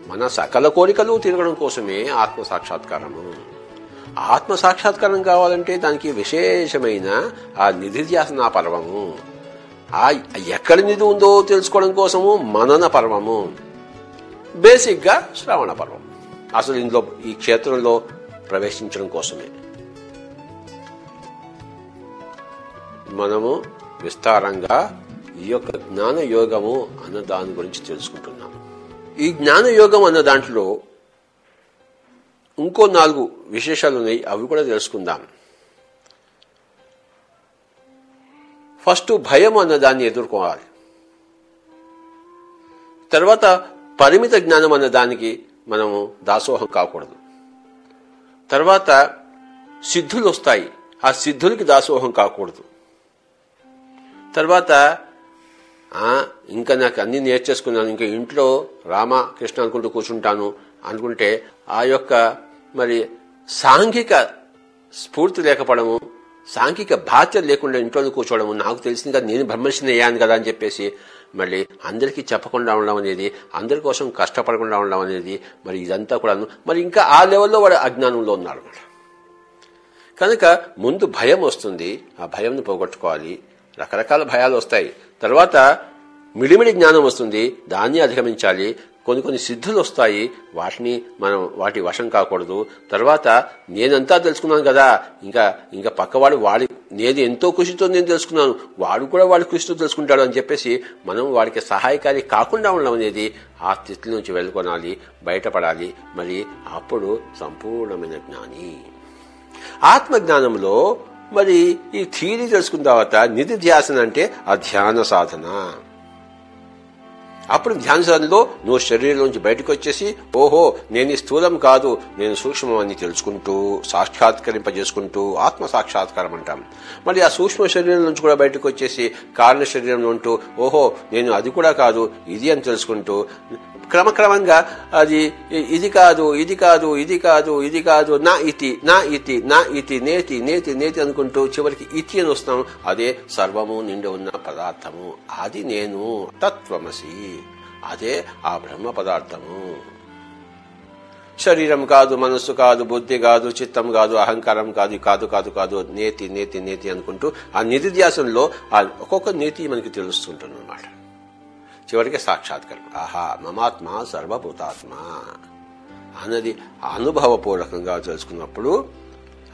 మన సకల కోరికలు తిరగడం కోసమే ఆత్మ సాక్షాత్కారము. ఆత్మ సాక్షాత్కారం కావాలంటే దానికి విశేషమైన ఆ నిధిధ్యాసన పర్వము. ఆ ఎక్కడ నిధి ఉందో తెలుసుకోవడం కోసము మనన పర్వము. బేసిక్గా పర్వం. అసలు ఇందులో ఈ క్షేత్రంలో ప్రవేశించడం కోసమే. మనము విస్తారంగా ఈ యొక్క జ్ఞాన యోగము అన్న దాని గురించి తెలుసుకుంటున్నాం ఈ జ్ఞాన యోగం అన్న దాంట్లో ఇంకో నాలుగు విశేషాలు ఉన్నాయి అవి కూడా తెలుసుకుందాం. ఫస్ట్ భయం అన్న దాన్ని ఎదుర్కోవాలి. తర్వాత పరిమిత జ్ఞానం అన్న దానికి మనము దాసోహం కాకూడదు. తర్వాత సిద్ధులు వస్తాయి ఆ సిద్ధులకి దాసోహం కాకూడదు. తర్వాత ఇంకా నాకు అన్ని నేర్చేసుకున్నాను. ఇంకా ఇంట్లో రామ కృష్ణ అనుకుంటూ కూర్చుంటాను. అనుకుంటే ఆ యొక్క మరి సాంఘిక స్ఫూర్తి లేకపోవడము సాంఘిక బాధ్యత లేకుండా ఇంట్లో కూర్చోవడము నాకు తెలిసింది కదా నేను బ్రహ్మర్షిని అయ్యాను కదా అని చెప్పేసి మళ్ళీ అందరికీ చెప్పకుండా ఉండడం అనేది అందరి కోసం కష్టపడకుండా ఉండడం అనేది మరి ఇదంతా కూడాను. మరి ఇంకా ఆ లెవెల్లో వాడు అజ్ఞానంలో ఉన్నాడు అనమాట కనుక ముందు భయం వస్తుంది. ఆ భయంను పోగొట్టుకోవాలి. రకరకాల భయాలు వస్తాయి. తర్వాత మిడిమిడి జ్ఞానం వస్తుంది దాన్ని అధిగమించాలి కొన్ని కొన్ని సిద్ధులు వస్తాయి వాటిని మనం వాటి వశం కాకూడదు. తర్వాత నేనంతా తెలుసుకున్నాను కదా ఇంకా ఇంకా పక్కవాడు వాడి నేను ఎంతో కృషితో నేను తెలుసుకున్నాను వాడు కూడా వాడి కృషితో తెలుసుకుంటాడు అని చెప్పేసి మనం వాడికి సహాయకారి కాకుండా ఉండడం అనేది ఆ స్థితి నుంచి వెళ్ళుకొనాలి బయటపడాలి. మరి అప్పుడు సంపూర్ణమైన జ్ఞాని. ఆత్మజ్ఞానంలో మరి ఈ థియరీ తెలుసుకున్న తర్వాత నిధి ధ్యాసన అంటే ఆ ధ్యాన సాధన. అప్పుడు ధ్యానసాధనలో నువ్వు శరీరం నుంచి బయటకు వచ్చేసి ఓహో నేను స్థూలం కాదు నేను సూక్ష్మం అని తెలుసుకుంటూ సాక్షాత్కరింపజేసుకుంటూ ఆత్మ సాక్షాత్కారం అంటాం. మళ్ళీ ఆ సూక్ష్మ శరీరం నుంచి కూడా బయటకు వచ్చేసి కారణ శరీరంలో ఉంటూ ఓహో నేను అది కూడా కాదు ఇది అని తెలుసుకుంటూ క్రమక్రమంగా అది ఇది కాదు ఇది కాదు ఇది కాదు ఇది కాదు నా ఇతి నా ఇతి నా ఇతి నేతి నేతి నేతి అనుకుంటూ చివరికి ఇతి అని వస్తాం. అదే సర్వము నిండి ఉన్న పదార్థము. అది నేను తత్వమసి. అదే ఆ బ్రహ్మ పదార్థము. శరీరం కాదు మనస్సు కాదు బుద్ధి కాదు చిత్తం కాదు అహంకారం కాదు కాదు కాదు కాదు నేతి నేతి నేతి అనుకుంటూ ఆ నిధిధ్యాసంలో ఆ ఒక్కొక్క నేతి మనకి తెలుస్తుంటుంది అనమాట చివరికి సాక్షాత్కారం. ఆహా మమాత్మ సర్వభూతాత్మ. అన్నది అనుభవపూర్వకంగా తెలుసుకున్నప్పుడు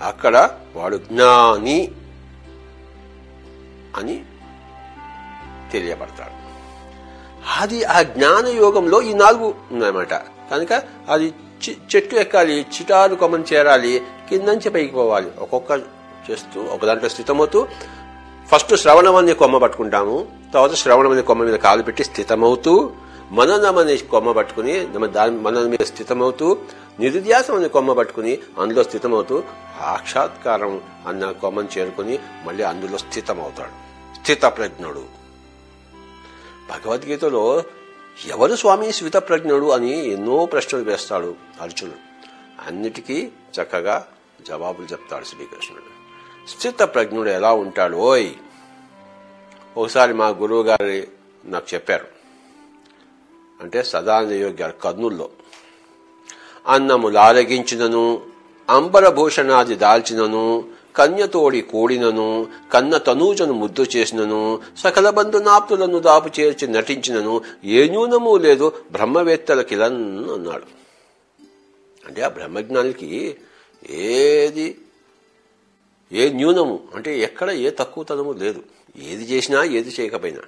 అక్కడ వాడు జ్ఞాని అని తెలియబడతాడు. అది ఆ జ్ఞాన యోగంలో ఈ నాలుగు ఉన్నాయన్నమాట. కనుక అది చెట్టు ఎక్కాలి చిటారు కొమ్మని చేరాలి కిందంచి పైకి పోవాలి. ఒక్కొక్క చేస్తూ ఒక దాంట్లో స్థితమవుతూ ఫస్ట్ శ్రవణం అనే కొమ్మ పట్టుకుంటాము తర్వాత శ్రవణం అనే కొమ్మ మీద కాలు పెట్టి స్థితమవుతూ మననం అనే కొమ్మ పట్టుకుని దాని మన మీద స్థితమవుతూ నిరుధ్యాసం అనే కొమ్మ పట్టుకుని అందులో స్థితమవుతూ సాక్షాత్కారం అన్న కొమ్మను చేరుకుని మళ్ళీ అందులో స్థితమవుతాడు. స్థిత ప్రజ్ఞుడు భగవద్గీతలో ఎవరు స్వామి ప్రజ్ఞుడు అని ఎన్నో ప్రశ్నలు వేస్తాడు అర్జునుడు. అన్నిటికీ చక్కగా జవాబులు చెప్తాడు శ్రీకృష్ణుడు. స్థిత ప్రజ్ఞుడు ఎలా ఉంటాడు? ఓయ్ ఒకసారి మా గురువు గారి నాకు చెప్పారు. అంటే సదానందయోగ్య కర్నూల్లో. అన్నము లారగించినను అంబరభూషణాది దాల్చినను కన్యతోడి కూడినను కన్న తనూజను ముద్దు చేసినను సకల బంధునాప్తులను దాపు చేర్చి నటించినను ఏ న్యూనము లేదు బ్రహ్మవేత్తలకిలన్ అన్నాడు. అంటే ఆ బ్రహ్మజ్ఞానికి ఏది ఏ న్యూనము అంటే ఎక్కడ ఏ తక్కువతనము లేదు. ఏది చేసినా ఏది చేయకపోయినా.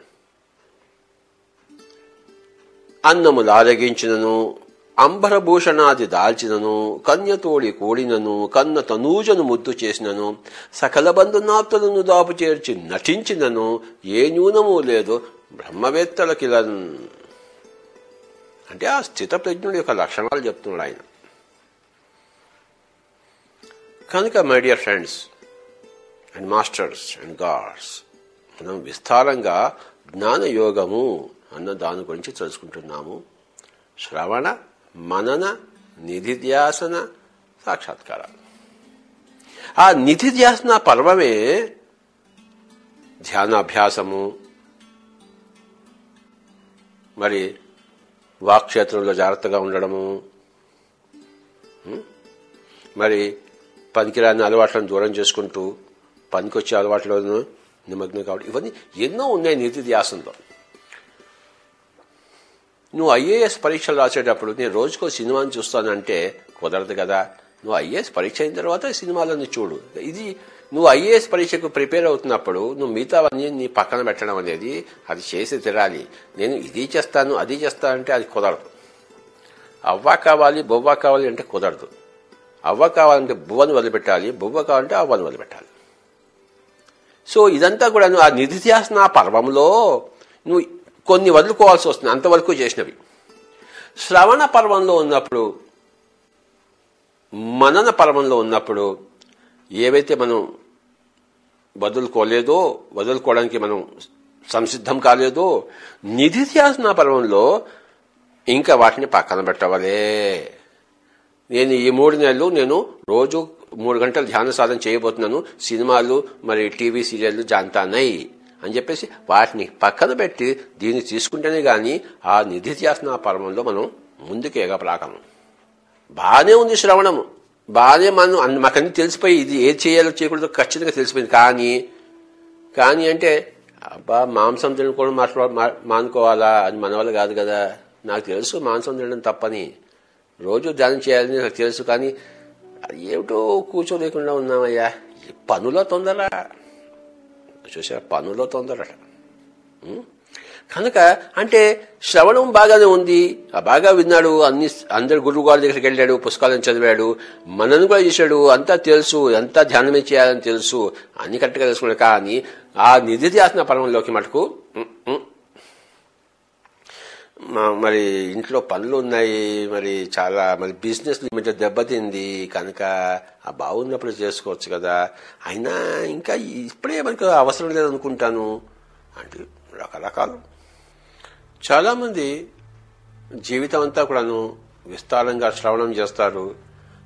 అన్నము లారగించినను అంబరభూషణాది దాల్చినను కన్యతోడి కోడినను కన్న తనూజను ముద్దు చేసినను సకల బంధునాప్తులను దాపు చేర్చి నటించినను ఏ న్యూనము లేదు బ్రహ్మవేత్తలకిలన్. అంటే ఆ స్థిత ప్రజ్ఞుడి యొక్క లక్షణాలు చెప్తున్నాడు ఆయన. కనుక my dear friends and masters and gods మనం విస్తారంగా జ్ఞానయోగము అన్న దాని గురించి తెలుసుకుంటున్నాము. శ్రవణ మనన నిధిధ్యాసన సాక్షాత్కారాలు ఆ నిధిధ్యాసన పర్వమే ధ్యానాభ్యాసము మరి వాక్క్షేత్రంలో జాగ్రత్తగా ఉండడము మరి పనికిరాని అలవాట్లను దూరం చేసుకుంటూ పనికొచ్చే అలవాట్లను నిమగ్నం కావడం ఇవన్నీ ఎన్నో ఉన్నాయి నిధి ధ్యాసంలో నువ్వు ఐఏఎస్ పరీక్షలు రాసేటప్పుడు నేను రోజుకో సినిమాని చూస్తానంటే కుదరదు కదా. నువ్వు ఐఏఎస్ పరీక్ష అయిన తర్వాత సినిమాలను చూడు. ఇది నువ్వు ఐఏఎస్ పరీక్షకు ప్రిపేర్ అవుతున్నప్పుడు నువ్వు మిగతావన్నీ నీ పక్కన పెట్టడం అనేది అది చేసి తిరాలి నేను ఇది చేస్తాను అది చేస్తానంటే అది కుదరదు. అవ్వ కావాలి బొవ్వ కావాలి అంటే కుదరదు. అవ్వ కావాలంటే బువ్వను వదిలిపెట్టాలి బువ్వ కావాలంటే అవ్వను వదిలిపెట్టాలి. సో ఇదంతా కూడా నువ్వు ఆ నిధిధ్యాసన పర్వంలో నువ్వు కొన్ని వదులుకోవాల్సి వస్తుంది. అంతవరకు చేసినవి. శ్రవణ పర్వంలో ఉన్నప్పుడు మనన పర్వంలో ఉన్నప్పుడు ఏవైతే మనం వదులుకోలేదో వదులుకోవడానికి మనం సంసిద్ధం కాలేదో నిధిధ్యాసన పర్వంలో ఇంకా వాటిని పక్కన పెట్టవలే. నేను ఈ మూడు నెలలు నేను రోజు మూడు గంటలు ధ్యాన సాధన చేయబోతున్నాను. సినిమాలు మరి టీవీ సీరియళ్ళు జాంతానై. అని చెప్పేసి వాటిని పక్కన పెట్టి దీన్ని తీసుకుంటేనే గాని ఆ నిధిత్యాసిన పరమంలో మనం ముందుకు ఎగపరాకము బాగానే ఉంది శ్రవణము. బాగానే మనం మాకన్నీ తెలిసిపోయి ఇది ఏది చేయాలో చేయకూడదు ఖచ్చితంగా తెలిసిపోయింది. కానీ కానీ అంటే అబ్బా మాంసం తినకూడదు మాట్లా మానుకోవాలా? అది మన వల్ల కాదు కదా. నాకు తెలుసు మాంసం తినడం తప్పని. రోజు ధ్యానం చేయాలని నాకు తెలుసు కానీ ఏమిటో కూర్చోలేకుండా ఉన్నామయ్యా. పనులో తొందర చూసారా పనుల్లో తొందరట. కనుక అంటే శ్రవణం బాగానే ఉంది. బాగా విన్నాడు. అన్ని అందరు గురువు గారి దగ్గరికి వెళ్ళాడు. పుస్తకాలను చదివాడు. మనను కూడా చేశాడు. అంతా తెలుసు. అంతా ధ్యానమే చేయాలని తెలుసు. అన్ని కరెక్ట్గా తెలుసుకున్నాడు. కానీ ఆ నిధిధ్యాసన పరంలోకి మటుకు మరి ఇంట్లో పనులు ఉన్నాయి మరి చాలా మరి బిజినెస్ లిమిట్ దెబ్బతింది కనుక ఆ బాగున్నప్పుడు చేసుకోవచ్చు కదా. అయినా ఇంకా ఇప్పుడే మనకు అవసరం లేదనుకుంటాను. అంటే రకరకాలు. చాలామంది జీవితం అంతా కూడాను విస్తారంగా శ్రవణం చేస్తారు.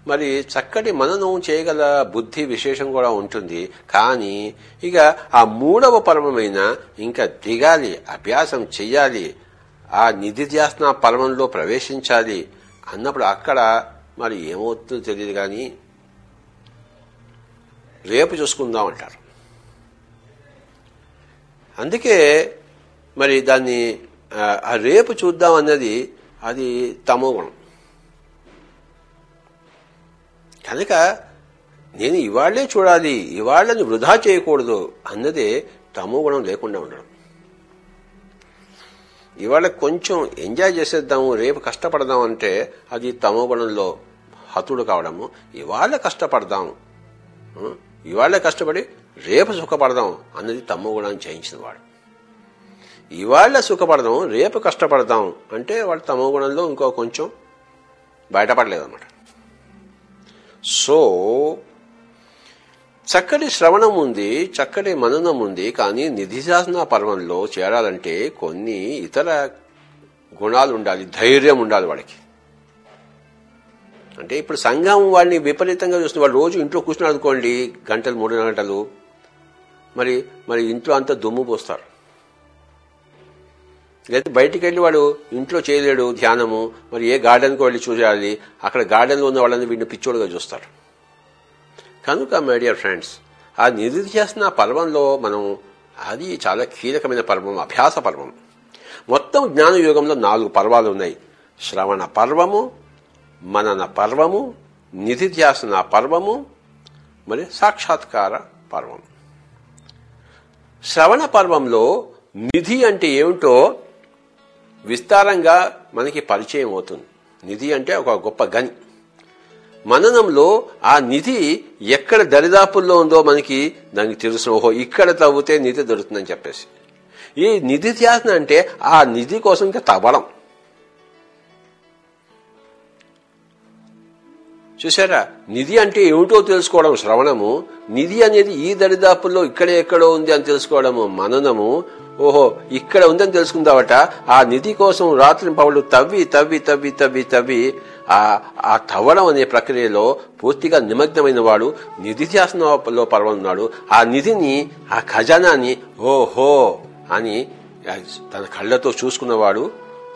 మరి చక్కటి మననం చేయగల బుద్ధి విశేషం కూడా ఉంటుంది. కానీ ఇక ఆ మూడవ పరమమైన ఇంకా దిగాలి అభ్యాసం చెయ్యాలి ఆ నిధిధ్యాసన పర్వంలో ప్రవేశించాలి అన్నప్పుడు అక్కడ మరి ఏమవుతుందో తెలియదు కానీ రేపు చూసుకుందాం అంటారు. అందుకే మరి దాన్ని ఆ రేపు చూద్దాం అన్నది అది తమో గుణం. కనుక నేను ఇవాళ్ళే చూడాలి ఇవాళ్ళని వృధా చేయకూడదు అన్నదే తమో గుణం లేకుండా ఉండడం. ఇవాళ కొంచెం ఎంజాయ్ చేసేద్దాము రేపు కష్టపడదాం అంటే అది తమోగుణంలో హతుడు కావడము. ఇవాళ కష్టపడదాం. ఇవాళ కష్టపడి రేపు సుఖపడదాం అన్నది తమోగుణాన్ని జయించిన వాడు. ఇవాళ సుఖపడదాం రేపు కష్టపడదాం అంటే వాళ్ళు తమోగుణంలో ఇంకో కొంచెం బయటపడలేదన్నమాట. సో చక్కటి శ్రవణం ఉంది చక్కటి మననం ఉంది కానీ నిధిశాసన పర్వంలో చేరాలంటే కొన్ని ఇతర గుణాలు ఉండాలి ధైర్యం ఉండాలి వాడికి. అంటే ఇప్పుడు సంఘం వాడిని విపరీతంగా చూస్తుంది. వాడు రోజు ఇంట్లో కూర్చున్నాడు అనుకోండి గంటలు మూడు గంటలు. మరి మరి ఇంట్లో అంతా దుమ్ము పోస్తారు. లేదా బయటికి వెళ్ళి వాడు ఇంట్లో చేయలేడు ధ్యానము మరి ఏ గార్డెన్కి వెళ్ళి చూడాలి అక్కడ గార్డెన్లో ఉన్న వాళ్ళని వీడిని పిచ్చోడుగా చూస్తారు. కనుక మై డియర్ ఫ్రెండ్స్ ఆ నిధిధ్యాసన పర్వంలో మనం అది చాలా కీలకమైన పర్వం అభ్యాస పర్వం. మొత్తం జ్ఞాన యుగంలో నాలుగు పర్వాలు ఉన్నాయి. శ్రవణ పర్వము మనన పర్వము నిధిధ్యాసన పర్వము మరి సాక్షాత్కార పర్వం. శ్రవణ పర్వంలో నిధి అంటే ఏమిటో విస్తారంగా మనకి పరిచయం అవుతుంది. నిధి అంటే ఒక గొప్ప గని. మననంలో ఆ నిధి ఎక్కడ దరిదాపుల్లో ఉందో మనకి దానికి తెలుసు. ఓహో ఇక్కడ తవ్వితే నిధి దొరుకుతుందని చెప్పేసి. ఈ నిధి ధ్యాసన అంటే ఆ నిధి కోసం ఇంకా తవ్వడం. చూసారా నిధి అంటే ఏమిటో తెలుసుకోవడం శ్రవణము. నిధి అనేది ఈ దరిదాపుల్లో ఇక్కడే ఎక్కడో ఉంది అని తెలుసుకోవడము మననము. ఓహో ఇక్కడ ఉందని తెలుసుకుందావట. ఆ నిధి కోసం రాత్రి పౌలు తవ్వి తవ్వి తవ్వి తవ్వి తవ్వి ఆ ఆ తవ్వడం అనే ప్రక్రియలో పూర్తిగా నిమగ్నమైన వాడు నిధి ధ్యాసనలో పర్వనున్నాడు ఆ నిధిని ఆ ఖజానాని ఓహో అని తన కళ్ళతో చూసుకున్నవాడు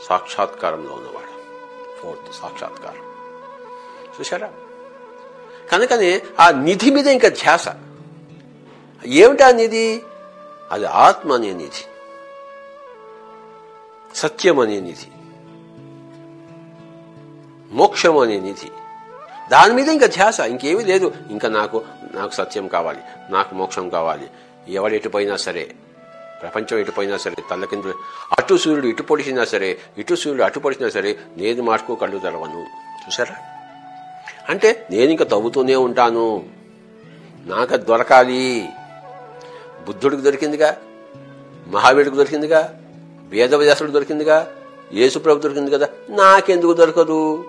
సాక్షాత్కారంలో ఉన్నవాడు. ఫోర్త్ సాక్షాత్కారం. చూశారా? కనుకనే ఆ నిధి మీద ఇంకా ధ్యాస. ఏమిటా నిధి? అది ఆత్మ అనే నిధి. సత్యం అనే నిధి. మోక్షం అనే నిధి. దాని మీద ఇంకా ధ్యాస. ఇంకేమీ లేదు. ఇంకా నాకు నాకు సత్యం కావాలి. నాకు మోక్షం కావాలి. ఎవడెటు పోయినా సరే ప్రపంచం ఎటు పోయినా సరే తల్లకిందులు అటు సూర్యుడు ఇటు పొడిచినా సరే ఇటు సూర్యుడు అటు పొడిచినా సరే నేను మాటకు కళ్ళు తెరవను చూసారా అంటే నేను ఇంకా తవ్వుతూనే ఉంటాను. నాకు అది దొరకాలి. బుద్ధుడికి దొరికిందిగా మహావీరుడికి దొరికిందిగా వేదవ్యాసుడు దొరికిందిగా యేసుప్రభు దొరికింది కదా నాకెందుకు దొరకదు?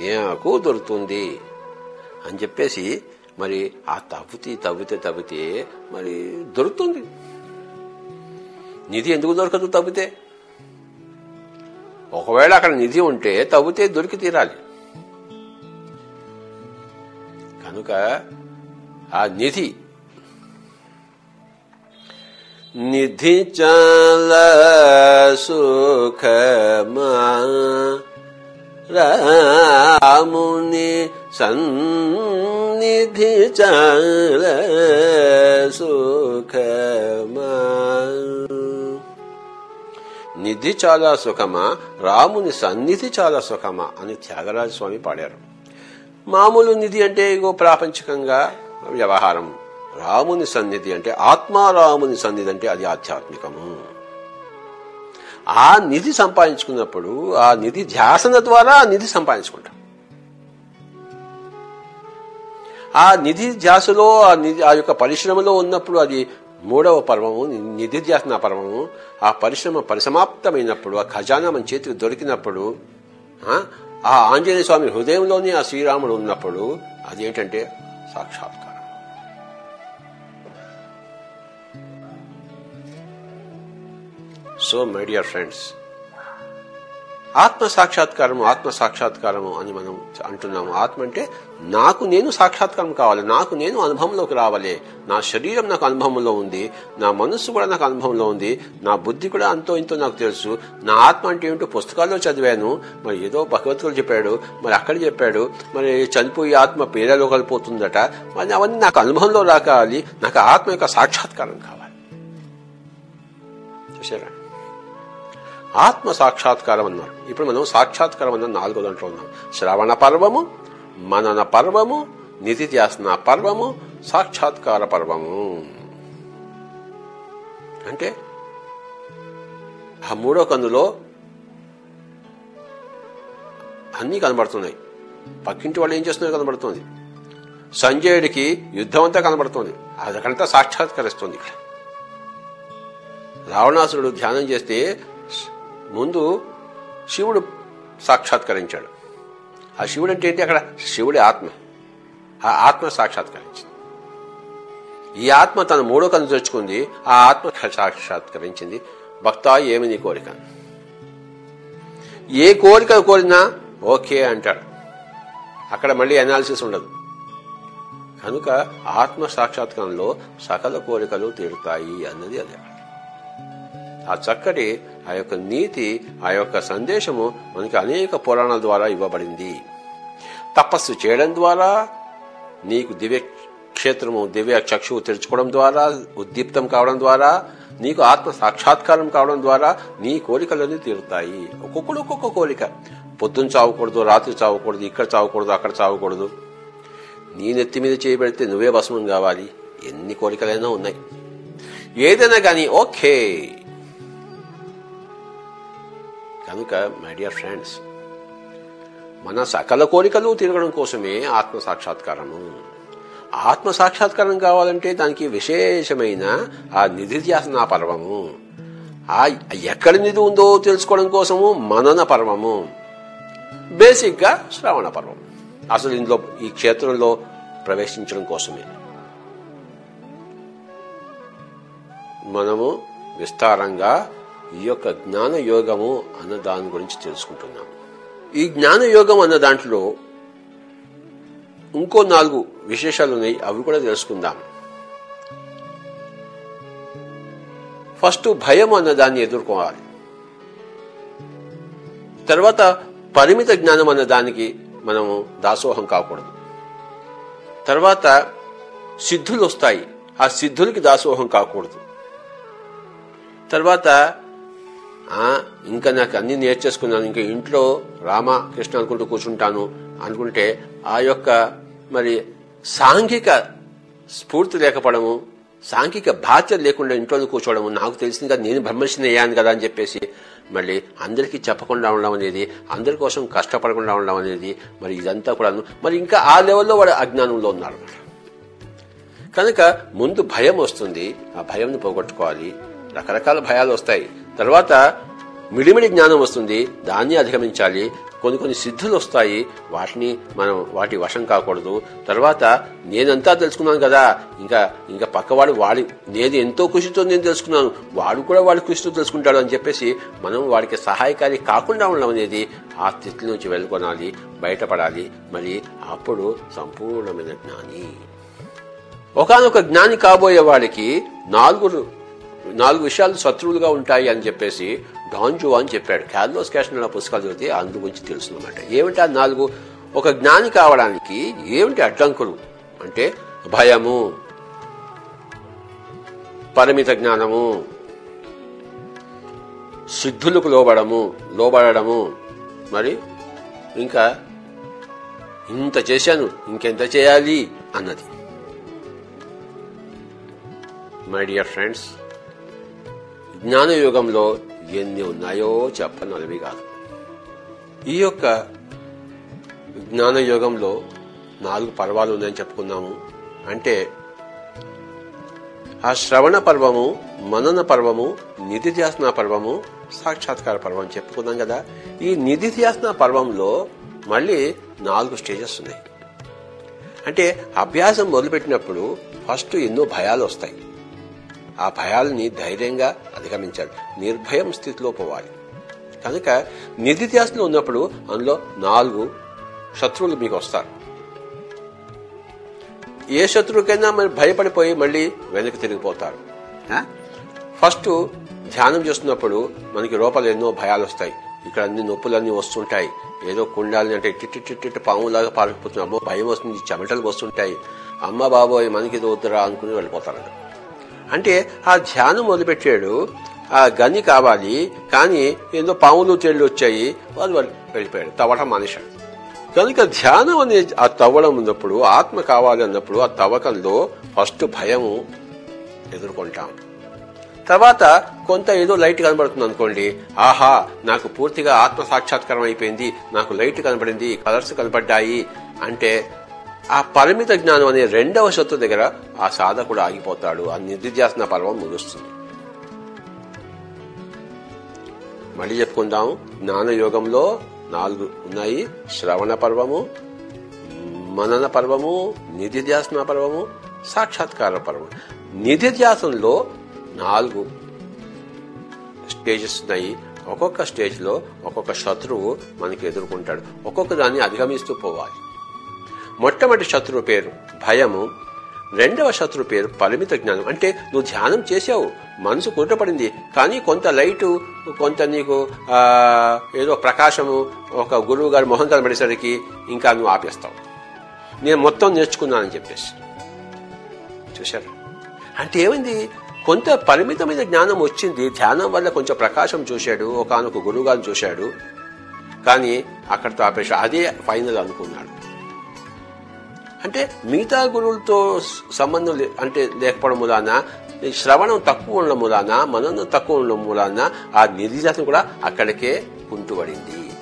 నాకు దొరుకుతుంది అని చెప్పేసి మరి ఆ తవ్వుతి తవ్వితే తవ్వితే మరి దొరుకుతుంది. నిధి ఎందుకు దొరకదు తవ్వితే? ఒకవేళ అక్కడ నిధి ఉంటే తవ్వితే దొరికి తీరాలి. కనుక ఆ నిధి నిధి చాలా సుఖమా రాముని సన్నిధి చాల సుఖమా. నిధి చాలా సుఖమా రాముని సన్నిధి చాలా సుఖమా అని త్యాగరాజ స్వామి పాడారు. మామూలు నిధి అంటే ఇగో ప్రాపంచికంగా వ్యవహారం. రాముని సన్నిధి అంటే ఆత్మారాముని సన్నిధి అంటే అది ఆధ్యాత్మికము. ఆ నిధి సంపాదించుకున్నప్పుడు ఆ నిధి ధ్యాసన ద్వారా ఆ నిధి సంపాదించుకుంటాం. ఆ నిధి ధ్యాసలో ఆ నిధి ఆ యొక్క పరిశ్రమలో ఉన్నప్పుడు అది మూడవ పర్వము నిధి ధ్యాసన పర్వము. ఆ పరిశ్రమ పరిసమాప్తమైనప్పుడు ఆ ఖజానా మన చేతికి దొరికినప్పుడు ఆ, ఆంజనేయ స్వామి హృదయంలోనే ఆ శ్రీరాముడు ఉన్నప్పుడు అదేంటంటే సాక్షాత్కారం. సో మై డియర్ ఫ్రెండ్స్ ఆత్మ సాక్షాత్కారము ఆత్మ సాక్షాత్కారము అని మనం అంటున్నాము. ఆత్మ అంటే నాకు నేను సాక్షాత్కారం కావాలి నాకు నేను అనుభవంలోకి రావాలి. నా శరీరం నాకు అనుభవంలో ఉంది నా మనస్సు కూడా నాకు అనుభవంలో ఉంది నా బుద్ధి కూడా అంతో ఇంతో నాకు తెలుసు. నా ఆత్మ అంటే ఏమిటో పుస్తకాల్లో చదివాను. మరి ఏదో భగవద్గీతలు చెప్పాడు మరి అక్కడ చెప్పాడు మరి చనిపోయి ఆత్మ పేరేలో కలిపోతుందట మరి అవన్నీ నాకు అనుభవంలో రాకాలి నాకు ఆత్మ యొక్క సాక్షాత్కారం కావాలి. చూసారా ఆత్మ సాక్షాత్కారం అన్నారు. ఇప్పుడు మనం సాక్షాత్కారం అన్న నాలుగో దాంట్లో ఉన్నాం. శ్రవణ పర్వము మనన పర్వము నిధిధ్యాసన పర్వము సాక్షాత్కార పర్వము. అంటే ఆ మూడో కందులో అన్నీ కనబడుతున్నాయి. పక్కింటి వాళ్ళు ఏం చేస్తున్నారో కనబడుతుంది? సంజయుడికి యుద్ధం అంతా కనబడుతుంది. అదంతా సాక్షాత్కరిస్తుంది ఇక్కడ. రావణాసురుడు ధ్యానం చేస్తే ముందు శివుడు సాక్షాత్కరించాడు. ఆ శివుడు అంటే ఏంటి? అక్కడ శివుడి ఆత్మ. ఆ ఆత్మ సాక్షాత్కరించింది. ఈ ఆత్మ తన మూడో కన్ను తెచ్చుకుంది ఆ ఆత్మ సాక్షాత్కరించింది. భక్త ఏమి నీ కోరిక? ఏ కోరిక కోరినా ఓకే అంటాడు. అక్కడ మళ్ళీ అనాలిసిస్ ఉండదు. కనుక ఆత్మ సాక్షాత్కారంలో సకల కోరికలు తీరుతాయి అన్నది అదే. ఆ చక్కటి ఆ యొక్క నీతి ఆ యొక్క సందేశము మనకి అనేక పురాణాల ద్వారా ఇవ్వబడింది. తపస్సు చేయడం ద్వారా నీకు దివ్య క్షేత్రము దివ్య చక్షువు తెరుచుకోవడం ద్వారా ఉద్దీప్తం కావడం ద్వారా నీకు ఆత్మ సాక్షాత్కారం కావడం ద్వారా నీ కోరికలన్నీ తీరుతాయి. ఒక్కొక్కడు ఒక్కొక్క కోరిక. పొద్దున్న చావకూడదు రాత్రి చావకూడదు ఇక్కడ చావకూడదు అక్కడ చావకూడదు. నీ నెత్తి మీద చేయబెడితే నువ్వే భస్మం కావాలి. ఎన్ని కోరికలైనా ఉన్నాయి. ఏదైనా కానీ ఓకే. కనుక మై డియర్ ఫ్రెండ్స్ మన సకల కోరికలు తిరగడం కోసమే ఆత్మ సాక్షాత్కారము. ఆత్మ సాక్షాత్కారం కావాలంటే దానికి విశేషమైన ఆ నిధిధ్యాసన పర్వము. ఆ ఎక్కడ నిధి ఉందో తెలుసుకోవడం కోసము మనన పర్వము. బేసిక్గా శ్రవణ పర్వం. అసలు ఇందులో ఈ క్షేత్రంలో ప్రవేశించడం కోసమే. మనము విస్తారంగా ఈ యొక్క జ్ఞాన యోగము అన్న దాని గురించి తెలుసుకుంటున్నాం. ఈ జ్ఞాన యోగం అన్న దాంట్లో ఇంకో నాలుగు విశేషాలు ఉన్నాయి అవి కూడా తెలుసుకుందాం. ఫస్ట్ భయం అన్న దాన్ని ఎదుర్కోవాలి. తర్వాత పరిమిత జ్ఞానం అన్న దానికి మనము దాసోహం కాకూడదు. తర్వాత సిద్ధులు వస్తాయి ఆ సిద్ధులకి దాసోహం కాకూడదు. తర్వాత ఇంకా నాకు అన్ని నేర్చేసుకున్నాను. ఇంకా ఇంట్లో రామ కృష్ణ అనుకుంటూ కూర్చుంటాను అనుకుంటే ఆ యొక్క మరి సాంఘిక స్ఫూర్తి లేకపోవడము సాంఘిక బాధ్యత లేకుండా ఇంట్లో కూర్చోవడము నాకు తెలిసింది కదా నేను బ్రహ్మర్షిని అయ్యాను కదా అని చెప్పేసి. మళ్ళీ అందరికీ చెప్పకుండా ఉండడం అనేది అందరి కోసం కష్టపడకుండా ఉండడం అనేది మరి ఇదంతా కూడా మరి ఇంకా ఆ లెవెల్లో వాడు అజ్ఞానంలో ఉన్నారు కనుక ముందు భయం వస్తుంది. ఆ భయంని పోగొట్టుకోవాలి. రకరకాల భయాలు వస్తాయి. తర్వాత మిడిమిడి జ్ఞానం వస్తుంది దాన్ని అధిగమించాలి. కొన్ని కొన్ని సిద్ధులు వస్తాయి వాటిని మనం వాటి వశం కాకూడదు. తర్వాత నేనంతా తెలుసుకున్నాను కదా ఇంకా ఇంకా పక్కవాడు వాడి నేను ఎంతో కృషితో నేను తెలుసుకున్నాను వాడు కూడా వాడి కృషితో తెలుసుకుంటాడు అని చెప్పేసి మనం వాడికి సహాయకారి కాకుండా ఉండడం అనేది ఆ స్థితి నుంచి వెళ్ళుకొనాలి బయటపడాలి. మరి అప్పుడు సంపూర్ణమైన జ్ఞాని. ఒకనొక జ్ఞాని కాబోయే వాడికి నాలుగు నాలుగు విషయాలు శత్రువులుగా ఉంటాయి అని చెప్పేసి డాన్జు అని చెప్పాడు. క్యాల్లోస్ క్యాషన్ పుస్తకాలు చదివితే అందు గురించి తెలుసున్నమాట ఏమిటి ఆ నాలుగు? ఒక జ్ఞాని కావడానికి ఏమిటి అడ్డంకులు? అంటే భయము పరిమిత జ్ఞానము సిద్ధులకు లోబడము లోబడము మరి ఇంకా ఇంత చేశాను ఇంకెంత చేయాలి అన్నది. మై డియర్ ఫ్రెండ్స్ జ్ఞానయుగంలో ఎన్ని ఉన్నాయో చెప్పనలవి కాదు ఈ యొక్క జ్ఞానయుగంలో నాలుగు పర్వాలు ఉన్నాయని చెప్పుకున్నాము. అంటే ఆ శ్రవణ పర్వము మనన పర్వము నిధిధ్యాసన పర్వము సాక్షాత్కార పర్వం చెప్పుకున్నాం కదా. ఈ నిధిధ్యాసన పర్వంలో మళ్ళీ నాలుగు స్టేజెస్ ఉన్నాయి. అంటే అభ్యాసం మొదలుపెట్టినప్పుడు ఫస్ట్ ఎన్నో భయాలు వస్తాయి. ఆ భయాలని ధైర్యంగా అధిగమించాలి. నిర్భయం స్థితిలో పోవాలి. కనుక నిధిధ్యాసనలో ఉన్నప్పుడు అందులో నాలుగు శత్రువులు మీకు వస్తారు. ఏ శత్రువుకైనా మరి భయపడిపోయి మళ్ళీ వెనక్కి తిరిగిపోతారు. ఫస్ట్ ధ్యానం చేస్తున్నప్పుడు మనకి లోపల ఎన్నో భయాలు వస్తాయి. ఇక్కడ అన్ని నొప్పులన్నీ వస్తుంటాయి. ఏదో కుండాలని అంటే టిట్టిట్టిట్టి పాములాగా పారిపోతున్నాము అమ్మో భయం వస్తుంది చెమటలు వస్తుంటాయి. అమ్మ బాబోయ్ మనకి ఇది వద్దురా అనుకుని వెళ్ళిపోతారు అంటే ఆ ధ్యానం మొదలుపెట్టాడు. ఆ గని కావాలి కానీ ఏదో పాములు తేళ్ళు వచ్చాయి వాళ్ళు వాళ్ళు వెళ్ళిపోయాడు. తవ్వటం మనిషి కనుక ధ్యానం అనే ఆ తవ్వడం ఉన్నప్పుడు ఆత్మ కావాలి అన్నప్పుడు ఆ తవ్వకంలో ఫస్ట్ భయము ఎదుర్కొంటాం. తర్వాత కొంత ఏదో లైట్ కనబడుతుంది అనుకోండి. ఆహా నాకు పూర్తిగా ఆత్మ సాక్షాత్కారం అయిపోయింది నాకు లైట్ కనబడింది కలర్స్ కనబడ్డాయి అంటే ఆ పరిమిత జ్ఞానం అనే రెండవ శత్రు దగ్గర ఆ సాధకుడు ఆగిపోతాడు. ఆ నిర్దిధ్యాసన పర్వం ముగుస్తుంది. మళ్ళీ చెప్పుకుందాం. జ్ఞానయోగంలో నాలుగు ఉన్నాయి. శ్రవణ పర్వము మనన పర్వము నిధిధ్యాసన పర్వము సాక్షాత్కార పర్వం నిధిధ్యాసనలో నాలుగు స్టేజెస్ ఉన్నాయి. ఒక్కొక్క స్టేజ్లో ఒక్కొక్క శత్రువు మనకి ఎదుర్కొంటాడు. ఒక్కొక్క దాన్ని అధిగమిస్తూ పోవాలి. మొట్టమొదటి శత్రువు పేరు భయము రెండవ శత్రువు పేరు పరిమిత జ్ఞానం. అంటే నువ్వు ధ్యానం చేసావు మనసు కుట్రపడింది కానీ కొంత లైటు కొంత నీకు ఏదో ప్రకాశము ఒక గురువు గారి మొహం కనబడేసరికి ఇంకా నువ్వు ఆపేస్తావు. నేను మొత్తం నేర్చుకున్నానని చెప్పేసి. చూశారు? అంటే ఏమైంది? కొంత పరిమితమైన జ్ఞానం వచ్చింది ధ్యానం వల్ల కొంచెం ప్రకాశం చూశాడు ఒకనొక గురువు చూశాడు కానీ అక్కడితో ఆపేసాడు అదే ఫైనల్ అనుకున్నాడు. అంటే మిగతా గురువులతో సంబంధం అంటే లేకపోవడం మూలాన ఈ శ్రవణం తక్కువ ఉండడం మూలాన మననం తక్కువ ఉండడం మూలాన ఆ నిర్జాతం కూడా అక్కడికే కుంటుబడింది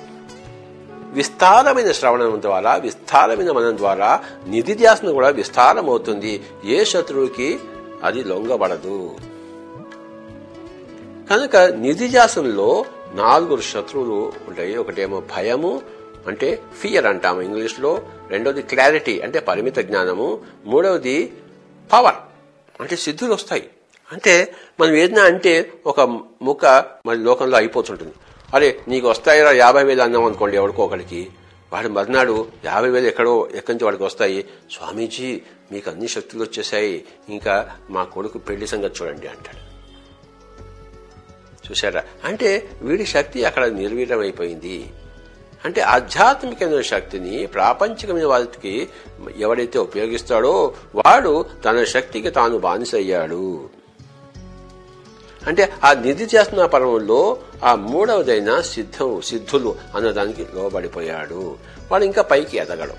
విస్తారమైన శ్రవణం ద్వారా విస్తారమైన మనం ద్వారా నిధిధ్యాసన కూడా విస్తారం అవుతుంది ఏ శత్రువుకి అది లొంగబడదు. కనుక నిధిధ్యాసనలో నాలుగు శత్రువులు ఉంటాయి. ఒకటేమో భయము అంటే ఫియర్ అంటాము ఇంగ్లీష్లో. రెండోది క్లారిటీ అంటే పరిమిత జ్ఞానము. మూడవది పవర్ అంటే సిద్ధులు వస్తాయి. అంటే మనం ఏదైనా అంటే ఒక ముక్క మన లోకంలో అయిపోతుంటుంది. అరే నీకు వస్తాయిరా యాభై వేలు అన్నాం అనుకోండి ఎవరికో ఒకరికి వాడు మర్నాడు యాభై వేలు ఎక్కడో ఎక్కడి నుంచి వాడికి వస్తాయి. స్వామీజీ మీకు అన్ని శక్తులు వచ్చేసాయి. ఇంకా మా కొడుకు పెళ్ళి సంగతి చూడండి అంటాడు. చూసారా అంటే వీడి శక్తి అక్కడ నిర్వీర్యమైపోయింది అంటే ఆధ్యాత్మికమైన శక్తిని ప్రాపంచికమైన వాటికి ఎవడైతే ఉపయోగిస్తాడో వాడు తన శక్తికి తాను బానిసయ్యాడు. అంటే ఆ నిధి చేస్తున్న పర్వంలో ఆ మూడవదైన సిద్ధం సిద్ధులు అన్నదానికి లోబడిపోయాడు. వాడు ఇంకా పైకి ఎదగడం.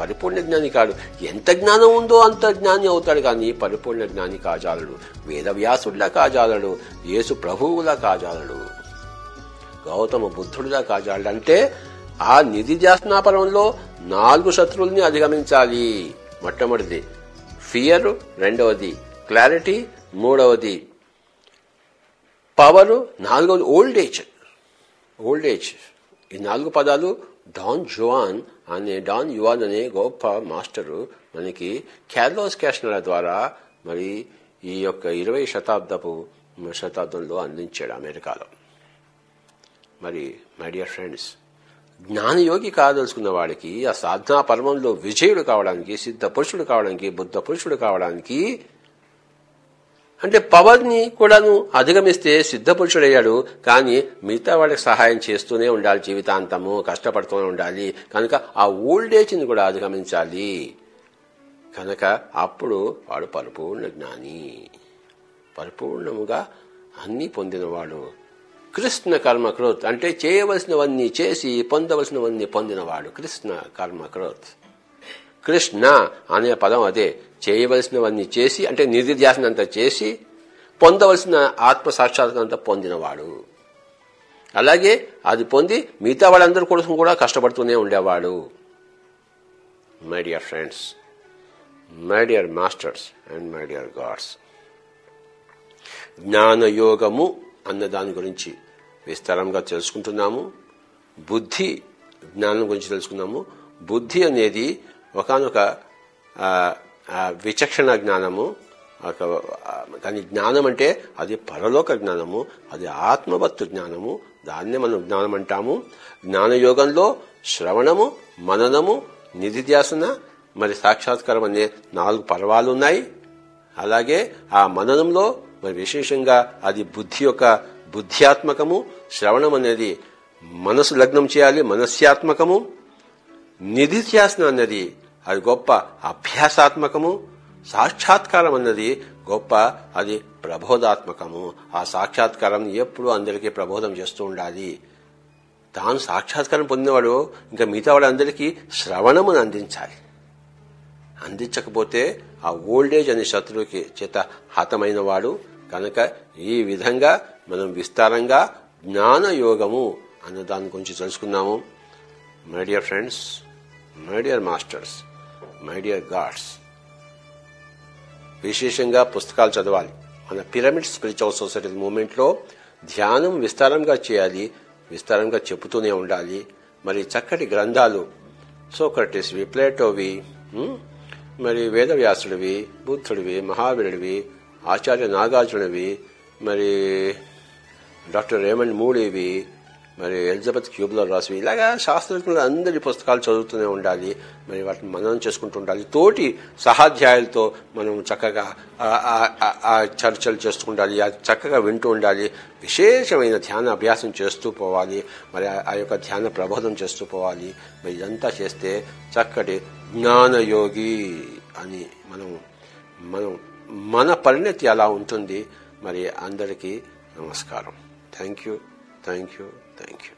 పరిపూర్ణ జ్ఞాని కాడు. ఎంత జ్ఞానం ఉందో అంత జ్ఞాని అవుతాడు కానీ పరిపూర్ణ జ్ఞాని కాజాలడు. వేదవ్యాసుడిలా కాజాలడు. యేసు ప్రభువులా కాజాలడు. గౌతమ బుద్ధుడిలా కాజాలడు అంటే ఆ నిధి పరంలో నాలుగు శత్రువుల్ని అధిగమించాలి. మొట్టమొదటిది ఫియర్ రెండవది క్లారిటీ మూడవది పవర్ నాలుగవది ఓల్డ్ ఏజ్. Old age. ఈ నాలుగు పదాలు డాన్ జువాన్ అనే డాన్ యువాన్ అనే గొప్ప మాస్టరు మనకి క్యార్లోస్ క్యాషనల ద్వారా మరి ఈ యొక్క ఇరవై శతాబ్దపు శతాబ్దంలో అందించాడు అమెరికాలో. మరి మై డియర్ ఫ్రెండ్స్ జ్ఞానయోగి కాదలుచుకున్న వాడికి ఆ సాధనా పర్వంలో విజయుడు కావడానికి సిద్ధ పురుషుడు కావడానికి బుద్ధ పురుషుడు కావడానికి అంటే పవర్ని కూడాను అధిగమిస్తే సిద్ధ పురుషుడయ్యాడు కానీ మిగతా వాళ్ళకి సహాయం చేస్తూనే ఉండాలి జీవితాంతము కష్టపడుతూనే ఉండాలి. కనుక ఆ ఓల్డ్ ఏజ్ని కూడా అధిగమించాలి. కనుక అప్పుడు వాడు పరిపూర్ణ జ్ఞాని. పరిపూర్ణముగా అన్నీ పొందినవాడు. కృష్ణ కర్మకృత్ అంటే చేయవలసినవన్నీ చేసి పొందవలసినవన్నీ పొందినవాడు కృష్ణ కర్మకృత్ కృష్ణ అనే పదం అదే. చేయవలసినవన్నీ చేసి అంటే నిర్దిధ్యాసనంతా చేసి పొందవలసిన ఆత్మ సాక్షాత్కారంతా పొందినవాడు. అలాగే అది పొంది మిగతా వాళ్ళందరి కోసం కూడా కష్టపడుతూనే ఉండేవాడు. My dear friends my dear masters and my dear gods జ్ఞానయోగము అన్న దాని గురించి విస్తారంగా తెలుసుకుంటున్నాము. బుద్ధి జ్ఞానం గురించి తెలుసుకున్నాము బుద్ధి అనేది ఒకనొక విచక్షణ జ్ఞానము. ఒక కానీ జ్ఞానం అంటే అది పరలోక జ్ఞానము అది ఆత్మవత్తు జ్ఞానము. దాన్నే మనం జ్ఞానం అంటాము. జ్ఞానయోగంలో శ్రవణము మననము నిధిధ్యాసన మరి సాక్షాత్కారం అనే నాలుగు పర్వాలు ఉన్నాయి అలాగే ఆ మననంలో మరి విశేషంగా అది బుద్ధి యొక్క బుద్ధ్యాత్మకము శ్రవణం అనేది మనసు లగ్నం చేయాలి మనస్యాత్మకము. నిధిధ్యాసన అన్నది అది గొప్ప అభ్యాసాత్మకము. సాక్షాత్కారం అన్నది గొప్ప అది ప్రబోధాత్మకము. ఆ సాక్షాత్కారం ఎప్పుడూ అందరికీ ప్రబోధం చేస్తూ ఉండాలి. తాను సాక్షాత్కారం పొందినవాడు ఇంకా మిగతా వాళ్ళందరికీ శ్రవణమును అందించాలి. అందించకపోతే ఆ ఓల్డేజ్ అనే శత్రువుకి చేత హతమైన వాడు కనుక ఈ విధంగా మనం విస్తారంగా జ్ఞాన యోగము అన్న దాని గురించి తెలుసుకున్నాము my dear friends my dear masters my dear gods విశేషంగా పుస్తకాలు చదవాలి. మన పిరమిడ్ స్పిరిచువల్ సొసైటీ మూమెంట్లో ధ్యానం విస్తారంగా చేయాలి విస్తారంగా చెబుతూనే ఉండాలి. మరి చక్కటి గ్రంథాలు సోక్రటిస్వి ప్లేటోవి మరి వేదవ్యాసుడివి బుద్ధుడివి మహావీరుడివి ఆచార్య నాగార్జునవి మరి డాక్టర్ రేమండ్ మూడీవి మరి ఎలిజబెత్ క్యూబ్లర్ రాసి ఇలాగా శాస్త్రజ్ఞులు అందరి పుస్తకాలు చదువుతూనే ఉండాలి. మరి వాటిని మననం చేసుకుంటూ ఉండాలి. తోటి సహాధ్యాయులతో మనం చక్కగా ఆ- చర్చలు చేస్తూ ఉండాలి చక్కగా వింటూ ఉండాలి. విశేషమైన ధ్యాన అభ్యాసం చేస్తూ పోవాలి. మరి ఆ- ఆ యొక్క ధ్యాన ప్రబోధం చేస్తూ పోవాలి. మరి ఇదంతా చేస్తే చక్కటి జ్ఞానయోగి అని మనం మనం మన పరిణతి అలా ఉంటుంది. మరి అందరికీ నమస్కారం. Thank you. Thank you. Thank you